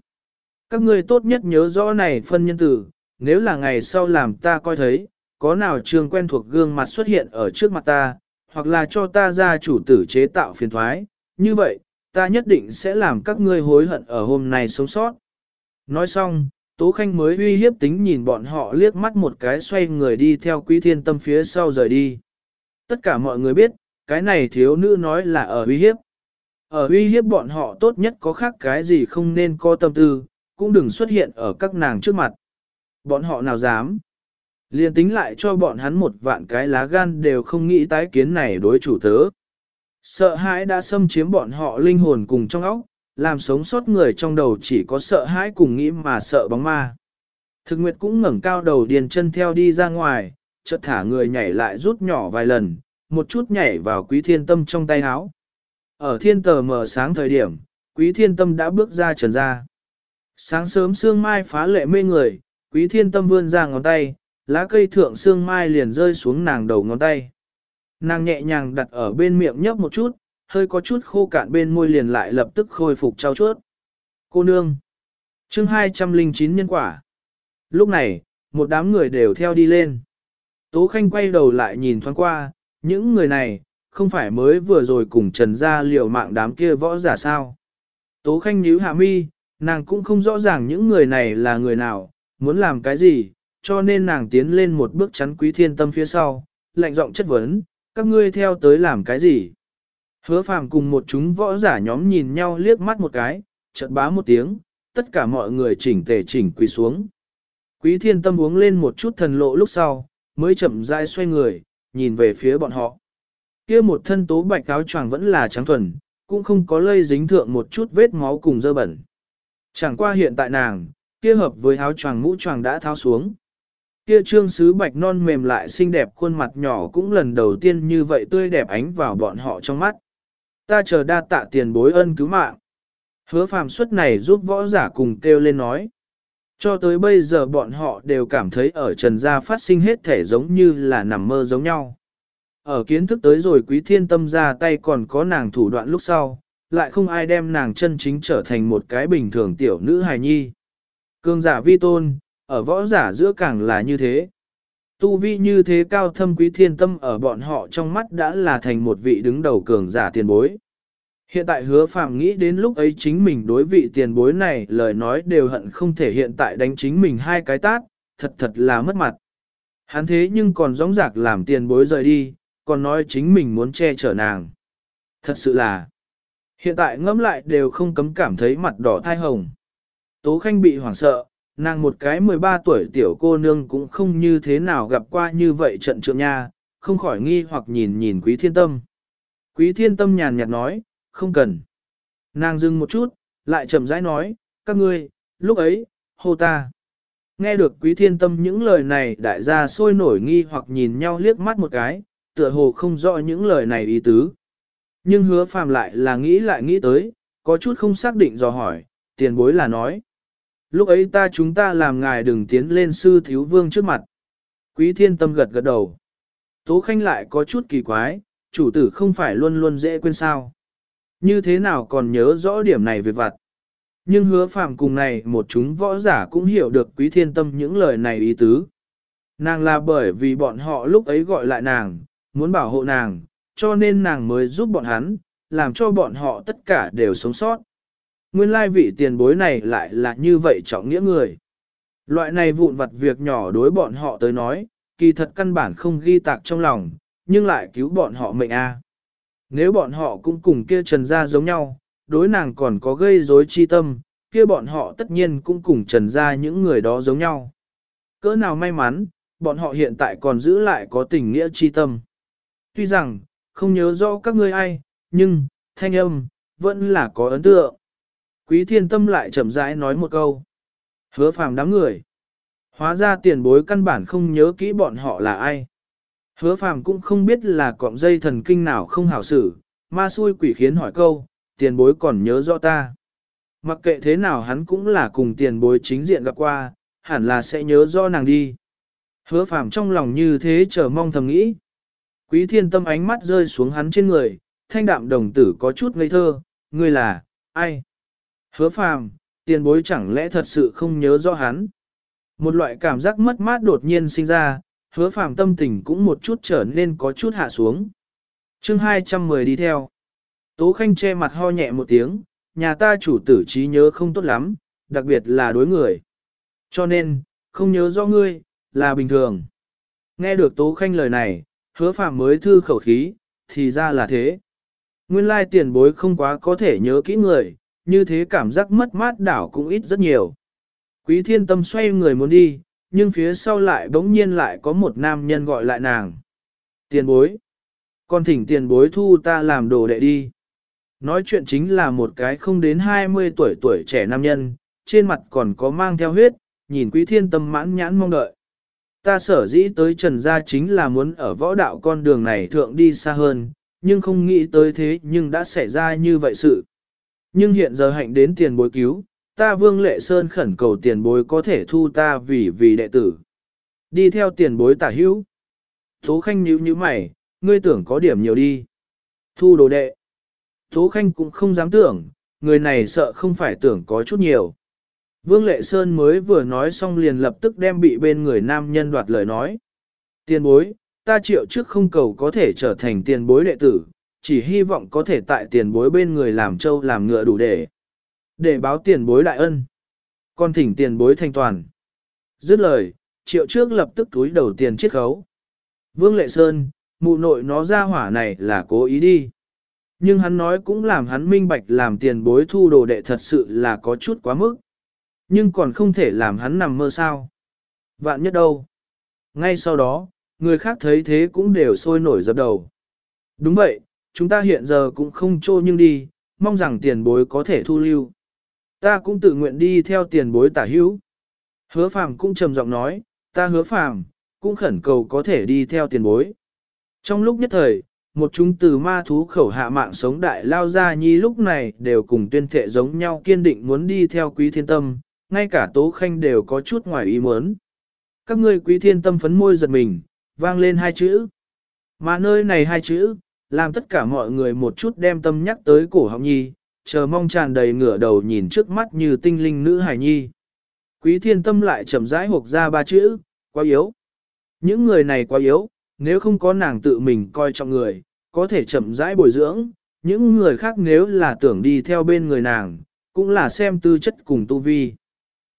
Các ngươi tốt nhất nhớ rõ này phân nhân tử, nếu là ngày sau làm ta coi thấy, có nào trường quen thuộc gương mặt xuất hiện ở trước mặt ta, hoặc là cho ta ra chủ tử chế tạo phiền thoái, như vậy, ta nhất định sẽ làm các ngươi hối hận ở hôm nay sống sót. Nói xong, Tố Khanh mới uy hiếp tính nhìn bọn họ liếc mắt một cái xoay người đi theo quý thiên tâm phía sau rời đi. Tất cả mọi người biết, cái này thiếu nữ nói là ở uy hiếp. Ở uy hiếp bọn họ tốt nhất có khác cái gì không nên có tâm tư, cũng đừng xuất hiện ở các nàng trước mặt. Bọn họ nào dám. Liên tính lại cho bọn hắn một vạn cái lá gan đều không nghĩ tái kiến này đối chủ tớ. Sợ hãi đã xâm chiếm bọn họ linh hồn cùng trong óc, làm sống sót người trong đầu chỉ có sợ hãi cùng nghĩ mà sợ bóng ma. Thực nguyệt cũng ngẩng cao đầu điền chân theo đi ra ngoài, chợt thả người nhảy lại rút nhỏ vài lần, một chút nhảy vào quý thiên tâm trong tay áo. Ở thiên tờ mở sáng thời điểm, quý thiên tâm đã bước ra trần ra. Sáng sớm sương mai phá lệ mê người, quý thiên tâm vươn ra ngón tay, lá cây thượng sương mai liền rơi xuống nàng đầu ngón tay. Nàng nhẹ nhàng đặt ở bên miệng nhấp một chút, hơi có chút khô cạn bên môi liền lại lập tức khôi phục trao chuốt. Cô nương. chương 209 nhân quả. Lúc này, một đám người đều theo đi lên. Tố Khanh quay đầu lại nhìn thoáng qua, những người này, không phải mới vừa rồi cùng Trần Gia liều mạng đám kia võ giả sao. Tố khanh nhíu hạ mi, nàng cũng không rõ ràng những người này là người nào, muốn làm cái gì, cho nên nàng tiến lên một bước chắn quý thiên tâm phía sau, lạnh giọng chất vấn, các ngươi theo tới làm cái gì? Hứa phàm cùng một chúng võ giả nhóm nhìn nhau liếc mắt một cái, chợt bá một tiếng, tất cả mọi người chỉnh tề chỉnh quỳ xuống. Quý thiên tâm uống lên một chút thần lộ lúc sau, mới chậm rãi xoay người, nhìn về phía bọn họ. kia một thân tố bạch áo choàng vẫn là trắng thuần, cũng không có lây dính thượng một chút vết máu cùng dơ bẩn. Chẳng qua hiện tại nàng, kia hợp với áo choàng mũ choàng đã tháo xuống. Kia trương sứ bạch non mềm lại xinh đẹp khuôn mặt nhỏ cũng lần đầu tiên như vậy tươi đẹp ánh vào bọn họ trong mắt. Ta chờ đa tạ tiền bối ân cứu mạng. Hứa phàm suất này giúp võ giả cùng kêu lên nói. Cho tới bây giờ bọn họ đều cảm thấy ở trần gia phát sinh hết thể giống như là nằm mơ giống nhau. Ở kiến thức tới rồi quý thiên tâm ra tay còn có nàng thủ đoạn lúc sau, lại không ai đem nàng chân chính trở thành một cái bình thường tiểu nữ hài nhi. Cương giả vi tôn, ở võ giả giữa càng là như thế. Tu vi như thế cao thâm quý thiên tâm ở bọn họ trong mắt đã là thành một vị đứng đầu cường giả tiền bối. Hiện tại hứa phạm nghĩ đến lúc ấy chính mình đối vị tiền bối này lời nói đều hận không thể hiện tại đánh chính mình hai cái tát, thật thật là mất mặt. Hắn thế nhưng còn rõng rạc làm tiền bối rời đi, còn nói chính mình muốn che chở nàng. Thật sự là, hiện tại ngẫm lại đều không cấm cảm thấy mặt đỏ thai hồng. Tố Khanh bị hoảng sợ, nàng một cái 13 tuổi tiểu cô nương cũng không như thế nào gặp qua như vậy trận trượng nha, không khỏi nghi hoặc nhìn nhìn quý thiên tâm. Quý thiên tâm nhàn nhạt nói, không cần. Nàng dừng một chút, lại chậm rãi nói, các ngươi, lúc ấy, hô ta. Nghe được quý thiên tâm những lời này đại gia sôi nổi nghi hoặc nhìn nhau liếc mắt một cái, tựa hồ không rõ những lời này ý tứ. Nhưng hứa phàm lại là nghĩ lại nghĩ tới, có chút không xác định dò hỏi, tiền bối là nói. Lúc ấy ta chúng ta làm ngài đừng tiến lên sư thiếu vương trước mặt. Quý thiên tâm gật gật đầu. Tố khanh lại có chút kỳ quái, chủ tử không phải luôn luôn dễ quên sao. Như thế nào còn nhớ rõ điểm này về vặt. Nhưng hứa phạm cùng này một chúng võ giả cũng hiểu được quý thiên tâm những lời này ý tứ. Nàng là bởi vì bọn họ lúc ấy gọi lại nàng, muốn bảo hộ nàng, cho nên nàng mới giúp bọn hắn, làm cho bọn họ tất cả đều sống sót. Nguyên lai vị tiền bối này lại là như vậy trọng nghĩa người. Loại này vụn vặt việc nhỏ đối bọn họ tới nói, kỳ thật căn bản không ghi tạc trong lòng, nhưng lại cứu bọn họ mệnh a. Nếu bọn họ cũng cùng kia trần gia giống nhau, đối nàng còn có gây rối chi tâm, kia bọn họ tất nhiên cũng cùng trần gia những người đó giống nhau. Cỡ nào may mắn, bọn họ hiện tại còn giữ lại có tình nghĩa chi tâm. Tuy rằng, không nhớ rõ các ngươi ai, nhưng, thanh âm, vẫn là có ấn tượng. Quý thiên tâm lại chậm rãi nói một câu. Hứa phàm đám người. Hóa ra tiền bối căn bản không nhớ kỹ bọn họ là ai. Hứa phàm cũng không biết là cọng dây thần kinh nào không hảo xử, ma xui quỷ khiến hỏi câu, tiền bối còn nhớ rõ ta. Mặc kệ thế nào hắn cũng là cùng tiền bối chính diện gặp qua, hẳn là sẽ nhớ rõ nàng đi. Hứa phàm trong lòng như thế chờ mong thầm nghĩ. Quý thiên tâm ánh mắt rơi xuống hắn trên người, thanh đạm đồng tử có chút ngây thơ, ngươi là, ai? Hứa phàm, tiền bối chẳng lẽ thật sự không nhớ rõ hắn? Một loại cảm giác mất mát đột nhiên sinh ra, hứa phàm tâm tình cũng một chút trở nên có chút hạ xuống. chương 210 đi theo. Tố Khanh che mặt ho nhẹ một tiếng, nhà ta chủ tử trí nhớ không tốt lắm, đặc biệt là đối người. Cho nên, không nhớ rõ ngươi, là bình thường. Nghe được Tố Khanh lời này, hứa phàm mới thư khẩu khí, thì ra là thế. Nguyên lai tiền bối không quá có thể nhớ kỹ người, như thế cảm giác mất mát đảo cũng ít rất nhiều. Quý thiên tâm xoay người muốn đi, nhưng phía sau lại bỗng nhiên lại có một nam nhân gọi lại nàng. Tiền bối. Con thỉnh tiền bối thu ta làm đồ đệ đi. Nói chuyện chính là một cái không đến 20 tuổi tuổi trẻ nam nhân, trên mặt còn có mang theo huyết, nhìn quý thiên tâm mãn nhãn mong đợi. Ta sở dĩ tới trần gia chính là muốn ở võ đạo con đường này thượng đi xa hơn, nhưng không nghĩ tới thế nhưng đã xảy ra như vậy sự. Nhưng hiện giờ hạnh đến tiền bối cứu, ta vương lệ sơn khẩn cầu tiền bối có thể thu ta vì vì đệ tử. Đi theo tiền bối tả hữu. Tố khanh nhíu như mày, ngươi tưởng có điểm nhiều đi. Thu đồ đệ. Tố khanh cũng không dám tưởng, người này sợ không phải tưởng có chút nhiều. Vương Lệ Sơn mới vừa nói xong liền lập tức đem bị bên người nam nhân đoạt lời nói. Tiền bối, ta triệu trước không cầu có thể trở thành tiền bối đệ tử, chỉ hy vọng có thể tại tiền bối bên người làm trâu làm ngựa đủ để. Để báo tiền bối đại ân. Con thỉnh tiền bối thanh toàn. Dứt lời, triệu trước lập tức túi đầu tiền chiết khấu. Vương Lệ Sơn, mụ nội nó ra hỏa này là cố ý đi. Nhưng hắn nói cũng làm hắn minh bạch làm tiền bối thu đồ đệ thật sự là có chút quá mức. Nhưng còn không thể làm hắn nằm mơ sao. Vạn nhất đâu. Ngay sau đó, người khác thấy thế cũng đều sôi nổi dập đầu. Đúng vậy, chúng ta hiện giờ cũng không trô nhưng đi, mong rằng tiền bối có thể thu lưu. Ta cũng tự nguyện đi theo tiền bối tả hữu. Hứa phàm cũng trầm giọng nói, ta hứa phàm, cũng khẩn cầu có thể đi theo tiền bối. Trong lúc nhất thời, một chúng từ ma thú khẩu hạ mạng sống đại lao ra nhi lúc này đều cùng tuyên thệ giống nhau kiên định muốn đi theo quý thiên tâm, ngay cả tố khanh đều có chút ngoài ý muốn. Các ngươi quý thiên tâm phấn môi giật mình, vang lên hai chữ. Mà nơi này hai chữ, làm tất cả mọi người một chút đem tâm nhắc tới cổ họng nhi, chờ mong tràn đầy ngửa đầu nhìn trước mắt như tinh linh nữ hải nhi. Quý thiên tâm lại chậm rãi hộp ra ba chữ, quá yếu. Những người này quá yếu, nếu không có nàng tự mình coi trọng người, có thể chậm rãi bồi dưỡng, những người khác nếu là tưởng đi theo bên người nàng, cũng là xem tư chất cùng tu vi.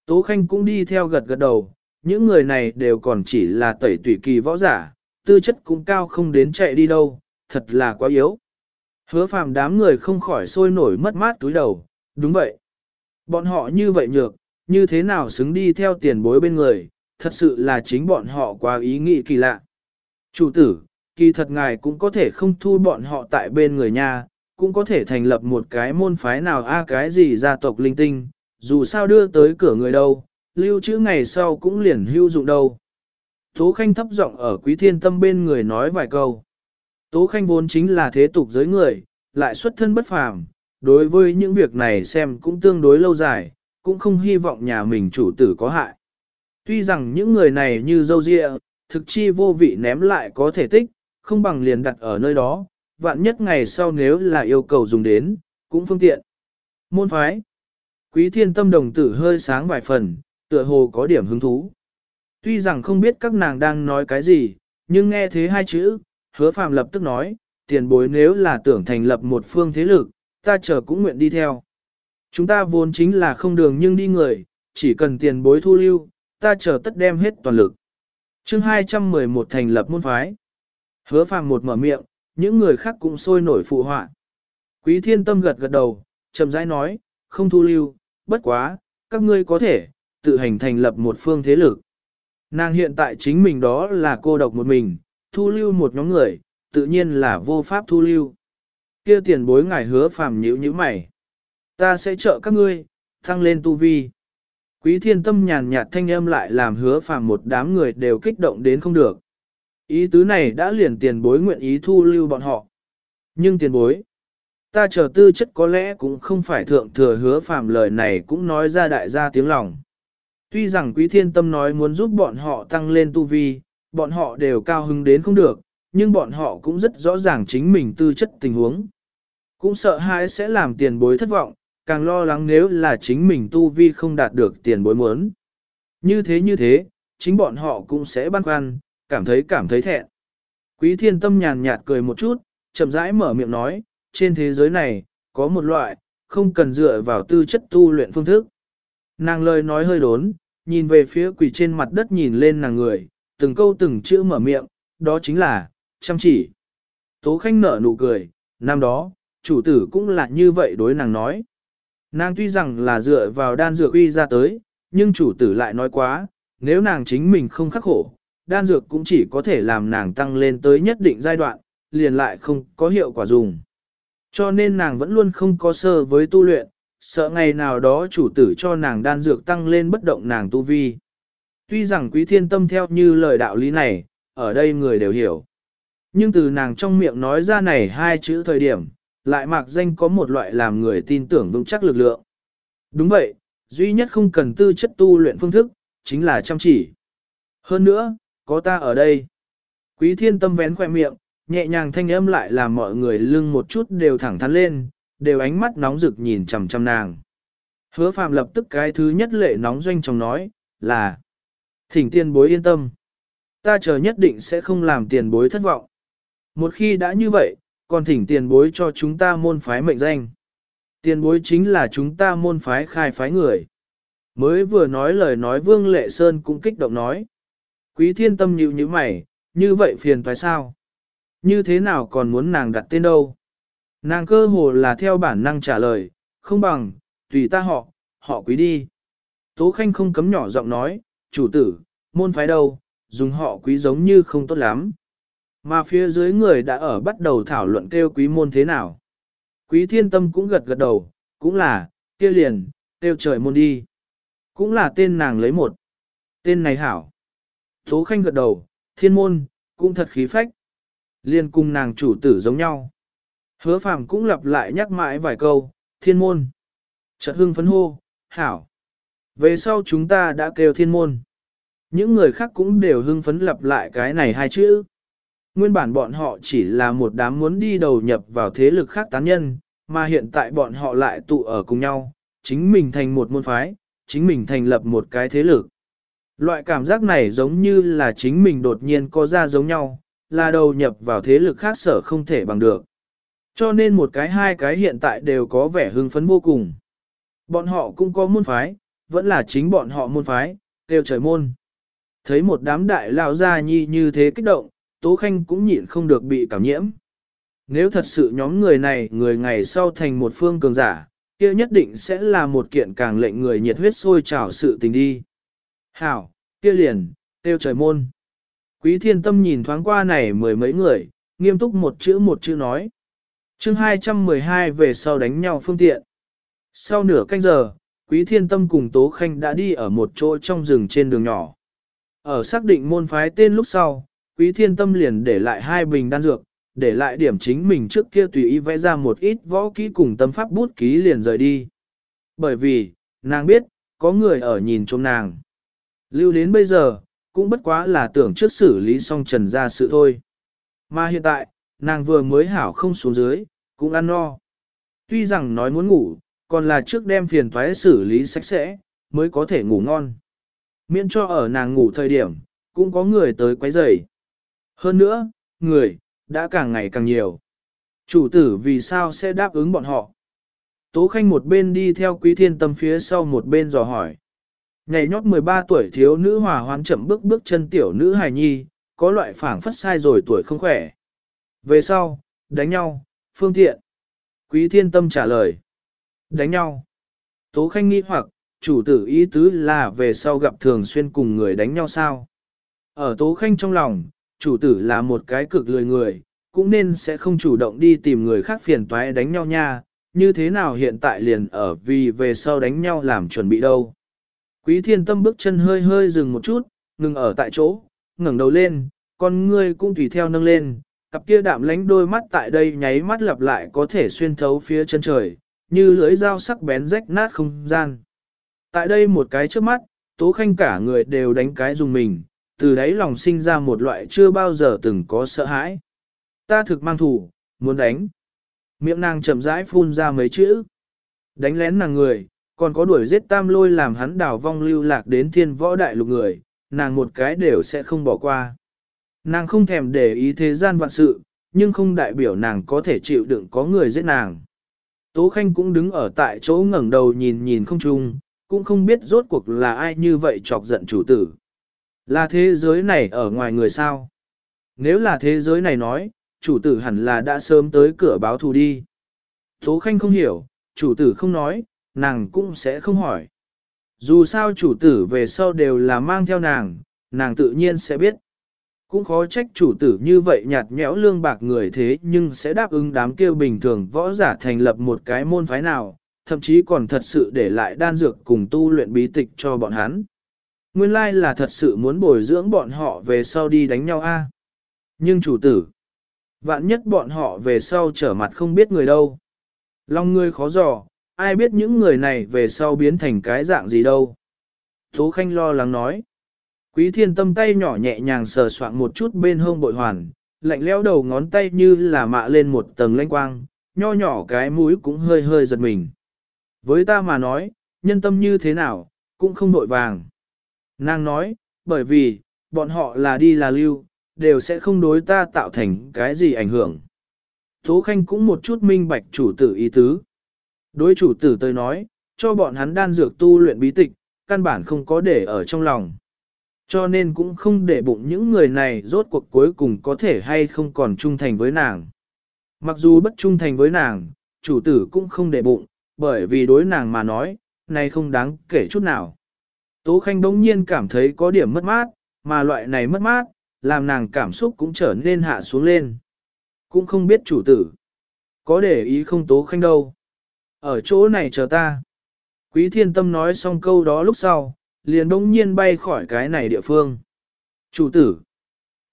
Tố Khanh cũng đi theo gật gật đầu, những người này đều còn chỉ là tẩy tủy kỳ võ giả, tư chất cũng cao không đến chạy đi đâu, thật là quá yếu. Hứa phàm đám người không khỏi sôi nổi mất mát túi đầu, đúng vậy. Bọn họ như vậy nhược, như thế nào xứng đi theo tiền bối bên người, thật sự là chính bọn họ quá ý nghĩ kỳ lạ. Chủ tử, kỳ thật ngài cũng có thể không thu bọn họ tại bên người nha, cũng có thể thành lập một cái môn phái nào a cái gì gia tộc linh tinh, dù sao đưa tới cửa người đâu, lưu trữ ngày sau cũng liền hưu dụng đâu. Tố Khanh thấp giọng ở quý thiên tâm bên người nói vài câu. Tố Khanh vốn chính là thế tục giới người, lại xuất thân bất phàm, đối với những việc này xem cũng tương đối lâu dài, cũng không hy vọng nhà mình chủ tử có hại. Tuy rằng những người này như dâu dịa, thực chi vô vị ném lại có thể tích, không bằng liền đặt ở nơi đó, vạn nhất ngày sau nếu là yêu cầu dùng đến, cũng phương tiện. Môn phái Quý thiên tâm đồng tử hơi sáng vài phần, tựa hồ có điểm hứng thú. Tuy rằng không biết các nàng đang nói cái gì, nhưng nghe thế hai chữ, hứa phàm lập tức nói, tiền bối nếu là tưởng thành lập một phương thế lực, ta chờ cũng nguyện đi theo. Chúng ta vốn chính là không đường nhưng đi người, chỉ cần tiền bối thu lưu, ta chờ tất đem hết toàn lực. chương 211 thành lập môn phái. Hứa phàm một mở miệng, những người khác cũng sôi nổi phụ họa. Quý thiên tâm gật gật đầu, chậm rãi nói, không thu lưu, bất quá, các ngươi có thể, tự hành thành lập một phương thế lực. Nàng hiện tại chính mình đó là cô độc một mình, thu lưu một nhóm người, tự nhiên là vô pháp thu lưu. Kia tiền bối ngài hứa phàm nhữ nhíu mày. Ta sẽ trợ các ngươi, thăng lên tu vi. Quý thiên tâm nhàn nhạt thanh âm lại làm hứa phàm một đám người đều kích động đến không được. Ý tứ này đã liền tiền bối nguyện ý thu lưu bọn họ. Nhưng tiền bối, ta chờ tư chất có lẽ cũng không phải thượng thừa hứa phàm lời này cũng nói ra đại gia tiếng lòng. Tuy rằng quý thiên tâm nói muốn giúp bọn họ tăng lên tu vi, bọn họ đều cao hứng đến không được, nhưng bọn họ cũng rất rõ ràng chính mình tư chất tình huống. Cũng sợ hãi sẽ làm tiền bối thất vọng, càng lo lắng nếu là chính mình tu vi không đạt được tiền bối muốn. Như thế như thế, chính bọn họ cũng sẽ băn khoăn, cảm thấy cảm thấy thẹn. Quý thiên tâm nhàn nhạt cười một chút, chậm rãi mở miệng nói, trên thế giới này, có một loại, không cần dựa vào tư chất tu luyện phương thức. Nàng lời nói hơi đốn, nhìn về phía quỷ trên mặt đất nhìn lên nàng người, từng câu từng chữ mở miệng, đó chính là, chăm chỉ. Tố Khanh nở nụ cười, năm đó, chủ tử cũng là như vậy đối nàng nói. Nàng tuy rằng là dựa vào đan dược uy ra tới, nhưng chủ tử lại nói quá, nếu nàng chính mình không khắc khổ, đan dược cũng chỉ có thể làm nàng tăng lên tới nhất định giai đoạn, liền lại không có hiệu quả dùng. Cho nên nàng vẫn luôn không có sơ với tu luyện, sợ ngày nào đó chủ tử cho nàng đan dược tăng lên bất động nàng tu vi. Tuy rằng quý thiên tâm theo như lời đạo lý này, ở đây người đều hiểu. Nhưng từ nàng trong miệng nói ra này hai chữ thời điểm, lại mạc danh có một loại làm người tin tưởng vững chắc lực lượng. Đúng vậy, duy nhất không cần tư chất tu luyện phương thức, chính là chăm chỉ. Hơn nữa, có ta ở đây. Quý thiên tâm vén khoe miệng, nhẹ nhàng thanh âm lại làm mọi người lưng một chút đều thẳng thắn lên, đều ánh mắt nóng rực nhìn chằm chằm nàng. Hứa phạm lập tức cái thứ nhất lệ nóng doanh trong nói, là Thỉnh tiền bối yên tâm. Ta chờ nhất định sẽ không làm tiền bối thất vọng. Một khi đã như vậy, còn thỉnh tiền bối cho chúng ta môn phái mệnh danh. Tiền bối chính là chúng ta môn phái khai phái người. Mới vừa nói lời nói Vương Lệ Sơn cũng kích động nói. Quý thiên tâm nhịu như mày, như vậy phiền phải sao? Như thế nào còn muốn nàng đặt tên đâu? Nàng cơ hồ là theo bản năng trả lời, không bằng, tùy ta họ, họ quý đi. Tố Khanh không cấm nhỏ giọng nói, chủ tử, môn phái đâu, dùng họ quý giống như không tốt lắm. Mà phía dưới người đã ở bắt đầu thảo luận kêu quý môn thế nào. Quý thiên tâm cũng gật gật đầu, cũng là, kia liền, kêu trời môn đi. Cũng là tên nàng lấy một. Tên này hảo. Tố Khanh gật đầu, thiên môn, cũng thật khí phách. Liên cùng nàng chủ tử giống nhau. Hứa phàm cũng lặp lại nhắc mãi vài câu, thiên môn. Chợt hưng phấn hô, hảo. Về sau chúng ta đã kêu thiên môn. Những người khác cũng đều hưng phấn lặp lại cái này hai chữ. Nguyên bản bọn họ chỉ là một đám muốn đi đầu nhập vào thế lực khác tán nhân, mà hiện tại bọn họ lại tụ ở cùng nhau, chính mình thành một môn phái, chính mình thành lập một cái thế lực. Loại cảm giác này giống như là chính mình đột nhiên có ra giống nhau, là đầu nhập vào thế lực khác sở không thể bằng được. Cho nên một cái hai cái hiện tại đều có vẻ hưng phấn vô cùng. Bọn họ cũng có môn phái, vẫn là chính bọn họ môn phái, kêu trời môn. Thấy một đám đại lão gia nhi như thế kích động, Tố Khanh cũng nhịn không được bị cảm nhiễm. Nếu thật sự nhóm người này người ngày sau thành một phương cường giả, kia nhất định sẽ là một kiện càng lệnh người nhiệt huyết sôi trào sự tình đi. Hảo, kia liền, tiêu trời môn. Quý thiên tâm nhìn thoáng qua này mười mấy người, nghiêm túc một chữ một chữ nói. chương 212 về sau đánh nhau phương tiện. Sau nửa canh giờ, Quý thiên tâm cùng Tố Khanh đã đi ở một chỗ trong rừng trên đường nhỏ. Ở xác định môn phái tên lúc sau, Quý thiên tâm liền để lại hai bình đan dược, để lại điểm chính mình trước kia tùy ý vẽ ra một ít võ kỹ cùng tâm pháp bút ký liền rời đi. Bởi vì, nàng biết, có người ở nhìn trông nàng. Lưu đến bây giờ, cũng bất quá là tưởng trước xử lý xong trần ra sự thôi. Mà hiện tại, nàng vừa mới hảo không xuống dưới, cũng ăn no. Tuy rằng nói muốn ngủ, còn là trước đem phiền toái xử lý sạch sẽ, mới có thể ngủ ngon. Miễn cho ở nàng ngủ thời điểm, cũng có người tới quấy rầy. Hơn nữa, người, đã càng ngày càng nhiều. Chủ tử vì sao sẽ đáp ứng bọn họ? Tố Khanh một bên đi theo quý thiên tâm phía sau một bên dò hỏi. Ngày nhót 13 tuổi thiếu nữ hòa hoán chậm bước bước chân tiểu nữ hài nhi, có loại phảng phất sai rồi tuổi không khỏe. Về sau, đánh nhau, phương tiện. Quý thiên tâm trả lời. Đánh nhau. Tố Khanh nghi hoặc, chủ tử ý tứ là về sau gặp thường xuyên cùng người đánh nhau sao. Ở Tố Khanh trong lòng, chủ tử là một cái cực lười người, cũng nên sẽ không chủ động đi tìm người khác phiền toái đánh nhau nha, như thế nào hiện tại liền ở vì về sau đánh nhau làm chuẩn bị đâu. Quý thiên tâm bước chân hơi hơi dừng một chút, ngừng ở tại chỗ, ngẩng đầu lên, con ngươi cũng tùy theo nâng lên, cặp kia đạm lánh đôi mắt tại đây nháy mắt lặp lại có thể xuyên thấu phía chân trời, như lưới dao sắc bén rách nát không gian. Tại đây một cái trước mắt, tố khanh cả người đều đánh cái dùng mình, từ đấy lòng sinh ra một loại chưa bao giờ từng có sợ hãi. Ta thực mang thủ, muốn đánh. Miệng nàng chậm rãi phun ra mấy chữ. Đánh lén nàng người, còn có đuổi giết tam lôi làm hắn đảo vong lưu lạc đến thiên võ đại lục người, nàng một cái đều sẽ không bỏ qua. Nàng không thèm để ý thế gian vạn sự, nhưng không đại biểu nàng có thể chịu đựng có người giết nàng. Tố Khanh cũng đứng ở tại chỗ ngẩng đầu nhìn nhìn không chung, cũng không biết rốt cuộc là ai như vậy chọc giận chủ tử. Là thế giới này ở ngoài người sao? Nếu là thế giới này nói, chủ tử hẳn là đã sớm tới cửa báo thù đi. Tố Khanh không hiểu, chủ tử không nói, nàng cũng sẽ không hỏi. Dù sao chủ tử về sau đều là mang theo nàng, nàng tự nhiên sẽ biết. Cũng khó trách chủ tử như vậy nhạt nhẽo lương bạc người thế nhưng sẽ đáp ứng đám kêu bình thường võ giả thành lập một cái môn phái nào, thậm chí còn thật sự để lại đan dược cùng tu luyện bí tịch cho bọn hắn. Nguyên lai là thật sự muốn bồi dưỡng bọn họ về sau đi đánh nhau a. Nhưng chủ tử, vạn nhất bọn họ về sau trở mặt không biết người đâu. long ngươi khó dò, ai biết những người này về sau biến thành cái dạng gì đâu. Tố Khanh lo lắng nói. Quý thiên tâm tay nhỏ nhẹ nhàng sờ soạn một chút bên hông bội hoàn, lạnh leo đầu ngón tay như là mạ lên một tầng lanh quang, nho nhỏ cái mũi cũng hơi hơi giật mình. Với ta mà nói, nhân tâm như thế nào, cũng không nội vàng. Nàng nói, bởi vì, bọn họ là đi là lưu, đều sẽ không đối ta tạo thành cái gì ảnh hưởng. Tố Khanh cũng một chút minh bạch chủ tử ý tứ. Đối chủ tử tôi nói, cho bọn hắn đan dược tu luyện bí tịch, căn bản không có để ở trong lòng. Cho nên cũng không để bụng những người này rốt cuộc cuối cùng có thể hay không còn trung thành với nàng. Mặc dù bất trung thành với nàng, chủ tử cũng không để bụng, bởi vì đối nàng mà nói, này không đáng kể chút nào. Tố Khanh đống nhiên cảm thấy có điểm mất mát, mà loại này mất mát, làm nàng cảm xúc cũng trở nên hạ xuống lên. Cũng không biết chủ tử. Có để ý không Tố Khanh đâu. Ở chỗ này chờ ta. Quý thiên tâm nói xong câu đó lúc sau, liền đông nhiên bay khỏi cái này địa phương. Chủ tử.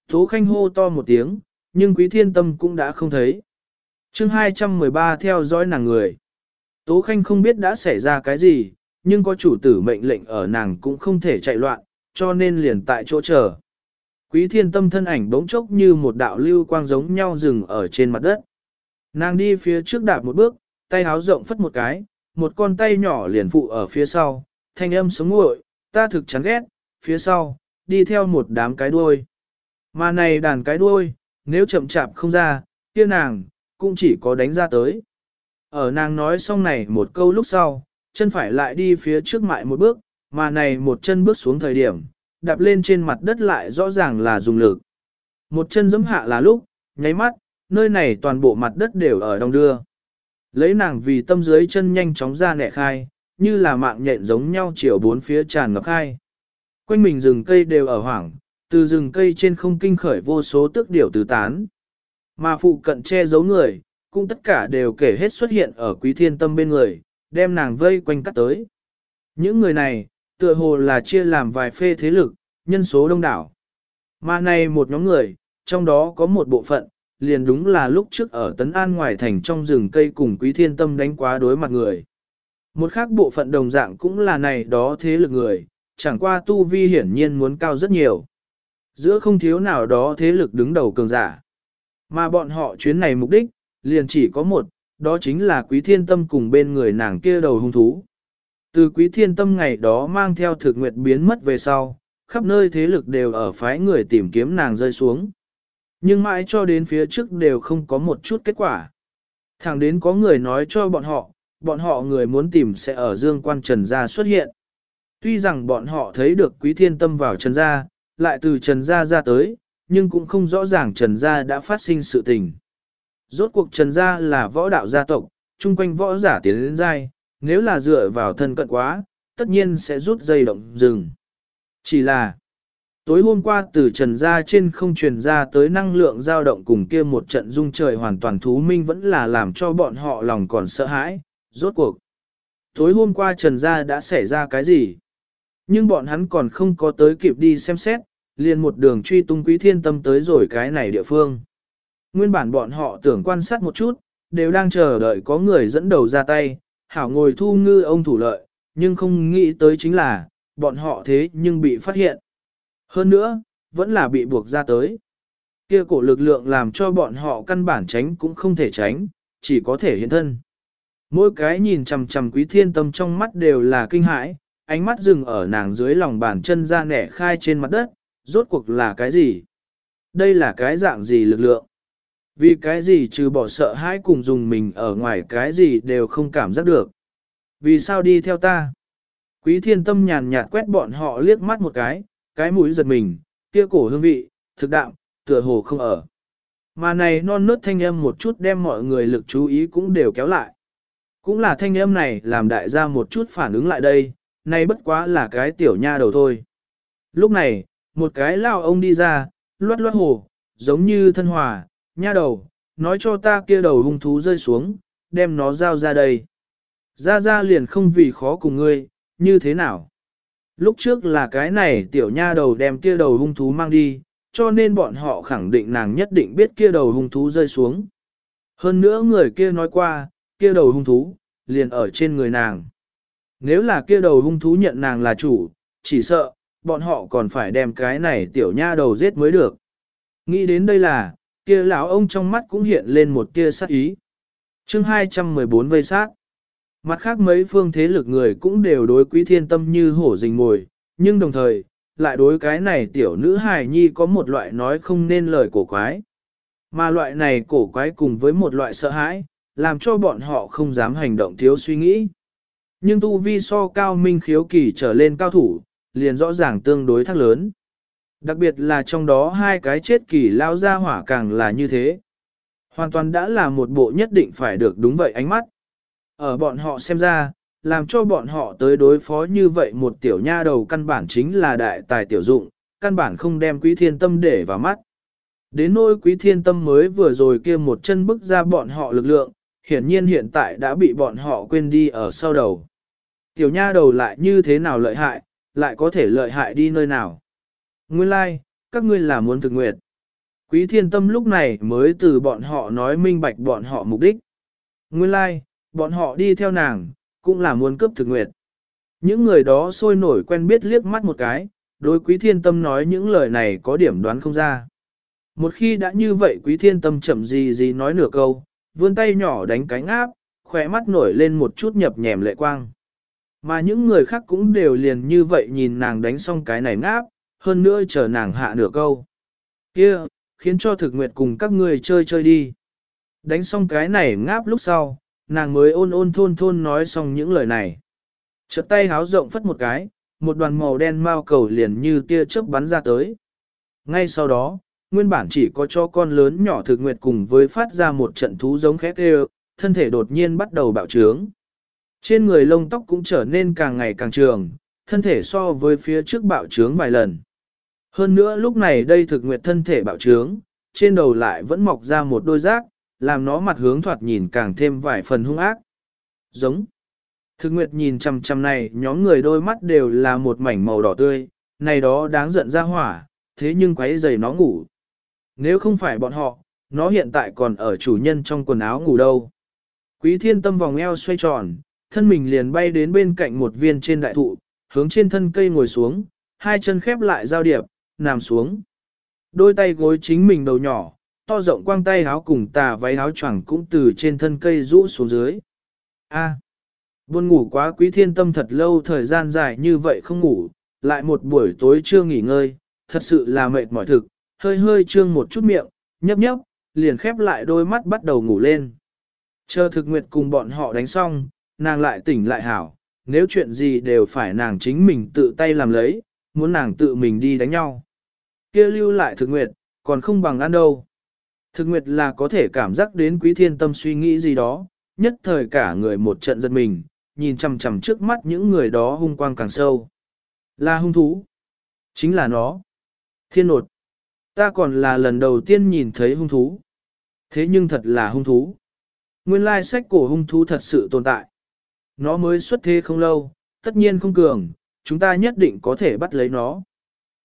Tố Khanh hô to một tiếng, nhưng quý thiên tâm cũng đã không thấy. chương 213 theo dõi nàng người. Tố Khanh không biết đã xảy ra cái gì, nhưng có chủ tử mệnh lệnh ở nàng cũng không thể chạy loạn, cho nên liền tại chỗ chờ. Quý thiên tâm thân ảnh bỗng chốc như một đạo lưu quang giống nhau dừng ở trên mặt đất. Nàng đi phía trước đạp một bước, tay háo rộng phất một cái, một con tay nhỏ liền phụ ở phía sau, thanh âm sống nguội, ta thực chán ghét, phía sau, đi theo một đám cái đuôi. Mà này đàn cái đuôi, nếu chậm chạp không ra, kia nàng, cũng chỉ có đánh ra tới. Ở nàng nói xong này một câu lúc sau, chân phải lại đi phía trước mại một bước, mà này một chân bước xuống thời điểm, đạp lên trên mặt đất lại rõ ràng là dùng lực. Một chân giẫm hạ là lúc, nháy mắt, nơi này toàn bộ mặt đất đều ở đông đưa. Lấy nàng vì tâm dưới chân nhanh chóng ra nẻ khai, như là mạng nhện giống nhau chiều bốn phía tràn ngập khai. Quanh mình rừng cây đều ở hoảng, từ rừng cây trên không kinh khởi vô số tước điểu tứ tán. Mà phụ cận che giấu người, cũng tất cả đều kể hết xuất hiện ở quý thiên tâm bên người, đem nàng vây quanh cắt tới. Những người này, tựa hồ là chia làm vài phê thế lực, nhân số đông đảo. Mà này một nhóm người, trong đó có một bộ phận, liền đúng là lúc trước ở Tấn An ngoài thành trong rừng cây cùng Quý Thiên Tâm đánh quá đối mặt người. Một khác bộ phận đồng dạng cũng là này đó thế lực người, chẳng qua tu vi hiển nhiên muốn cao rất nhiều. Giữa không thiếu nào đó thế lực đứng đầu cường giả. Mà bọn họ chuyến này mục đích, liền chỉ có một, đó chính là Quý Thiên Tâm cùng bên người nàng kia đầu hung thú. Từ Quý Thiên Tâm ngày đó mang theo thực nguyệt biến mất về sau, khắp nơi thế lực đều ở phái người tìm kiếm nàng rơi xuống. Nhưng mãi cho đến phía trước đều không có một chút kết quả. Thẳng đến có người nói cho bọn họ, bọn họ người muốn tìm sẽ ở dương quan trần gia xuất hiện. Tuy rằng bọn họ thấy được quý thiên tâm vào trần gia, lại từ trần gia ra tới, nhưng cũng không rõ ràng trần gia đã phát sinh sự tình. Rốt cuộc trần gia là võ đạo gia tộc, chung quanh võ giả tiến đến giai, nếu là dựa vào thân cận quá, tất nhiên sẽ rút dây động rừng. Chỉ là, Tối hôm qua từ trần gia trên không truyền ra tới năng lượng dao động cùng kia một trận dung trời hoàn toàn thú minh vẫn là làm cho bọn họ lòng còn sợ hãi, rốt cuộc. Tối hôm qua trần gia đã xảy ra cái gì? Nhưng bọn hắn còn không có tới kịp đi xem xét, liền một đường truy tung quý thiên tâm tới rồi cái này địa phương. Nguyên bản bọn họ tưởng quan sát một chút, đều đang chờ đợi có người dẫn đầu ra tay, hảo ngồi thu ngư ông thủ lợi, nhưng không nghĩ tới chính là, bọn họ thế nhưng bị phát hiện. Hơn nữa, vẫn là bị buộc ra tới. Kia cổ lực lượng làm cho bọn họ căn bản tránh cũng không thể tránh, chỉ có thể hiện thân. Mỗi cái nhìn chằm chằm quý thiên tâm trong mắt đều là kinh hãi, ánh mắt dừng ở nàng dưới lòng bàn chân ra nẻ khai trên mặt đất, rốt cuộc là cái gì? Đây là cái dạng gì lực lượng? Vì cái gì trừ bỏ sợ hãi cùng dùng mình ở ngoài cái gì đều không cảm giác được. Vì sao đi theo ta? Quý thiên tâm nhàn nhạt quét bọn họ liếc mắt một cái, cái mũi giật mình, kia cổ hương vị, thực đạm, tựa hồ không ở. Mà này non nớt thanh âm một chút đem mọi người lực chú ý cũng đều kéo lại. Cũng là thanh âm này làm đại gia một chút phản ứng lại đây, nay bất quá là cái tiểu nha đầu thôi. Lúc này, một cái lao ông đi ra, loát loát hồ, giống như thân hòa, nha đầu, nói cho ta kia đầu hung thú rơi xuống, đem nó giao ra đây. Ra ra liền không vì khó cùng ngươi, như thế nào? Lúc trước là cái này tiểu nha đầu đem kia đầu hung thú mang đi, cho nên bọn họ khẳng định nàng nhất định biết kia đầu hung thú rơi xuống. Hơn nữa người kia nói qua, kia đầu hung thú, liền ở trên người nàng. Nếu là kia đầu hung thú nhận nàng là chủ, chỉ sợ, bọn họ còn phải đem cái này tiểu nha đầu giết mới được. Nghĩ đến đây là, kia lão ông trong mắt cũng hiện lên một tia sát ý. chương 214 vây sát. Mặt khác mấy phương thế lực người cũng đều đối quý thiên tâm như hổ rình mồi, nhưng đồng thời, lại đối cái này tiểu nữ hài nhi có một loại nói không nên lời cổ quái. Mà loại này cổ quái cùng với một loại sợ hãi, làm cho bọn họ không dám hành động thiếu suy nghĩ. Nhưng tu vi so cao minh khiếu kỳ trở lên cao thủ, liền rõ ràng tương đối thắc lớn. Đặc biệt là trong đó hai cái chết kỳ lao ra hỏa càng là như thế. Hoàn toàn đã là một bộ nhất định phải được đúng vậy ánh mắt. Ở bọn họ xem ra, làm cho bọn họ tới đối phó như vậy một tiểu nha đầu căn bản chính là đại tài tiểu dụng, căn bản không đem quý thiên tâm để vào mắt. Đến nỗi quý thiên tâm mới vừa rồi kia một chân bức ra bọn họ lực lượng, hiển nhiên hiện tại đã bị bọn họ quên đi ở sau đầu. Tiểu nha đầu lại như thế nào lợi hại, lại có thể lợi hại đi nơi nào. Nguyên lai, like, các ngươi là muốn thực nguyệt. Quý thiên tâm lúc này mới từ bọn họ nói minh bạch bọn họ mục đích. Nguyên lai, like, bọn họ đi theo nàng, cũng là muốn cướp thực nguyệt. Những người đó sôi nổi quen biết liếc mắt một cái, đối quý thiên tâm nói những lời này có điểm đoán không ra. Một khi đã như vậy quý thiên tâm chậm gì gì nói nửa câu, vươn tay nhỏ đánh cánh áp, khỏe mắt nổi lên một chút nhập nhèm lệ quang. Mà những người khác cũng đều liền như vậy nhìn nàng đánh xong cái này ngáp, hơn nữa chờ nàng hạ nửa câu. kia khiến cho thực nguyệt cùng các người chơi chơi đi. Đánh xong cái này ngáp lúc sau, nàng mới ôn ôn thôn thôn nói xong những lời này. Chợt tay háo rộng phất một cái, một đoàn màu đen mao cầu liền như tia chớp bắn ra tới. Ngay sau đó, nguyên bản chỉ có cho con lớn nhỏ thực nguyệt cùng với phát ra một trận thú giống khét đều, thân thể đột nhiên bắt đầu bạo trướng. Trên người lông tóc cũng trở nên càng ngày càng trường, thân thể so với phía trước bạo trướng vài lần. Hơn nữa lúc này đây thực nguyệt thân thể bạo trướng, trên đầu lại vẫn mọc ra một đôi rác, làm nó mặt hướng thoạt nhìn càng thêm vài phần hung ác. Giống. Thực nguyệt nhìn chằm chằm này, nhóm người đôi mắt đều là một mảnh màu đỏ tươi, này đó đáng giận ra hỏa, thế nhưng quấy giày nó ngủ. Nếu không phải bọn họ, nó hiện tại còn ở chủ nhân trong quần áo ngủ đâu. Quý thiên tâm vòng eo xoay tròn, thân mình liền bay đến bên cạnh một viên trên đại thụ, hướng trên thân cây ngồi xuống, hai chân khép lại giao điệp, nằm xuống. Đôi tay gối chính mình đầu nhỏ, to rộng quang tay áo cùng tà váy áo choàng cũng từ trên thân cây rũ xuống dưới. A. buồn ngủ quá quý thiên tâm thật lâu thời gian dài như vậy không ngủ, lại một buổi tối chưa nghỉ ngơi, thật sự là mệt mỏi thực, hơi hơi trương một chút miệng, nhấp nhấp, liền khép lại đôi mắt bắt đầu ngủ lên. Chờ thực nguyệt cùng bọn họ đánh xong, nàng lại tỉnh lại hảo, nếu chuyện gì đều phải nàng chính mình tự tay làm lấy, muốn nàng tự mình đi đánh nhau. kia lưu lại thực nguyệt, còn không bằng ăn đâu. Thực nguyệt là có thể cảm giác đến quý thiên tâm suy nghĩ gì đó, nhất thời cả người một trận giật mình, nhìn chằm chằm trước mắt những người đó hung quang càng sâu. Là hung thú. Chính là nó. Thiên nột. Ta còn là lần đầu tiên nhìn thấy hung thú. Thế nhưng thật là hung thú. Nguyên lai sách cổ hung thú thật sự tồn tại. Nó mới xuất thế không lâu, tất nhiên không cường, chúng ta nhất định có thể bắt lấy nó.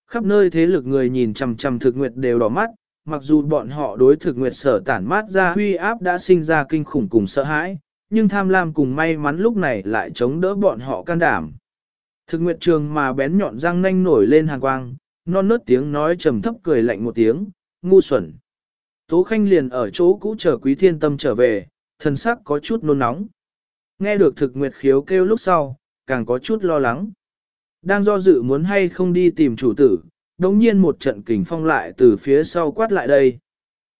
Khắp nơi thế lực người nhìn chằm chằm thực nguyệt đều đỏ mắt, mặc dù bọn họ đối thực nguyệt sở tản mát ra huy áp đã sinh ra kinh khủng cùng sợ hãi, nhưng tham lam cùng may mắn lúc này lại chống đỡ bọn họ can đảm. Thực nguyệt trường mà bén nhọn răng nanh nổi lên hàng quang, non nớt tiếng nói trầm thấp cười lạnh một tiếng, ngu xuẩn. Tố Khanh liền ở chỗ cũ chờ Quý Thiên Tâm trở về, thân sắc có chút nôn nóng. Nghe được thực nguyệt khiếu kêu lúc sau, càng có chút lo lắng. Đang do dự muốn hay không đi tìm chủ tử, đống nhiên một trận kình phong lại từ phía sau quát lại đây.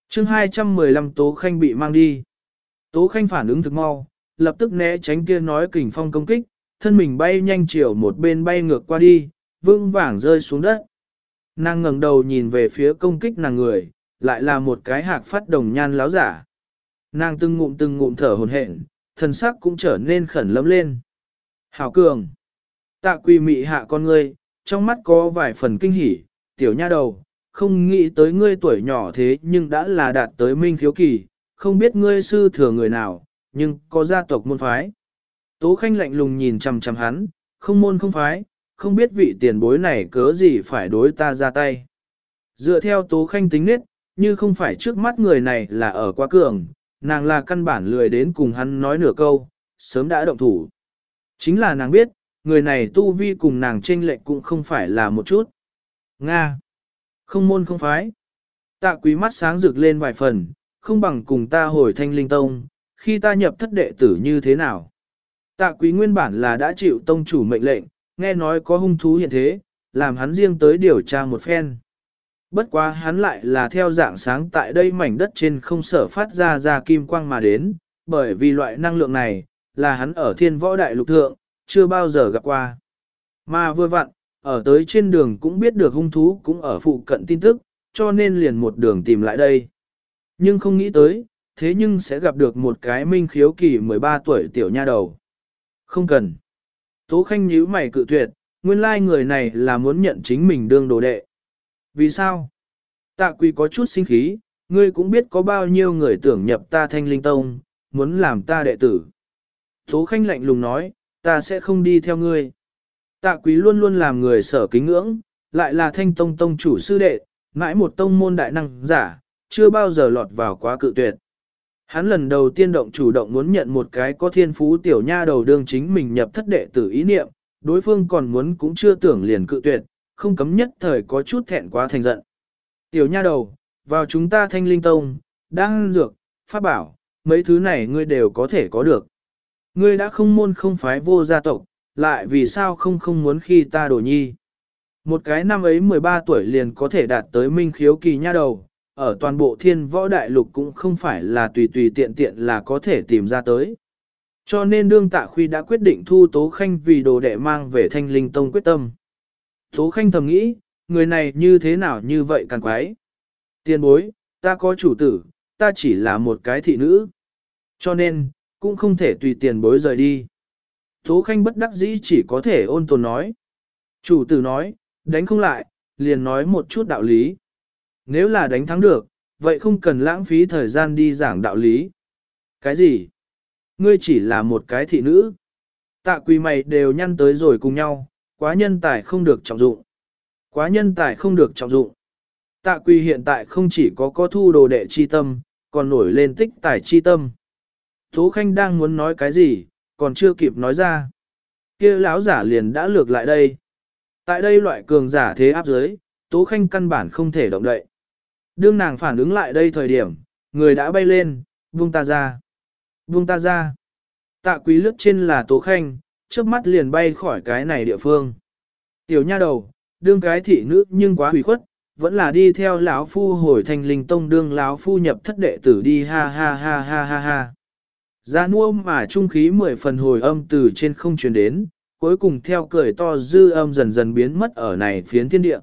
chương 215 Tố Khanh bị mang đi. Tố Khanh phản ứng thực mau, lập tức né tránh kia nói kình phong công kích, thân mình bay nhanh chiều một bên bay ngược qua đi, vương vàng rơi xuống đất. Nàng ngẩng đầu nhìn về phía công kích nàng người, lại là một cái hạc phát đồng nhan láo giả. Nàng từng ngụm từng ngụm thở hồn hển, thần sắc cũng trở nên khẩn lấm lên. Hảo cường! Tạ quỳ mị hạ con ngươi, trong mắt có vài phần kinh hỉ, tiểu nha đầu, không nghĩ tới ngươi tuổi nhỏ thế nhưng đã là đạt tới minh khiếu kỳ, không biết ngươi sư thừa người nào, nhưng có gia tộc môn phái. Tố Khanh lạnh lùng nhìn chằm chằm hắn, không môn không phái, không biết vị tiền bối này cớ gì phải đối ta ra tay. Dựa theo Tố Khanh tính nết, như không phải trước mắt người này là ở quá cường, nàng là căn bản lười đến cùng hắn nói nửa câu, sớm đã động thủ. Chính là nàng biết, người này tu vi cùng nàng tranh lệch cũng không phải là một chút. Nga. Không môn không phái. Tạ quý mắt sáng rực lên vài phần, không bằng cùng ta hồi thanh linh tông, khi ta nhập thất đệ tử như thế nào. Tạ quý nguyên bản là đã chịu tông chủ mệnh lệnh, nghe nói có hung thú hiện thế, làm hắn riêng tới điều tra một phen. Bất quá hắn lại là theo dạng sáng tại đây mảnh đất trên không sở phát ra ra kim quang mà đến, bởi vì loại năng lượng này, là hắn ở thiên võ đại lục thượng, chưa bao giờ gặp qua. Mà vừa vặn, ở tới trên đường cũng biết được hung thú cũng ở phụ cận tin tức, cho nên liền một đường tìm lại đây. Nhưng không nghĩ tới, thế nhưng sẽ gặp được một cái minh khiếu kỳ 13 tuổi tiểu nha đầu. Không cần. Tố Khanh nhíu mày cự tuyệt, nguyên lai người này là muốn nhận chính mình đương đồ đệ. Vì sao? Tạ quỳ có chút sinh khí, ngươi cũng biết có bao nhiêu người tưởng nhập ta thanh linh tông, muốn làm ta đệ tử. Tố Khanh lạnh lùng nói, ta sẽ không đi theo ngươi. Tạ quý luôn luôn làm người sở kính ngưỡng, lại là thanh tông tông chủ sư đệ, mãi một tông môn đại năng giả, chưa bao giờ lọt vào quá cự tuyệt. Hắn lần đầu tiên động chủ động muốn nhận một cái có thiên phú tiểu nha đầu đương chính mình nhập thất đệ tử ý niệm, đối phương còn muốn cũng chưa tưởng liền cự tuyệt, không cấm nhất thời có chút thẹn quá thành giận. Tiểu nha đầu, vào chúng ta thanh linh tông, đang dược, pháp bảo, mấy thứ này ngươi đều có thể có được. Ngươi đã không môn không phái vô gia tộc, lại vì sao không không muốn khi ta đổ nhi. Một cái năm ấy 13 tuổi liền có thể đạt tới minh khiếu kỳ nha đầu, ở toàn bộ thiên võ đại lục cũng không phải là tùy tùy tiện tiện là có thể tìm ra tới. Cho nên đương tạ khuy đã quyết định thu Tố Khanh vì đồ đệ mang về thanh linh tông quyết tâm. Tố Khanh thầm nghĩ, người này như thế nào như vậy càng quái. Tiên bối, ta có chủ tử, ta chỉ là một cái thị nữ. Cho nên, cũng không thể tùy tiền bối rời đi. Tố Khanh bất đắc dĩ chỉ có thể ôn tồn nói. Chủ tử nói, đánh không lại, liền nói một chút đạo lý. Nếu là đánh thắng được, vậy không cần lãng phí thời gian đi giảng đạo lý. Cái gì? Ngươi chỉ là một cái thị nữ. Tạ quỳ mày đều nhăn tới rồi cùng nhau, quá nhân tài không được trọng dụng. Quá nhân tài không được trọng dụng. Tạ quỳ hiện tại không chỉ có có thu đồ đệ chi tâm, còn nổi lên tích tài chi tâm. Tố Khanh đang muốn nói cái gì, còn chưa kịp nói ra. kia lão giả liền đã lược lại đây. Tại đây loại cường giả thế áp dưới, Tố Khanh căn bản không thể động đậy. Đương nàng phản ứng lại đây thời điểm, người đã bay lên, buông ta ra. Buông ta ra. Tạ quý lướt trên là Tố Khanh, trước mắt liền bay khỏi cái này địa phương. Tiểu nha đầu, đương cái thị nữ nhưng quá hủy khuất, vẫn là đi theo lão phu hồi thành linh tông đương lão phu nhập thất đệ tử đi ha ha ha ha ha ha. Ra nua mà trung khí mười phần hồi âm từ trên không truyền đến, cuối cùng theo cười to dư âm dần dần biến mất ở này phiến thiên địa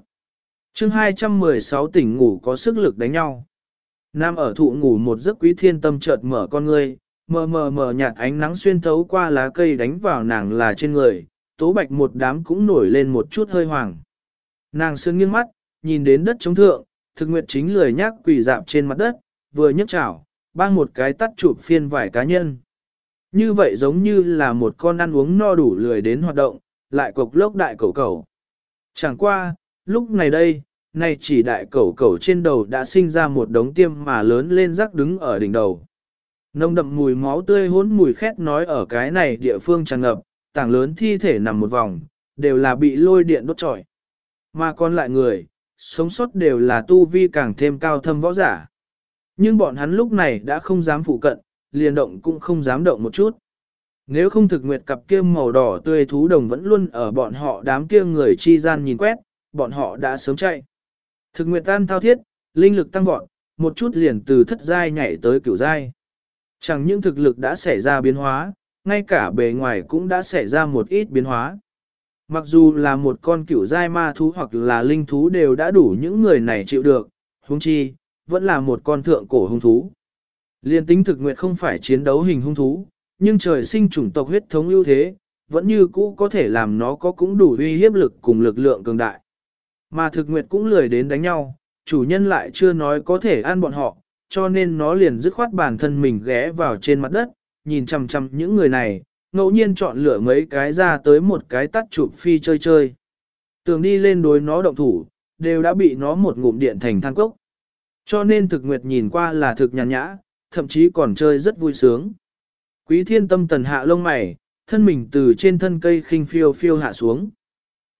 chương 216 tỉnh ngủ có sức lực đánh nhau. Nam ở thụ ngủ một giấc quý thiên tâm chợt mở con ngươi, mờ mờ mờ nhạt ánh nắng xuyên thấu qua lá cây đánh vào nàng là trên người, tố bạch một đám cũng nổi lên một chút hơi hoàng. Nàng sương nghiêng mắt, nhìn đến đất chống thượng, thực nguyệt chính lười nhác quỳ dạp trên mặt đất, vừa nhấc chảo, bang một cái tắt chụp phiên vải cá nhân. Như vậy giống như là một con ăn uống no đủ lười đến hoạt động, lại cục lốc đại cầu cầu. Chẳng qua, lúc này đây, nay chỉ đại cầu cầu trên đầu đã sinh ra một đống tiêm mà lớn lên rắc đứng ở đỉnh đầu. Nông đậm mùi máu tươi hỗn mùi khét nói ở cái này địa phương tràn ngập, tảng lớn thi thể nằm một vòng, đều là bị lôi điện đốt trọi. Mà còn lại người, sống sót đều là tu vi càng thêm cao thâm võ giả. Nhưng bọn hắn lúc này đã không dám phụ cận, liền động cũng không dám động một chút. Nếu không thực nguyệt cặp kia màu đỏ tươi thú đồng vẫn luôn ở bọn họ đám kia người chi gian nhìn quét, bọn họ đã sớm chạy. Thực nguyệt tan thao thiết, linh lực tăng vọt, một chút liền từ thất giai nhảy tới cửu giai. Chẳng những thực lực đã xảy ra biến hóa, ngay cả bề ngoài cũng đã xảy ra một ít biến hóa. Mặc dù là một con cửu giai ma thú hoặc là linh thú đều đã đủ những người này chịu được, huống chi, vẫn là một con thượng cổ hung thú. Liên tính thực nguyệt không phải chiến đấu hình hung thú, nhưng trời sinh chủng tộc huyết thống ưu thế, vẫn như cũ có thể làm nó có cũng đủ uy hiếp lực cùng lực lượng cường đại. Mà thực nguyệt cũng lười đến đánh nhau, chủ nhân lại chưa nói có thể ăn bọn họ, cho nên nó liền dứt khoát bản thân mình ghé vào trên mặt đất, nhìn chằm chằm những người này, ngẫu nhiên chọn lựa mấy cái ra tới một cái tắt chụp phi chơi chơi. Tường đi lên đối nó động thủ, đều đã bị nó một ngụm điện thành than cốc. Cho nên thực nguyệt nhìn qua là thực nhàn nhã, thậm chí còn chơi rất vui sướng. Quý thiên tâm tần hạ lông mày, thân mình từ trên thân cây khinh phiêu phiêu hạ xuống.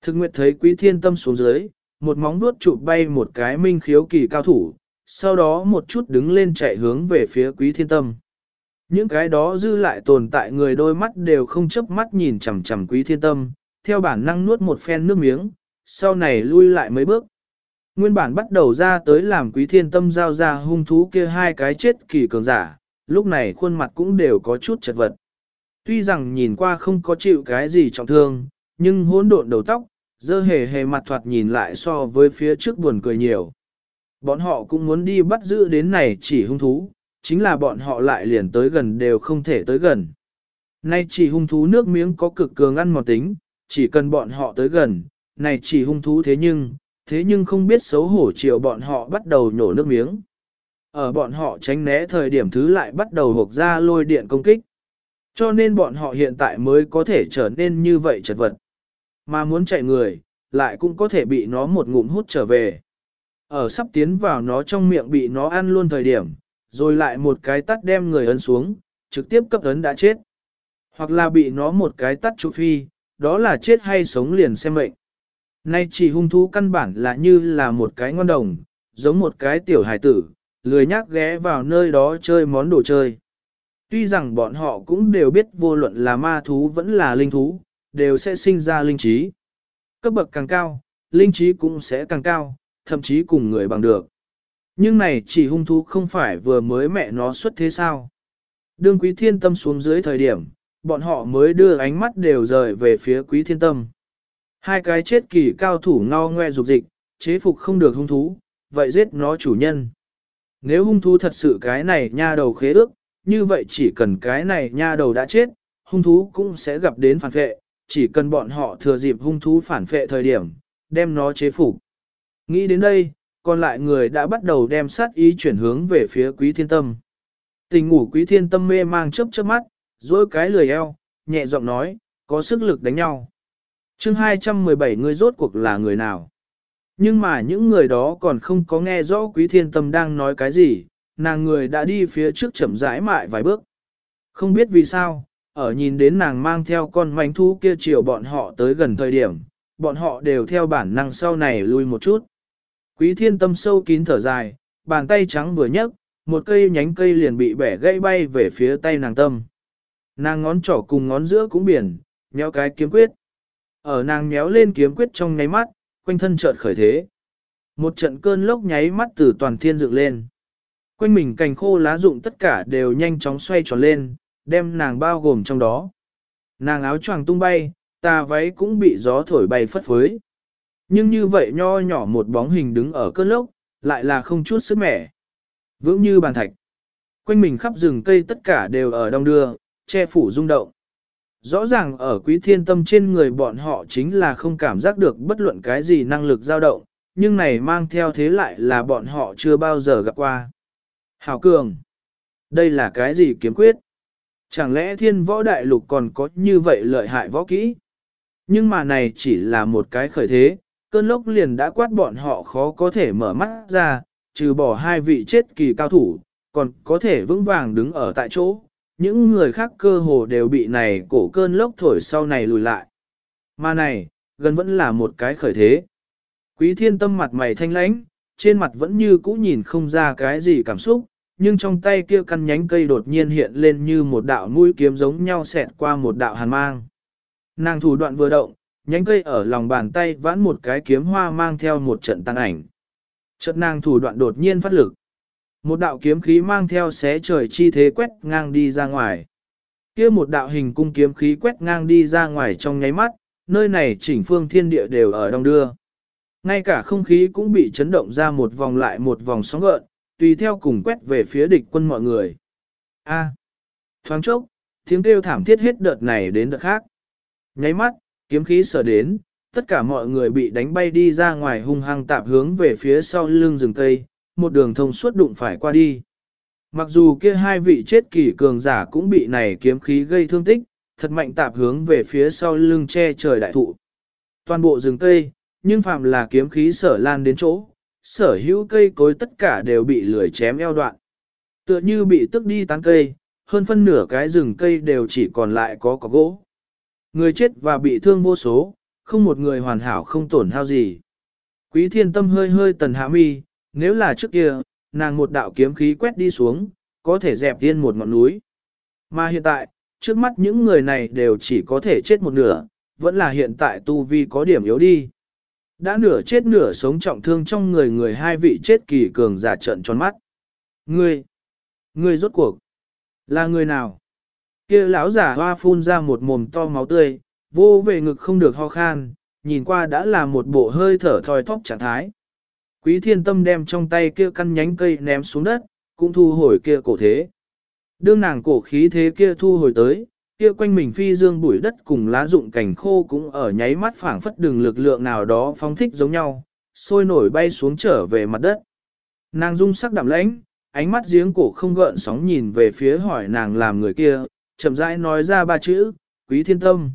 Thực nguyệt thấy quý thiên tâm xuống dưới, một móng vuốt chụp bay một cái minh khiếu kỳ cao thủ, sau đó một chút đứng lên chạy hướng về phía quý thiên tâm. Những cái đó dư lại tồn tại người đôi mắt đều không chớp mắt nhìn chằm chằm quý thiên tâm, theo bản năng nuốt một phen nước miếng, sau này lui lại mấy bước. Nguyên bản bắt đầu ra tới làm quý thiên tâm giao ra hung thú kia hai cái chết kỳ cường giả, lúc này khuôn mặt cũng đều có chút chật vật. Tuy rằng nhìn qua không có chịu cái gì trọng thương, nhưng hỗn độn đầu tóc, dơ hề hề mặt thoạt nhìn lại so với phía trước buồn cười nhiều. Bọn họ cũng muốn đi bắt giữ đến này chỉ hung thú, chính là bọn họ lại liền tới gần đều không thể tới gần. Nay chỉ hung thú nước miếng có cực cường ăn mòn tính, chỉ cần bọn họ tới gần, này chỉ hung thú thế nhưng, thế nhưng không biết xấu hổ chiều bọn họ bắt đầu nhổ nước miếng. Ở bọn họ tránh né thời điểm thứ lại bắt đầu hộp ra lôi điện công kích. Cho nên bọn họ hiện tại mới có thể trở nên như vậy chật vật. Mà muốn chạy người, lại cũng có thể bị nó một ngụm hút trở về. Ở sắp tiến vào nó trong miệng bị nó ăn luôn thời điểm, rồi lại một cái tắt đem người ấn xuống, trực tiếp cấp ấn đã chết. Hoặc là bị nó một cái tắt trụ phi, đó là chết hay sống liền xem mệnh. Nay chỉ hung thú căn bản là như là một cái ngon đồng, giống một cái tiểu hải tử, lười nhác ghé vào nơi đó chơi món đồ chơi. Tuy rằng bọn họ cũng đều biết vô luận là ma thú vẫn là linh thú, đều sẽ sinh ra linh trí. Cấp bậc càng cao, linh trí cũng sẽ càng cao, thậm chí cùng người bằng được. Nhưng này chỉ hung thú không phải vừa mới mẹ nó xuất thế sao. Đương quý thiên tâm xuống dưới thời điểm, bọn họ mới đưa ánh mắt đều rời về phía quý thiên tâm. Hai cái chết kỳ cao thủ ngao ngoe dục dịch, chế phục không được hung thú, vậy giết nó chủ nhân. Nếu hung thú thật sự cái này nha đầu khế ước, như vậy chỉ cần cái này nha đầu đã chết, hung thú cũng sẽ gặp đến phản vệ, chỉ cần bọn họ thừa dịp hung thú phản vệ thời điểm, đem nó chế phục. Nghĩ đến đây, còn lại người đã bắt đầu đem sát ý chuyển hướng về phía quý thiên tâm. Tình ngủ quý thiên tâm mê mang chớp chớp mắt, dối cái lười eo, nhẹ giọng nói, có sức lực đánh nhau. chương 217 người rốt cuộc là người nào? Nhưng mà những người đó còn không có nghe rõ quý thiên tâm đang nói cái gì, nàng người đã đi phía trước chậm rãi mại vài bước. Không biết vì sao, ở nhìn đến nàng mang theo con manh thú kia chiều bọn họ tới gần thời điểm, bọn họ đều theo bản năng sau này lui một chút. Quý thiên tâm sâu kín thở dài, bàn tay trắng vừa nhấc, một cây nhánh cây liền bị bẻ gãy bay về phía tay nàng tâm. Nàng ngón trỏ cùng ngón giữa cũng biển, nhéo cái kiếm quyết. Ở nàng nhéo lên kiếm quyết trong nháy mắt, quanh thân chợt khởi thế. Một trận cơn lốc nháy mắt từ toàn thiên dựng lên. Quanh mình cành khô lá rụng tất cả đều nhanh chóng xoay tròn lên, đem nàng bao gồm trong đó. Nàng áo choàng tung bay, tà váy cũng bị gió thổi bay phất phới. Nhưng như vậy nho nhỏ một bóng hình đứng ở cơn lốc, lại là không chút sức mẻ. Vững như bàn thạch. Quanh mình khắp rừng cây tất cả đều ở đông đưa, che phủ rung động. Rõ ràng ở quý thiên tâm trên người bọn họ chính là không cảm giác được bất luận cái gì năng lực dao động, nhưng này mang theo thế lại là bọn họ chưa bao giờ gặp qua. Hảo cường! Đây là cái gì kiếm quyết? Chẳng lẽ thiên võ đại lục còn có như vậy lợi hại võ kỹ? Nhưng mà này chỉ là một cái khởi thế, cơn lốc liền đã quát bọn họ khó có thể mở mắt ra, trừ bỏ hai vị chết kỳ cao thủ, còn có thể vững vàng đứng ở tại chỗ, những người khác cơ hồ đều bị này cổ cơn lốc thổi sau này lùi lại. Mà này, gần vẫn là một cái khởi thế. Quý thiên tâm mặt mày thanh lãnh, trên mặt vẫn như cũ nhìn không ra cái gì cảm xúc, nhưng trong tay kia căn nhánh cây đột nhiên hiện lên như một đạo mũi kiếm giống nhau xẹt qua một đạo hàn mang. Nàng thủ đoạn vừa động, nhánh cây ở lòng bàn tay vãn một cái kiếm hoa mang theo một trận tăng ảnh. Chợt nàng thủ đoạn đột nhiên phát lực. Một đạo kiếm khí mang theo xé trời chi thế quét ngang đi ra ngoài. kia một đạo hình cung kiếm khí quét ngang đi ra ngoài trong nháy mắt, nơi này chỉnh phương thiên địa đều ở đông đưa. Ngay cả không khí cũng bị chấn động ra một vòng lại một vòng sóng gợn, tùy theo cùng quét về phía địch quân mọi người. A. thoáng chốc, tiếng kêu thảm thiết hết đợt này đến đợt khác. Nháy mắt, kiếm khí sở đến, tất cả mọi người bị đánh bay đi ra ngoài hung hăng tạp hướng về phía sau lưng rừng cây, một đường thông suốt đụng phải qua đi. Mặc dù kia hai vị chết kỳ cường giả cũng bị này kiếm khí gây thương tích, thật mạnh tạp hướng về phía sau lưng che trời đại thụ. Toàn bộ rừng cây, nhưng phạm là kiếm khí sở lan đến chỗ, sở hữu cây cối tất cả đều bị lưỡi chém eo đoạn. Tựa như bị tức đi tán cây, hơn phân nửa cái rừng cây đều chỉ còn lại có cỏ gỗ. Người chết và bị thương vô số, không một người hoàn hảo không tổn hao gì. Quý thiên tâm hơi hơi tần hạ mi, nếu là trước kia, nàng một đạo kiếm khí quét đi xuống, có thể dẹp tiên một ngọn núi. Mà hiện tại, trước mắt những người này đều chỉ có thể chết một nửa, vẫn là hiện tại tu vi có điểm yếu đi. Đã nửa chết nửa sống trọng thương trong người người hai vị chết kỳ cường giả trận tròn mắt. Ngươi, ngươi rốt cuộc, Là người nào? Kia lão giả hoa phun ra một mồm to máu tươi, vô về ngực không được ho khan, nhìn qua đã là một bộ hơi thở thoi thóp trạng thái. Quý thiên tâm đem trong tay kia căn nhánh cây ném xuống đất, cũng thu hồi kia cổ thế. Đương nàng cổ khí thế kia thu hồi tới, kia quanh mình phi dương bụi đất cùng lá rụng cảnh khô cũng ở nháy mắt phảng phất đường lực lượng nào đó phóng thích giống nhau, sôi nổi bay xuống trở về mặt đất. Nàng dung sắc đạm lãnh, ánh mắt giếng cổ không gợn sóng nhìn về phía hỏi nàng làm người kia, chậm rãi nói ra ba chữ, quý thiên tâm.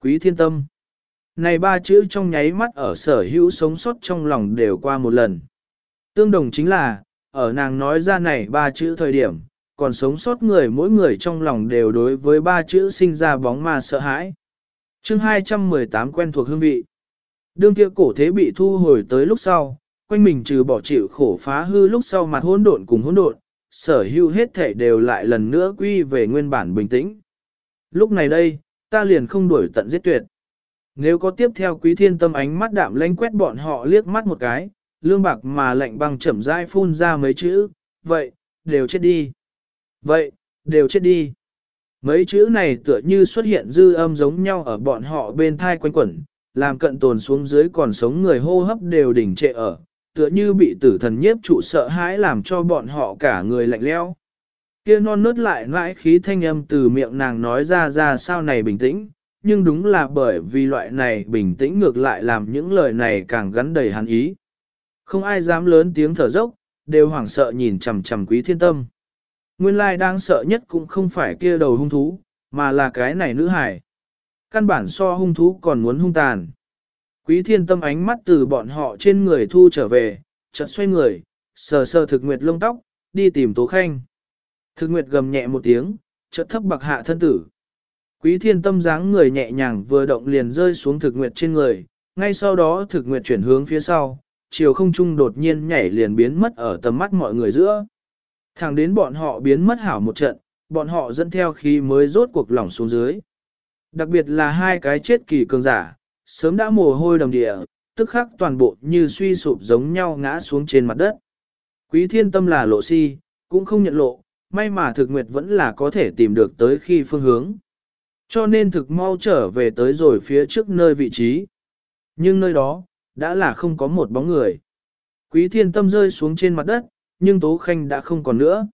Quý thiên tâm. Này ba chữ trong nháy mắt ở sở hữu sống sót trong lòng đều qua một lần. Tương đồng chính là, ở nàng nói ra này ba chữ thời điểm, còn sống sót người mỗi người trong lòng đều đối với ba chữ sinh ra bóng ma sợ hãi. chương 218 quen thuộc hương vị. Đương kia cổ thế bị thu hồi tới lúc sau, quanh mình trừ bỏ chịu khổ phá hư lúc sau mặt hỗn độn cùng hỗn độn, sở hữu hết thể đều lại lần nữa quy về nguyên bản bình tĩnh. Lúc này đây, ta liền không đuổi tận giết tuyệt. Nếu có tiếp theo quý thiên tâm ánh mắt đạm lánh quét bọn họ liếc mắt một cái, lương bạc mà lạnh băng chậm rãi phun ra mấy chữ, vậy, đều chết đi. Vậy, đều chết đi. Mấy chữ này tựa như xuất hiện dư âm giống nhau ở bọn họ bên thai quanh quẩn, làm cận tồn xuống dưới còn sống người hô hấp đều đỉnh trệ ở, tựa như bị tử thần nhiếp trụ sợ hãi làm cho bọn họ cả người lạnh leo. Kia non nớt lại mãi khí thanh âm từ miệng nàng nói ra ra sao này bình tĩnh, nhưng đúng là bởi vì loại này bình tĩnh ngược lại làm những lời này càng gắn đầy hắn ý. Không ai dám lớn tiếng thở dốc, đều hoảng sợ nhìn chằm chằm quý thiên tâm. Nguyên lai đang sợ nhất cũng không phải kia đầu hung thú, mà là cái này nữ hải. Căn bản so hung thú còn muốn hung tàn. Quý thiên tâm ánh mắt từ bọn họ trên người thu trở về, chợt xoay người, sờ sờ thực nguyệt lông tóc, đi tìm tố khanh. Thực nguyệt gầm nhẹ một tiếng, chợt thấp bạc hạ thân tử. Quý thiên tâm dáng người nhẹ nhàng vừa động liền rơi xuống thực nguyệt trên người, ngay sau đó thực nguyệt chuyển hướng phía sau, chiều không trung đột nhiên nhảy liền biến mất ở tầm mắt mọi người giữa. Thẳng đến bọn họ biến mất hảo một trận, bọn họ dẫn theo khí mới rốt cuộc lỏng xuống dưới. Đặc biệt là hai cái chết kỳ cường giả, sớm đã mồ hôi đầm địa, tức khắc toàn bộ như suy sụp giống nhau ngã xuống trên mặt đất. Quý thiên tâm là lộ si, cũng không nhận lộ, may mà thực nguyệt vẫn là có thể tìm được tới khi phương hướng. Cho nên thực mau trở về tới rồi phía trước nơi vị trí. Nhưng nơi đó, đã là không có một bóng người. Quý thiên tâm rơi xuống trên mặt đất, nhưng Tố Khanh đã không còn nữa.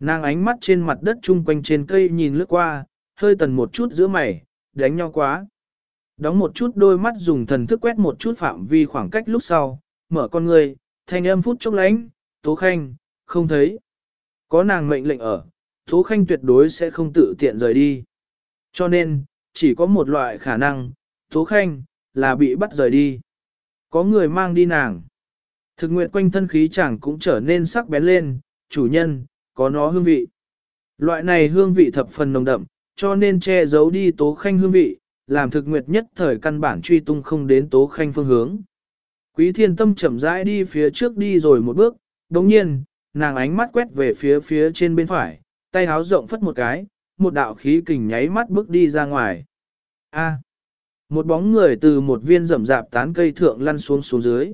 Nàng ánh mắt trên mặt đất chung quanh trên cây nhìn lướt qua, hơi tần một chút giữa mày, đánh nhau quá. Đóng một chút đôi mắt dùng thần thức quét một chút phạm vi khoảng cách lúc sau, mở con người, thanh âm phút chốc lánh, Tố Khanh, không thấy. Có nàng mệnh lệnh ở, Tố Khanh tuyệt đối sẽ không tự tiện rời đi. Cho nên, chỉ có một loại khả năng, Tố Khanh, là bị bắt rời đi. Có người mang đi nàng. Thực nguyện quanh thân khí chẳng cũng trở nên sắc bén lên, chủ nhân, có nó hương vị. Loại này hương vị thập phần nồng đậm, cho nên che giấu đi tố khanh hương vị, làm thực nguyệt nhất thời căn bản truy tung không đến tố khanh phương hướng. Quý thiên tâm chậm rãi đi phía trước đi rồi một bước, đồng nhiên, nàng ánh mắt quét về phía phía trên bên phải, tay háo rộng phất một cái, một đạo khí kình nháy mắt bước đi ra ngoài. A. một bóng người từ một viên rậm rạp tán cây thượng lăn xuống xuống dưới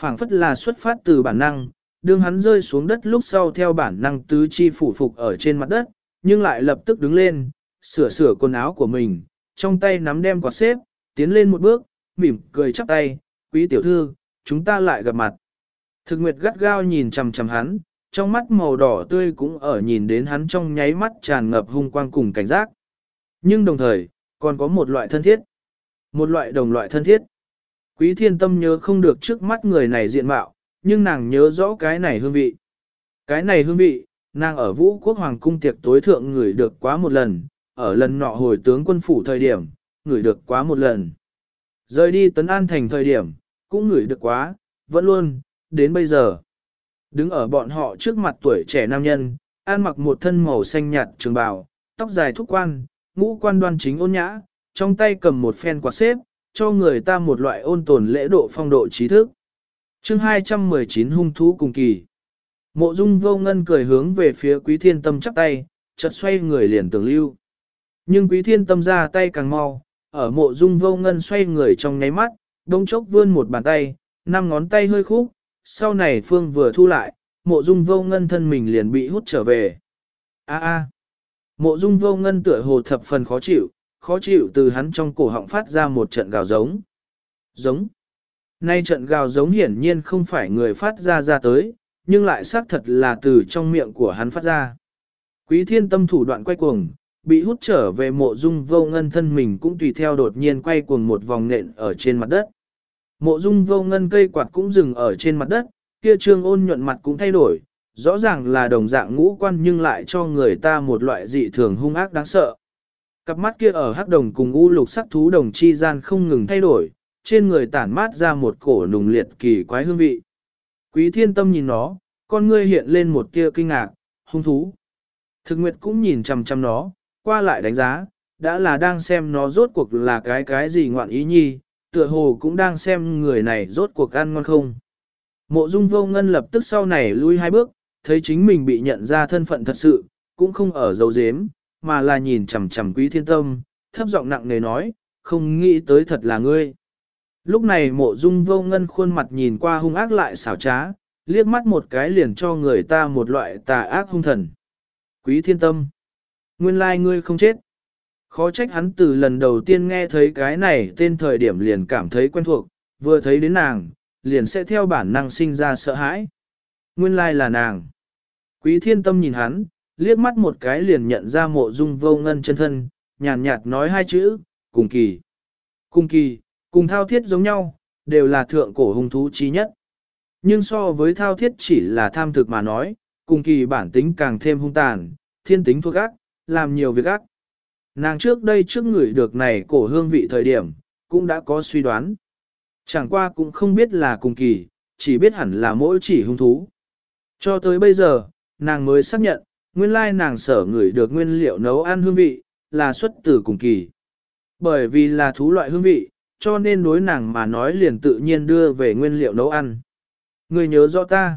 phảng phất là xuất phát từ bản năng, đương hắn rơi xuống đất lúc sau theo bản năng tứ chi phủ phục ở trên mặt đất, nhưng lại lập tức đứng lên, sửa sửa quần áo của mình, trong tay nắm đem quạt xếp, tiến lên một bước, mỉm cười chắp tay, quý tiểu thư, chúng ta lại gặp mặt. Thực nguyệt gắt gao nhìn chằm chằm hắn, trong mắt màu đỏ tươi cũng ở nhìn đến hắn trong nháy mắt tràn ngập hung quang cùng cảnh giác. Nhưng đồng thời, còn có một loại thân thiết. Một loại đồng loại thân thiết. Quý thiên tâm nhớ không được trước mắt người này diện mạo, nhưng nàng nhớ rõ cái này hương vị. Cái này hương vị, nàng ở vũ quốc hoàng cung tiệc tối thượng ngửi được quá một lần, ở lần nọ hồi tướng quân phủ thời điểm, ngửi được quá một lần. Rời đi tấn an thành thời điểm, cũng ngửi được quá, vẫn luôn, đến bây giờ. Đứng ở bọn họ trước mặt tuổi trẻ nam nhân, an mặc một thân màu xanh nhạt trường bào, tóc dài thúc quan, ngũ quan đoan chính ôn nhã, trong tay cầm một phen quạt xếp, cho người ta một loại ôn tồn lễ độ phong độ trí thức. chương 219 hung thú cùng kỳ. Mộ dung vô ngân cười hướng về phía quý thiên tâm chắp tay, chợt xoay người liền tưởng lưu. Nhưng quý thiên tâm ra tay càng mau, ở mộ dung vô ngân xoay người trong nháy mắt, đông chốc vươn một bàn tay, năm ngón tay hơi khúc, sau này phương vừa thu lại, mộ dung vô ngân thân mình liền bị hút trở về. A a. Mộ dung vô ngân tựa hồ thập phần khó chịu, khó chịu từ hắn trong cổ họng phát ra một trận gào giống. Giống. Nay trận gào giống hiển nhiên không phải người phát ra ra tới, nhưng lại xác thật là từ trong miệng của hắn phát ra. Quý thiên tâm thủ đoạn quay cuồng, bị hút trở về mộ dung vô ngân thân mình cũng tùy theo đột nhiên quay cuồng một vòng nện ở trên mặt đất. Mộ dung vô ngân cây quạt cũng dừng ở trên mặt đất, kia trương ôn nhuận mặt cũng thay đổi, rõ ràng là đồng dạng ngũ quan nhưng lại cho người ta một loại dị thường hung ác đáng sợ. Cặp mắt kia ở hắc đồng cùng u lục sắc thú đồng chi gian không ngừng thay đổi, trên người tản mát ra một cổ nùng liệt kỳ quái hương vị. Quý thiên tâm nhìn nó, con ngươi hiện lên một tia kinh ngạc, hung thú. Thực nguyệt cũng nhìn chằm chằm nó, qua lại đánh giá, đã là đang xem nó rốt cuộc là cái cái gì ngoạn ý nhi, tựa hồ cũng đang xem người này rốt cuộc ăn ngon không. Mộ dung vô ngân lập tức sau này lui hai bước, thấy chính mình bị nhận ra thân phận thật sự, cũng không ở dấu dếm, mà là nhìn chằm chằm quý thiên tâm, thấp giọng nặng nề nói, không nghĩ tới thật là ngươi. Lúc này mộ dung vô ngân khuôn mặt nhìn qua hung ác lại xảo trá, liếc mắt một cái liền cho người ta một loại tà ác hung thần. Quý thiên tâm, nguyên lai ngươi không chết. Khó trách hắn từ lần đầu tiên nghe thấy cái này tên thời điểm liền cảm thấy quen thuộc, vừa thấy đến nàng, liền sẽ theo bản năng sinh ra sợ hãi. Nguyên lai là nàng. Quý thiên tâm nhìn hắn, liếc mắt một cái liền nhận ra mộ dung vô ngân chân thân, nhàn nhạt nói hai chữ, cùng kỳ. Cùng kỳ, cùng thao thiết giống nhau, đều là thượng cổ hung thú trí nhất. Nhưng so với thao thiết chỉ là tham thực mà nói, cùng kỳ bản tính càng thêm hung tàn, thiên tính thuộc ác, làm nhiều việc ác. Nàng trước đây trước người được này cổ hương vị thời điểm, cũng đã có suy đoán. Chẳng qua cũng không biết là cùng kỳ, chỉ biết hẳn là mỗi chỉ hung thú. Cho tới bây giờ, nàng mới xác nhận, nguyên lai nàng sở ngửi được nguyên liệu nấu ăn hương vị, là xuất từ cùng kỳ. Bởi vì là thú loại hương vị, cho nên đối nàng mà nói liền tự nhiên đưa về nguyên liệu nấu ăn. Người nhớ rõ ta.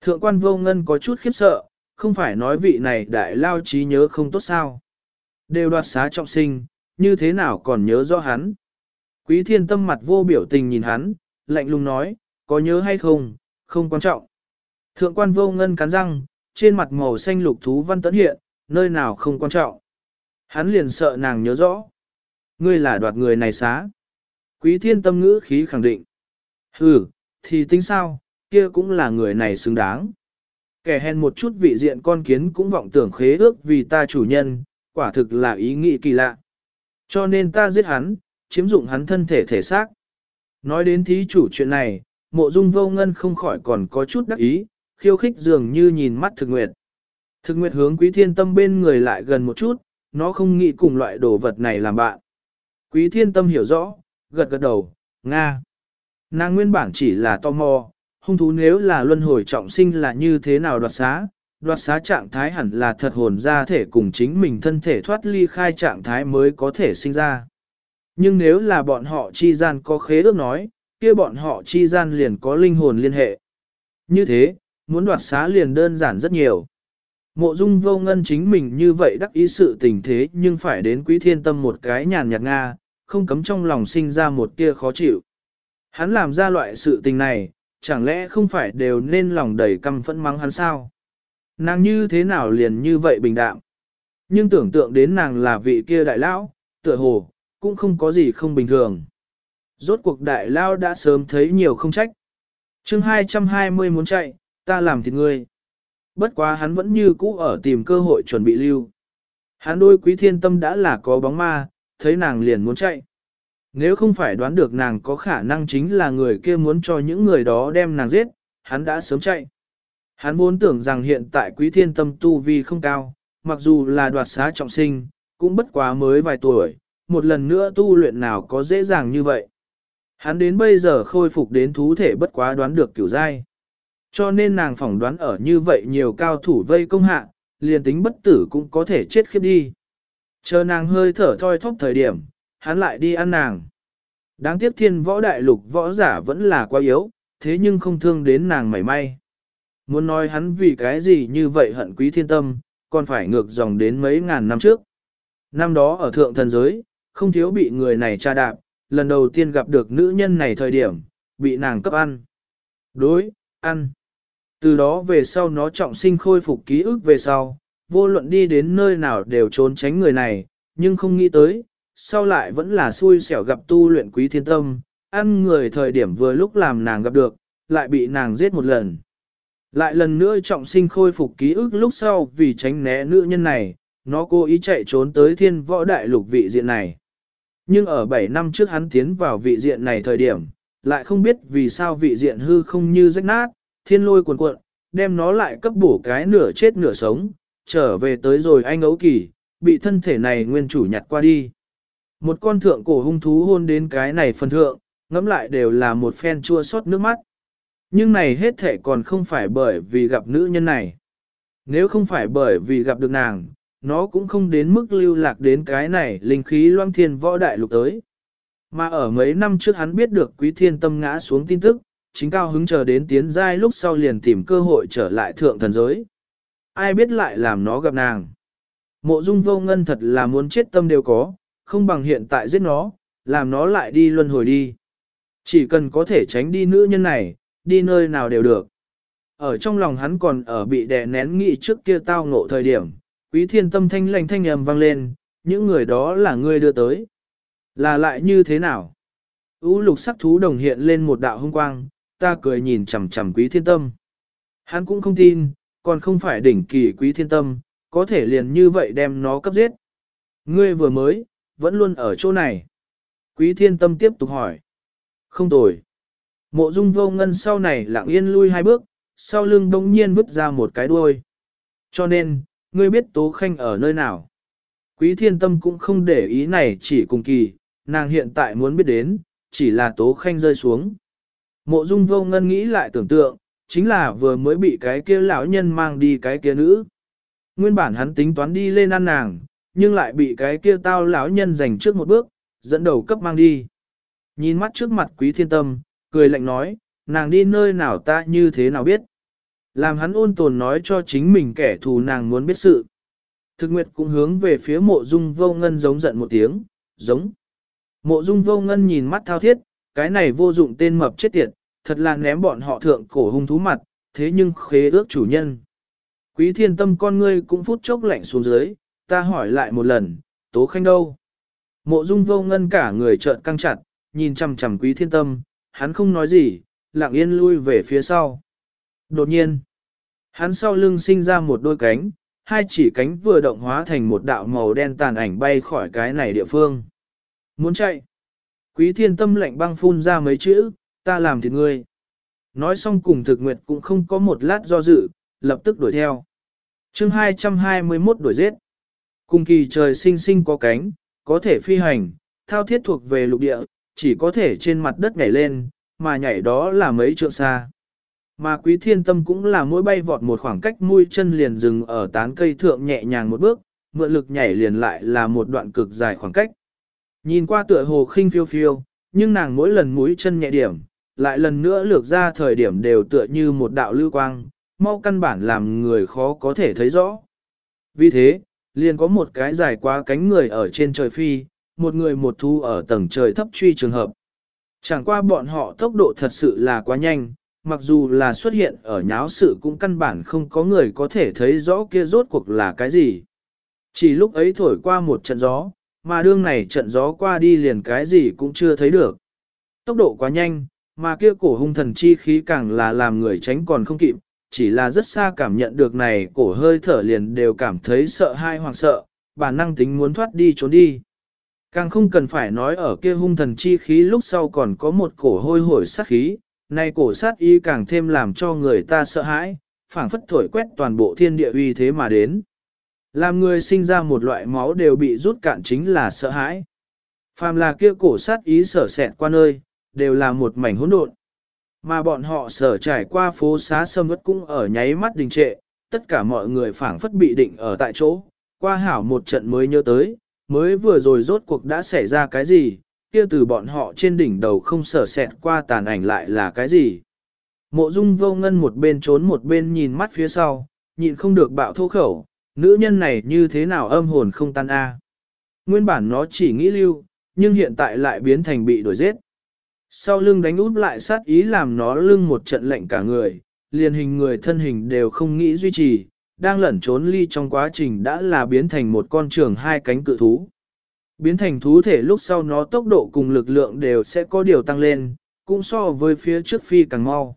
Thượng quan vô ngân có chút khiếp sợ, không phải nói vị này đại lao trí nhớ không tốt sao. Đều đoạt xá trọng sinh, như thế nào còn nhớ rõ hắn. Quý thiên tâm mặt vô biểu tình nhìn hắn, lạnh lùng nói, có nhớ hay không, không quan trọng. Thượng quan vô ngân cắn răng, trên mặt màu xanh lục thú văn tấn hiện, nơi nào không quan trọng. Hắn liền sợ nàng nhớ rõ. Ngươi là đoạt người này xá. Quý thiên tâm ngữ khí khẳng định. Ừ, thì tính sao, kia cũng là người này xứng đáng. Kẻ hèn một chút vị diện con kiến cũng vọng tưởng khế ước vì ta chủ nhân, quả thực là ý nghĩ kỳ lạ. Cho nên ta giết hắn, chiếm dụng hắn thân thể thể xác. Nói đến thí chủ chuyện này, mộ dung vô ngân không khỏi còn có chút đắc ý, khiêu khích dường như nhìn mắt thực nguyệt. Thực nguyệt hướng quý thiên tâm bên người lại gần một chút, nó không nghĩ cùng loại đồ vật này làm bạn. Quý thiên tâm hiểu rõ, gật gật đầu, Nga. Nàng nguyên bản chỉ là tò mò, hung thú nếu là luân hồi trọng sinh là như thế nào đoạt xá, đoạt xá trạng thái hẳn là thật hồn ra thể cùng chính mình thân thể thoát ly khai trạng thái mới có thể sinh ra. Nhưng nếu là bọn họ chi gian có khế ước nói, kia bọn họ chi gian liền có linh hồn liên hệ. Như thế, muốn đoạt xá liền đơn giản rất nhiều. Mộ dung vô ngân chính mình như vậy đắc ý sự tình thế nhưng phải đến quý thiên tâm một cái nhàn nhạt Nga, không cấm trong lòng sinh ra một tia khó chịu. Hắn làm ra loại sự tình này, chẳng lẽ không phải đều nên lòng đầy căm phẫn mắng hắn sao? Nàng như thế nào liền như vậy bình đạm? Nhưng tưởng tượng đến nàng là vị kia đại lão, tựa hồ, cũng không có gì không bình thường. Rốt cuộc đại lao đã sớm thấy nhiều không trách. chương 220 muốn chạy, ta làm thịt ngươi. Bất quá hắn vẫn như cũ ở tìm cơ hội chuẩn bị lưu. Hắn đôi quý thiên tâm đã là có bóng ma, thấy nàng liền muốn chạy. Nếu không phải đoán được nàng có khả năng chính là người kia muốn cho những người đó đem nàng giết, hắn đã sớm chạy. Hắn vốn tưởng rằng hiện tại quý thiên tâm tu vi không cao, mặc dù là đoạt xá trọng sinh, cũng bất quá mới vài tuổi, một lần nữa tu luyện nào có dễ dàng như vậy. Hắn đến bây giờ khôi phục đến thú thể bất quá đoán được kiểu giai. Cho nên nàng phỏng đoán ở như vậy nhiều cao thủ vây công hạ, liền tính bất tử cũng có thể chết khiếp đi. Chờ nàng hơi thở thoi thóp thời điểm, hắn lại đi ăn nàng. Đáng tiếc thiên võ đại lục võ giả vẫn là quá yếu, thế nhưng không thương đến nàng mảy may. Muốn nói hắn vì cái gì như vậy hận quý thiên tâm, còn phải ngược dòng đến mấy ngàn năm trước. Năm đó ở thượng thần giới, không thiếu bị người này tra đạp, lần đầu tiên gặp được nữ nhân này thời điểm, bị nàng cấp ăn. Đối, ăn. Từ đó về sau nó trọng sinh khôi phục ký ức về sau, vô luận đi đến nơi nào đều trốn tránh người này, nhưng không nghĩ tới, sau lại vẫn là xui xẻo gặp tu luyện quý thiên tâm, ăn người thời điểm vừa lúc làm nàng gặp được, lại bị nàng giết một lần. Lại lần nữa trọng sinh khôi phục ký ức lúc sau vì tránh né nữ nhân này, nó cố ý chạy trốn tới thiên võ đại lục vị diện này. Nhưng ở 7 năm trước hắn tiến vào vị diện này thời điểm, lại không biết vì sao vị diện hư không như rách nát, thiên lôi cuồn cuộn, đem nó lại cấp bổ cái nửa chết nửa sống, trở về tới rồi anh ấu kỳ, bị thân thể này nguyên chủ nhặt qua đi. Một con thượng cổ hung thú hôn đến cái này phần thượng, ngẫm lại đều là một phen chua xót nước mắt. Nhưng này hết thể còn không phải bởi vì gặp nữ nhân này. Nếu không phải bởi vì gặp được nàng, nó cũng không đến mức lưu lạc đến cái này linh khí loang thiên võ đại lục tới. Mà ở mấy năm trước hắn biết được quý thiên tâm ngã xuống tin tức, chính cao hứng chờ đến tiến giai lúc sau liền tìm cơ hội trở lại thượng thần giới. Ai biết lại làm nó gặp nàng. Mộ dung vô ngân thật là muốn chết tâm đều có, không bằng hiện tại giết nó, làm nó lại đi luân hồi đi. Chỉ cần có thể tránh đi nữ nhân này, đi nơi nào đều được. Ở trong lòng hắn còn ở bị đè nén nghị trước kia tao ngộ thời điểm, quý thiên tâm thanh lành thanh ầm vang lên, những người đó là ngươi đưa tới. Là lại như thế nào? U lục sắc thú đồng hiện lên một đạo hung quang, ta cười nhìn chằm chằm quý thiên tâm. Hắn cũng không tin, còn không phải đỉnh kỳ quý thiên tâm, có thể liền như vậy đem nó cấp giết. Ngươi vừa mới, vẫn luôn ở chỗ này. Quý thiên tâm tiếp tục hỏi. Không tồi. Mộ dung vô ngân sau này lặng yên lui hai bước, sau lưng đông nhiên vứt ra một cái đuôi. Cho nên, ngươi biết Tố Khanh ở nơi nào. Quý thiên tâm cũng không để ý này chỉ cùng kỳ, nàng hiện tại muốn biết đến, chỉ là Tố Khanh rơi xuống. Mộ dung vô ngân nghĩ lại tưởng tượng, chính là vừa mới bị cái kia lão nhân mang đi cái kia nữ. Nguyên bản hắn tính toán đi lên ăn nàng, nhưng lại bị cái kia tao lão nhân giành trước một bước, dẫn đầu cấp mang đi. Nhìn mắt trước mặt quý thiên tâm, cười lạnh nói, nàng đi nơi nào ta như thế nào biết. Làm hắn ôn tồn nói cho chính mình kẻ thù nàng muốn biết sự. Thực nguyệt cũng hướng về phía mộ dung vô ngân giống giận một tiếng, giống. Mộ dung vô ngân nhìn mắt thao thiết, cái này vô dụng tên mập chết tiệt, thật là ném bọn họ thượng cổ hung thú mặt, thế nhưng khế ước chủ nhân. Quý thiên tâm con ngươi cũng phút chốc lạnh xuống dưới, ta hỏi lại một lần, tố khanh đâu? Mộ dung vô ngân cả người trợn căng chặt, nhìn chằm chằm quý thiên tâm, hắn không nói gì, lặng yên lui về phía sau. Đột nhiên, hắn sau lưng sinh ra một đôi cánh, hai chỉ cánh vừa động hóa thành một đạo màu đen tàn ảnh bay khỏi cái này địa phương. Muốn chạy. Quý thiên tâm lạnh băng phun ra mấy chữ, ta làm thì ngươi. Nói xong cùng thực nguyệt cũng không có một lát do dự, lập tức đuổi theo. chương 221 đuổi giết. Cùng kỳ trời sinh sinh có cánh, có thể phi hành, thao thiết thuộc về lục địa, chỉ có thể trên mặt đất nhảy lên, mà nhảy đó là mấy trượng xa. Mà quý thiên tâm cũng là mỗi bay vọt một khoảng cách mũi chân liền dừng ở tán cây thượng nhẹ nhàng một bước, mượn lực nhảy liền lại là một đoạn cực dài khoảng cách. Nhìn qua tựa hồ khinh phiêu phiêu, nhưng nàng mỗi lần mũi chân nhẹ điểm, lại lần nữa lược ra thời điểm đều tựa như một đạo lưu quang, mau căn bản làm người khó có thể thấy rõ. Vì thế, liền có một cái dài quá cánh người ở trên trời phi, một người một thu ở tầng trời thấp truy trường hợp. Chẳng qua bọn họ tốc độ thật sự là quá nhanh, mặc dù là xuất hiện ở nháo sự cũng căn bản không có người có thể thấy rõ kia rốt cuộc là cái gì. Chỉ lúc ấy thổi qua một trận gió, mà đương này trận gió qua đi liền cái gì cũng chưa thấy được. Tốc độ quá nhanh, mà kia cổ hung thần chi khí càng là làm người tránh còn không kịp, chỉ là rất xa cảm nhận được này cổ hơi thở liền đều cảm thấy sợ hai hoặc sợ, bản năng tính muốn thoát đi trốn đi. Càng không cần phải nói ở kia hung thần chi khí lúc sau còn có một cổ hôi hổi sát khí, nay cổ sát ý càng thêm làm cho người ta sợ hãi, phảng phất thổi quét toàn bộ thiên địa uy thế mà đến. Làm người sinh ra một loại máu đều bị rút cạn chính là sợ hãi. Phàm là kia cổ sát ý sở sẹn qua nơi, đều là một mảnh hỗn độn. Mà bọn họ sở trải qua phố xá sâm ướt cũng ở nháy mắt đình trệ, tất cả mọi người phảng phất bị định ở tại chỗ, qua hảo một trận mới nhớ tới, mới vừa rồi rốt cuộc đã xảy ra cái gì, kia từ bọn họ trên đỉnh đầu không sở sẹt qua tàn ảnh lại là cái gì. Mộ dung vô ngân một bên trốn một bên nhìn mắt phía sau, nhịn không được bạo thô khẩu, nữ nhân này như thế nào âm hồn không tan a. Nguyên bản nó chỉ nghĩ lưu, nhưng hiện tại lại biến thành bị đuổi giết. Sau lưng đánh út lại sát ý làm nó lưng một trận lệnh cả người, liền hình người thân hình đều không nghĩ duy trì, đang lẩn trốn ly trong quá trình đã là biến thành một con trường hai cánh cự thú. Biến thành thú thể lúc sau nó tốc độ cùng lực lượng đều sẽ có điều tăng lên, cũng so với phía trước phi càng mau.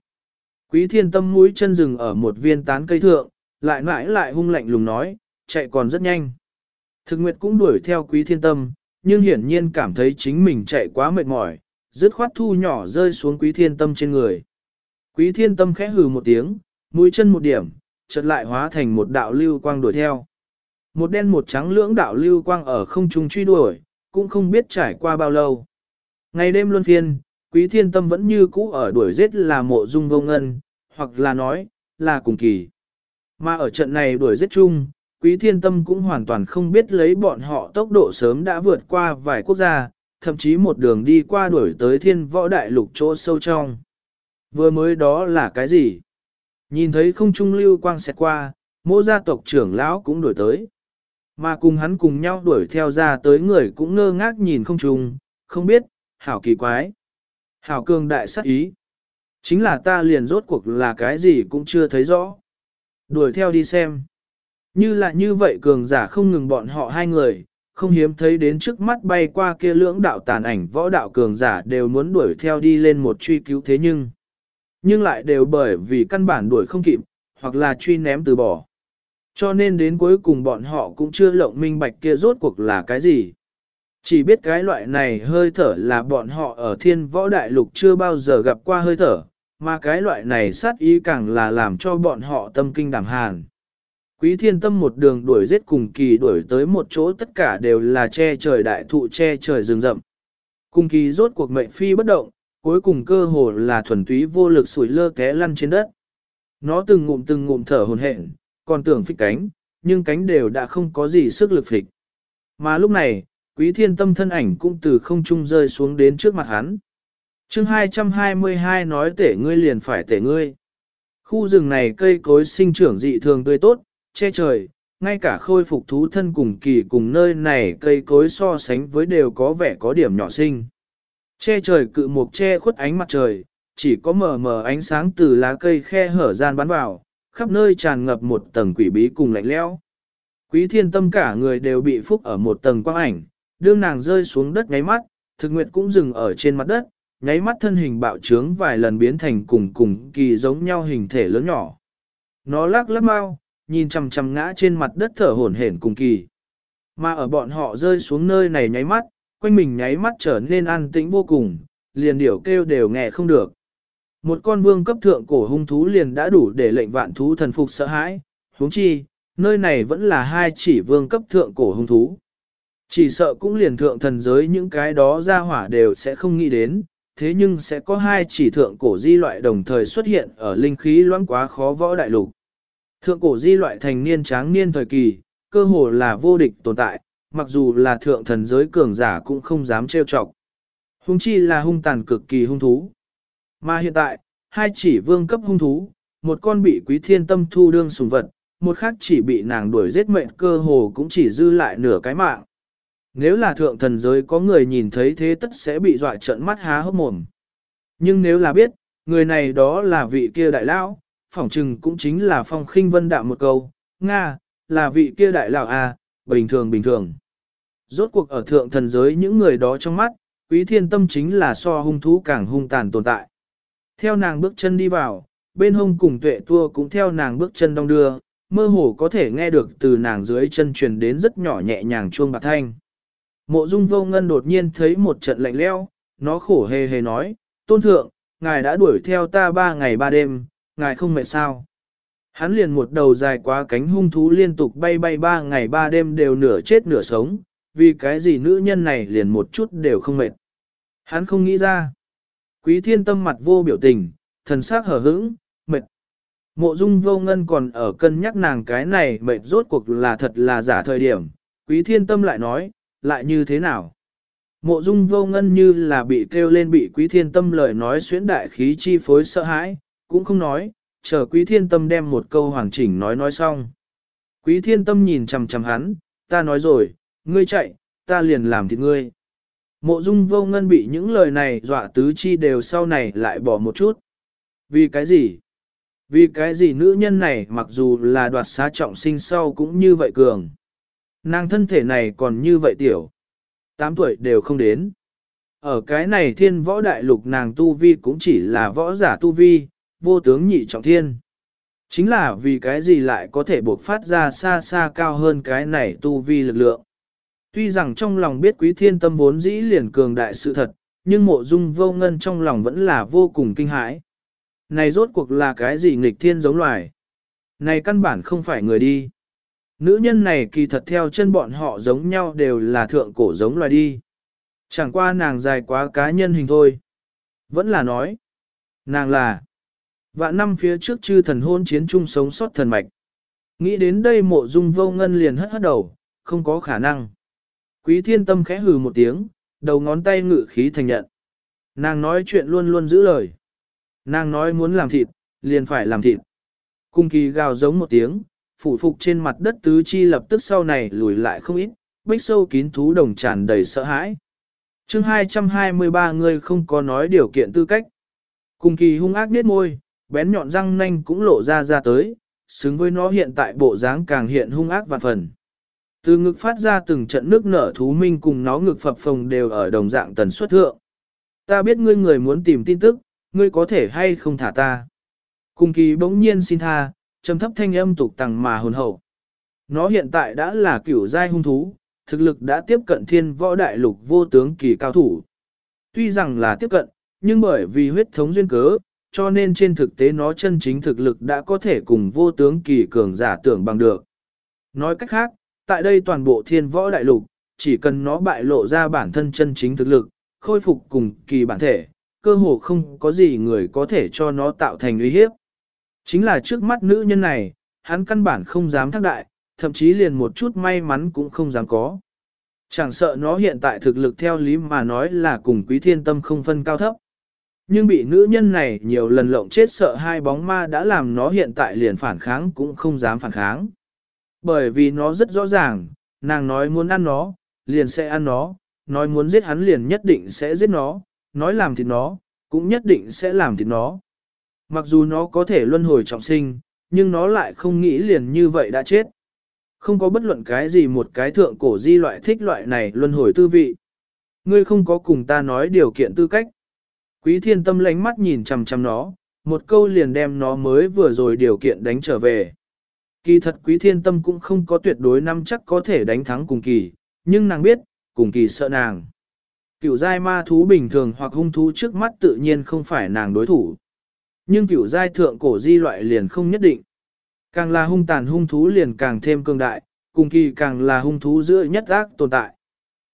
Quý thiên tâm mũi chân rừng ở một viên tán cây thượng, lại mãi lại hung lạnh lùng nói, chạy còn rất nhanh. Thực nguyệt cũng đuổi theo quý thiên tâm, nhưng hiển nhiên cảm thấy chính mình chạy quá mệt mỏi, dứt khoát thu nhỏ rơi xuống quý thiên tâm trên người. Quý thiên tâm khẽ hừ một tiếng, mũi chân một điểm, chợt lại hóa thành một đạo lưu quang đuổi theo. Một đen một trắng lưỡng đạo lưu quang ở không trung truy đuổi, cũng không biết trải qua bao lâu. Ngày đêm luân phiên, quý thiên tâm vẫn như cũ ở đuổi giết là mộ dung vô ngân, hoặc là nói, là cùng kỳ. Mà ở trận này đuổi giết chung, quý thiên tâm cũng hoàn toàn không biết lấy bọn họ tốc độ sớm đã vượt qua vài quốc gia, thậm chí một đường đi qua đuổi tới thiên võ đại lục chỗ sâu trong. Vừa mới đó là cái gì? Nhìn thấy không trung lưu quang xẹt qua, mô gia tộc trưởng lão cũng đuổi tới. Mà cùng hắn cùng nhau đuổi theo ra tới người cũng ngơ ngác nhìn không trung, không biết, hảo kỳ quái. Hảo cường đại sắc ý. Chính là ta liền rốt cuộc là cái gì cũng chưa thấy rõ. Đuổi theo đi xem. Như là như vậy cường giả không ngừng bọn họ hai người, không hiếm thấy đến trước mắt bay qua kia lưỡng đạo tàn ảnh võ đạo cường giả đều muốn đuổi theo đi lên một truy cứu thế nhưng. Nhưng lại đều bởi vì căn bản đuổi không kịp, hoặc là truy ném từ bỏ. Cho nên đến cuối cùng bọn họ cũng chưa lộng minh bạch kia rốt cuộc là cái gì. Chỉ biết cái loại này hơi thở là bọn họ ở thiên võ đại lục chưa bao giờ gặp qua hơi thở, mà cái loại này sát ý càng là làm cho bọn họ tâm kinh đảm hàn. Quý thiên tâm một đường đuổi giết cùng kỳ đuổi tới một chỗ tất cả đều là che trời đại thụ che trời rừng rậm. Cùng kỳ rốt cuộc mệnh phi bất động, cuối cùng cơ hồ là thuần túy vô lực sủi lơ té lăn trên đất. Nó từng ngụm từng ngụm thở hồn hển, còn tưởng phích cánh, nhưng cánh đều đã không có gì sức lực phịch. Mà lúc này, quý thiên tâm thân ảnh cũng từ không trung rơi xuống đến trước mặt hắn chương 222 nói tể ngươi liền phải tể ngươi. Khu rừng này cây cối sinh trưởng dị thường tươi tốt, che trời, ngay cả khôi phục thú thân cùng kỳ cùng nơi này cây cối so sánh với đều có vẻ có điểm nhỏ sinh. Che trời cự mục che khuất ánh mặt trời, chỉ có mờ mờ ánh sáng từ lá cây khe hở gian bắn vào, khắp nơi tràn ngập một tầng quỷ bí cùng lạnh lẽo. Quý thiên tâm cả người đều bị phúc ở một tầng quang ảnh, đương nàng rơi xuống đất ngáy mắt, thực nguyệt cũng dừng ở trên mặt đất, nháy mắt thân hình bạo trướng vài lần biến thành cùng cùng kỳ giống nhau hình thể lớn nhỏ. Nó lắc lắc mau, nhìn chằm chằm ngã trên mặt đất thở hổn hển cùng kỳ. Mà ở bọn họ rơi xuống nơi này nháy mắt, quanh mình nháy mắt trở nên an tĩnh vô cùng, liền điểu kêu đều nghe không được. Một con vương cấp thượng cổ hung thú liền đã đủ để lệnh vạn thú thần phục sợ hãi, huống chi, nơi này vẫn là hai chỉ vương cấp thượng cổ hung thú. Chỉ sợ cũng liền thượng thần giới những cái đó ra hỏa đều sẽ không nghĩ đến, thế nhưng sẽ có hai chỉ thượng cổ di loại đồng thời xuất hiện ở linh khí loãng quá khó võ đại lục. Thượng cổ di loại thành niên tráng niên thời kỳ, cơ hồ là vô địch tồn tại, mặc dù là thượng thần giới cường giả cũng không dám trêu chọc. Hung chi là hung tàn cực kỳ hung thú. Mà hiện tại, hai chỉ vương cấp hung thú, một con bị quý thiên tâm thu đương sùng vật, một khác chỉ bị nàng đuổi giết mệnh cơ hồ cũng chỉ dư lại nửa cái mạng. Nếu là thượng thần giới có người nhìn thấy thế tất sẽ bị dọa trợn mắt há hốc mồm. Nhưng nếu là biết, người này đó là vị kia đại lão, phỏng chừng cũng chính là phong khinh vân đạm một câu, Nga, là vị kia đại lão à, bình thường bình thường. Rốt cuộc ở thượng thần giới những người đó trong mắt, quý thiên tâm chính là so hung thú càng hung tàn tồn tại. Theo nàng bước chân đi vào, bên hông cùng tuệ tua cũng theo nàng bước chân đong đưa, mơ hồ có thể nghe được từ nàng dưới chân truyền đến rất nhỏ nhẹ nhàng chuông bạc thanh. Mộ dung vô ngân đột nhiên thấy một trận lạnh leo, nó khổ hề hề nói, tôn thượng, ngài đã đuổi theo ta ba ngày ba đêm, ngài không mệt sao. Hắn liền một đầu dài quá cánh hung thú liên tục bay bay ba ngày ba đêm đều nửa chết nửa sống, vì cái gì nữ nhân này liền một chút đều không mệt. Hắn không nghĩ ra. Quý thiên tâm mặt vô biểu tình, thần sắc hở hững, mệt. Mộ dung vô ngân còn ở cân nhắc nàng cái này mệt rốt cuộc là thật là giả thời điểm. Quý thiên tâm lại nói, lại như thế nào? Mộ dung vô ngân như là bị kêu lên bị quý thiên tâm lời nói xuyến đại khí chi phối sợ hãi, cũng không nói, chờ quý thiên tâm đem một câu hoàn chỉnh nói nói xong. Quý thiên tâm nhìn chằm chằm hắn, ta nói rồi, ngươi chạy, ta liền làm thịt ngươi. Mộ dung vô ngân bị những lời này dọa tứ chi đều sau này lại bỏ một chút. Vì cái gì? Vì cái gì nữ nhân này mặc dù là đoạt xá trọng sinh sau cũng như vậy cường. Nàng thân thể này còn như vậy tiểu. 8 tuổi đều không đến. Ở cái này thiên võ đại lục nàng tu vi cũng chỉ là võ giả tu vi, vô tướng nhị trọng thiên. Chính là vì cái gì lại có thể buộc phát ra xa xa cao hơn cái này tu vi lực lượng. Tuy rằng trong lòng biết quý thiên tâm vốn dĩ liền cường đại sự thật, nhưng mộ dung vô ngân trong lòng vẫn là vô cùng kinh hãi. Này rốt cuộc là cái gì nghịch thiên giống loài? Này căn bản không phải người đi. Nữ nhân này kỳ thật theo chân bọn họ giống nhau đều là thượng cổ giống loài đi. Chẳng qua nàng dài quá cá nhân hình thôi. Vẫn là nói. Nàng là. Vạn năm phía trước chư thần hôn chiến chung sống sót thần mạch. Nghĩ đến đây mộ dung vô ngân liền hất hất đầu, không có khả năng. Quý thiên tâm khẽ hừ một tiếng, đầu ngón tay ngự khí thành nhận. Nàng nói chuyện luôn luôn giữ lời. Nàng nói muốn làm thịt, liền phải làm thịt. Cung kỳ gào giống một tiếng, phủ phục trên mặt đất tứ chi lập tức sau này lùi lại không ít, bích sâu kín thú đồng tràn đầy sợ hãi. chương 223 người không có nói điều kiện tư cách. cùng kỳ hung ác nết môi, bén nhọn răng nanh cũng lộ ra ra tới, xứng với nó hiện tại bộ dáng càng hiện hung ác và phần. Từ ngực phát ra từng trận nước nở thú minh cùng nó ngực phập phồng đều ở đồng dạng tần suất thượng. Ta biết ngươi người muốn tìm tin tức, ngươi có thể hay không thả ta. Cùng kỳ bỗng nhiên xin tha, trầm thấp thanh âm tục tằng mà hồn hậu. Nó hiện tại đã là kiểu giai hung thú, thực lực đã tiếp cận thiên võ đại lục vô tướng kỳ cao thủ. Tuy rằng là tiếp cận, nhưng bởi vì huyết thống duyên cớ, cho nên trên thực tế nó chân chính thực lực đã có thể cùng vô tướng kỳ cường giả tưởng bằng được. Nói cách khác, tại đây toàn bộ thiên võ đại lục, chỉ cần nó bại lộ ra bản thân chân chính thực lực, khôi phục cùng kỳ bản thể, cơ hồ không có gì người có thể cho nó tạo thành uy hiếp. Chính là trước mắt nữ nhân này, hắn căn bản không dám thác đại, thậm chí liền một chút may mắn cũng không dám có. Chẳng sợ nó hiện tại thực lực theo lý mà nói là cùng quý thiên tâm không phân cao thấp. Nhưng bị nữ nhân này nhiều lần lộng chết sợ hai bóng ma đã làm nó hiện tại liền phản kháng cũng không dám phản kháng. Bởi vì nó rất rõ ràng, nàng nói muốn ăn nó, liền sẽ ăn nó, nói muốn giết hắn liền nhất định sẽ giết nó, nói làm thịt nó, cũng nhất định sẽ làm thịt nó. Mặc dù nó có thể luân hồi trọng sinh, nhưng nó lại không nghĩ liền như vậy đã chết. Không có bất luận cái gì một cái thượng cổ di loại thích loại này luân hồi tư vị. Ngươi không có cùng ta nói điều kiện tư cách. Quý thiên tâm lánh mắt nhìn chằm chằm nó, một câu liền đem nó mới vừa rồi điều kiện đánh trở về. Kỳ thật quý thiên tâm cũng không có tuyệt đối năm chắc có thể đánh thắng cùng kỳ, nhưng nàng biết, cùng kỳ sợ nàng. cựu giai ma thú bình thường hoặc hung thú trước mắt tự nhiên không phải nàng đối thủ. Nhưng cửu giai thượng cổ di loại liền không nhất định. Càng là hung tàn hung thú liền càng thêm cường đại, cùng kỳ càng là hung thú giữa nhất ác tồn tại.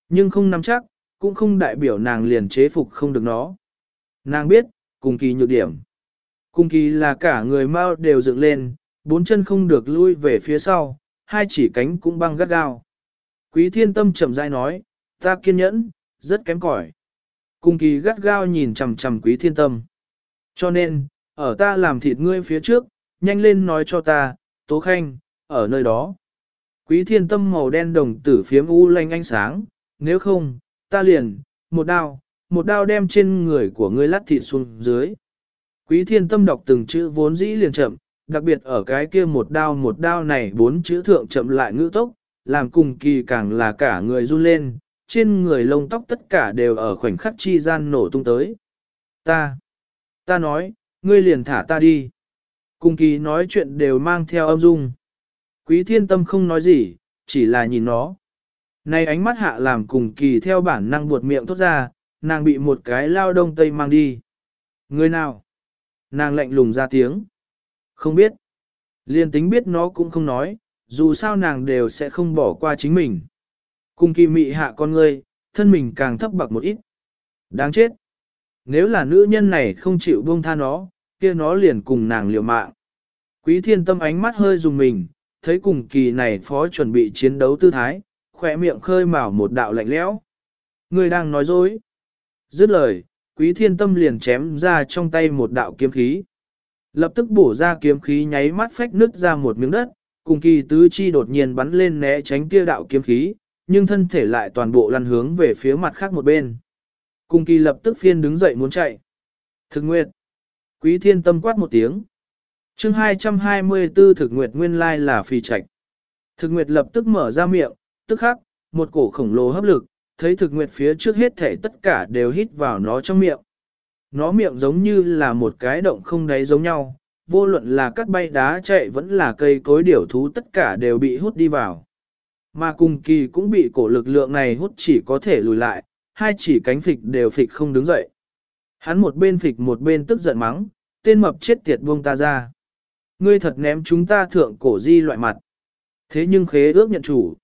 Nhưng không nắm chắc, cũng không đại biểu nàng liền chế phục không được nó. Nàng biết, cùng kỳ nhược điểm. Cùng kỳ là cả người mau đều dựng lên, bốn chân không được lui về phía sau, hai chỉ cánh cũng băng gắt gao. Quý thiên tâm chậm rãi nói, ta kiên nhẫn, rất kém cỏi. Cung kỳ gắt gao nhìn chằm chằm quý thiên tâm. Cho nên, ở ta làm thịt ngươi phía trước, nhanh lên nói cho ta, tố khanh, ở nơi đó. Quý thiên tâm màu đen đồng tử phiếm u lanh ánh sáng, nếu không, ta liền, một đao, một đao đem trên người của ngươi lát thịt xuống dưới. Quý thiên tâm đọc từng chữ vốn dĩ liền chậm, đặc biệt ở cái kia một đao một đao này bốn chữ thượng chậm lại ngữ tốc, làm cùng kỳ càng là cả người run lên, trên người lông tóc tất cả đều ở khoảnh khắc chi gian nổ tung tới. Ta, ta nói, ngươi liền thả ta đi. Cùng kỳ nói chuyện đều mang theo âm dung. Quý thiên tâm không nói gì, chỉ là nhìn nó. Này ánh mắt hạ làm cùng kỳ theo bản năng buột miệng thốt ra, nàng bị một cái lao đông tây mang đi. Người nào? Nàng lạnh lùng ra tiếng. Không biết. Liên tính biết nó cũng không nói, dù sao nàng đều sẽ không bỏ qua chính mình. Cùng kỳ mị hạ con ngươi, thân mình càng thấp bậc một ít. Đáng chết. Nếu là nữ nhân này không chịu buông tha nó, kia nó liền cùng nàng liều mạng. Quý thiên tâm ánh mắt hơi dùng mình, thấy cùng kỳ này phó chuẩn bị chiến đấu tư thái, khỏe miệng khơi mào một đạo lạnh lẽo. Người đang nói dối. Dứt lời, quý thiên tâm liền chém ra trong tay một đạo kiếm khí. Lập tức bổ ra kiếm khí nháy mắt phách nứt ra một miếng đất, cùng kỳ tứ chi đột nhiên bắn lên né tránh kia đạo kiếm khí, nhưng thân thể lại toàn bộ lăn hướng về phía mặt khác một bên. Cùng kỳ lập tức phiên đứng dậy muốn chạy. Thực nguyệt. Quý thiên tâm quát một tiếng. chương 224 thực nguyệt nguyên lai là phi trạch. Thực nguyệt lập tức mở ra miệng, tức khắc, một cổ khổng lồ hấp lực, thấy thực nguyệt phía trước hết thể tất cả đều hít vào nó trong miệng. Nó miệng giống như là một cái động không đáy giống nhau, vô luận là cắt bay đá chạy vẫn là cây cối điểu thú tất cả đều bị hút đi vào. Mà cùng kỳ cũng bị cổ lực lượng này hút chỉ có thể lùi lại, hai chỉ cánh phịch đều phịch không đứng dậy. Hắn một bên phịch một bên tức giận mắng, tên mập chết tiệt buông ta ra. Ngươi thật ném chúng ta thượng cổ di loại mặt. Thế nhưng khế ước nhận chủ.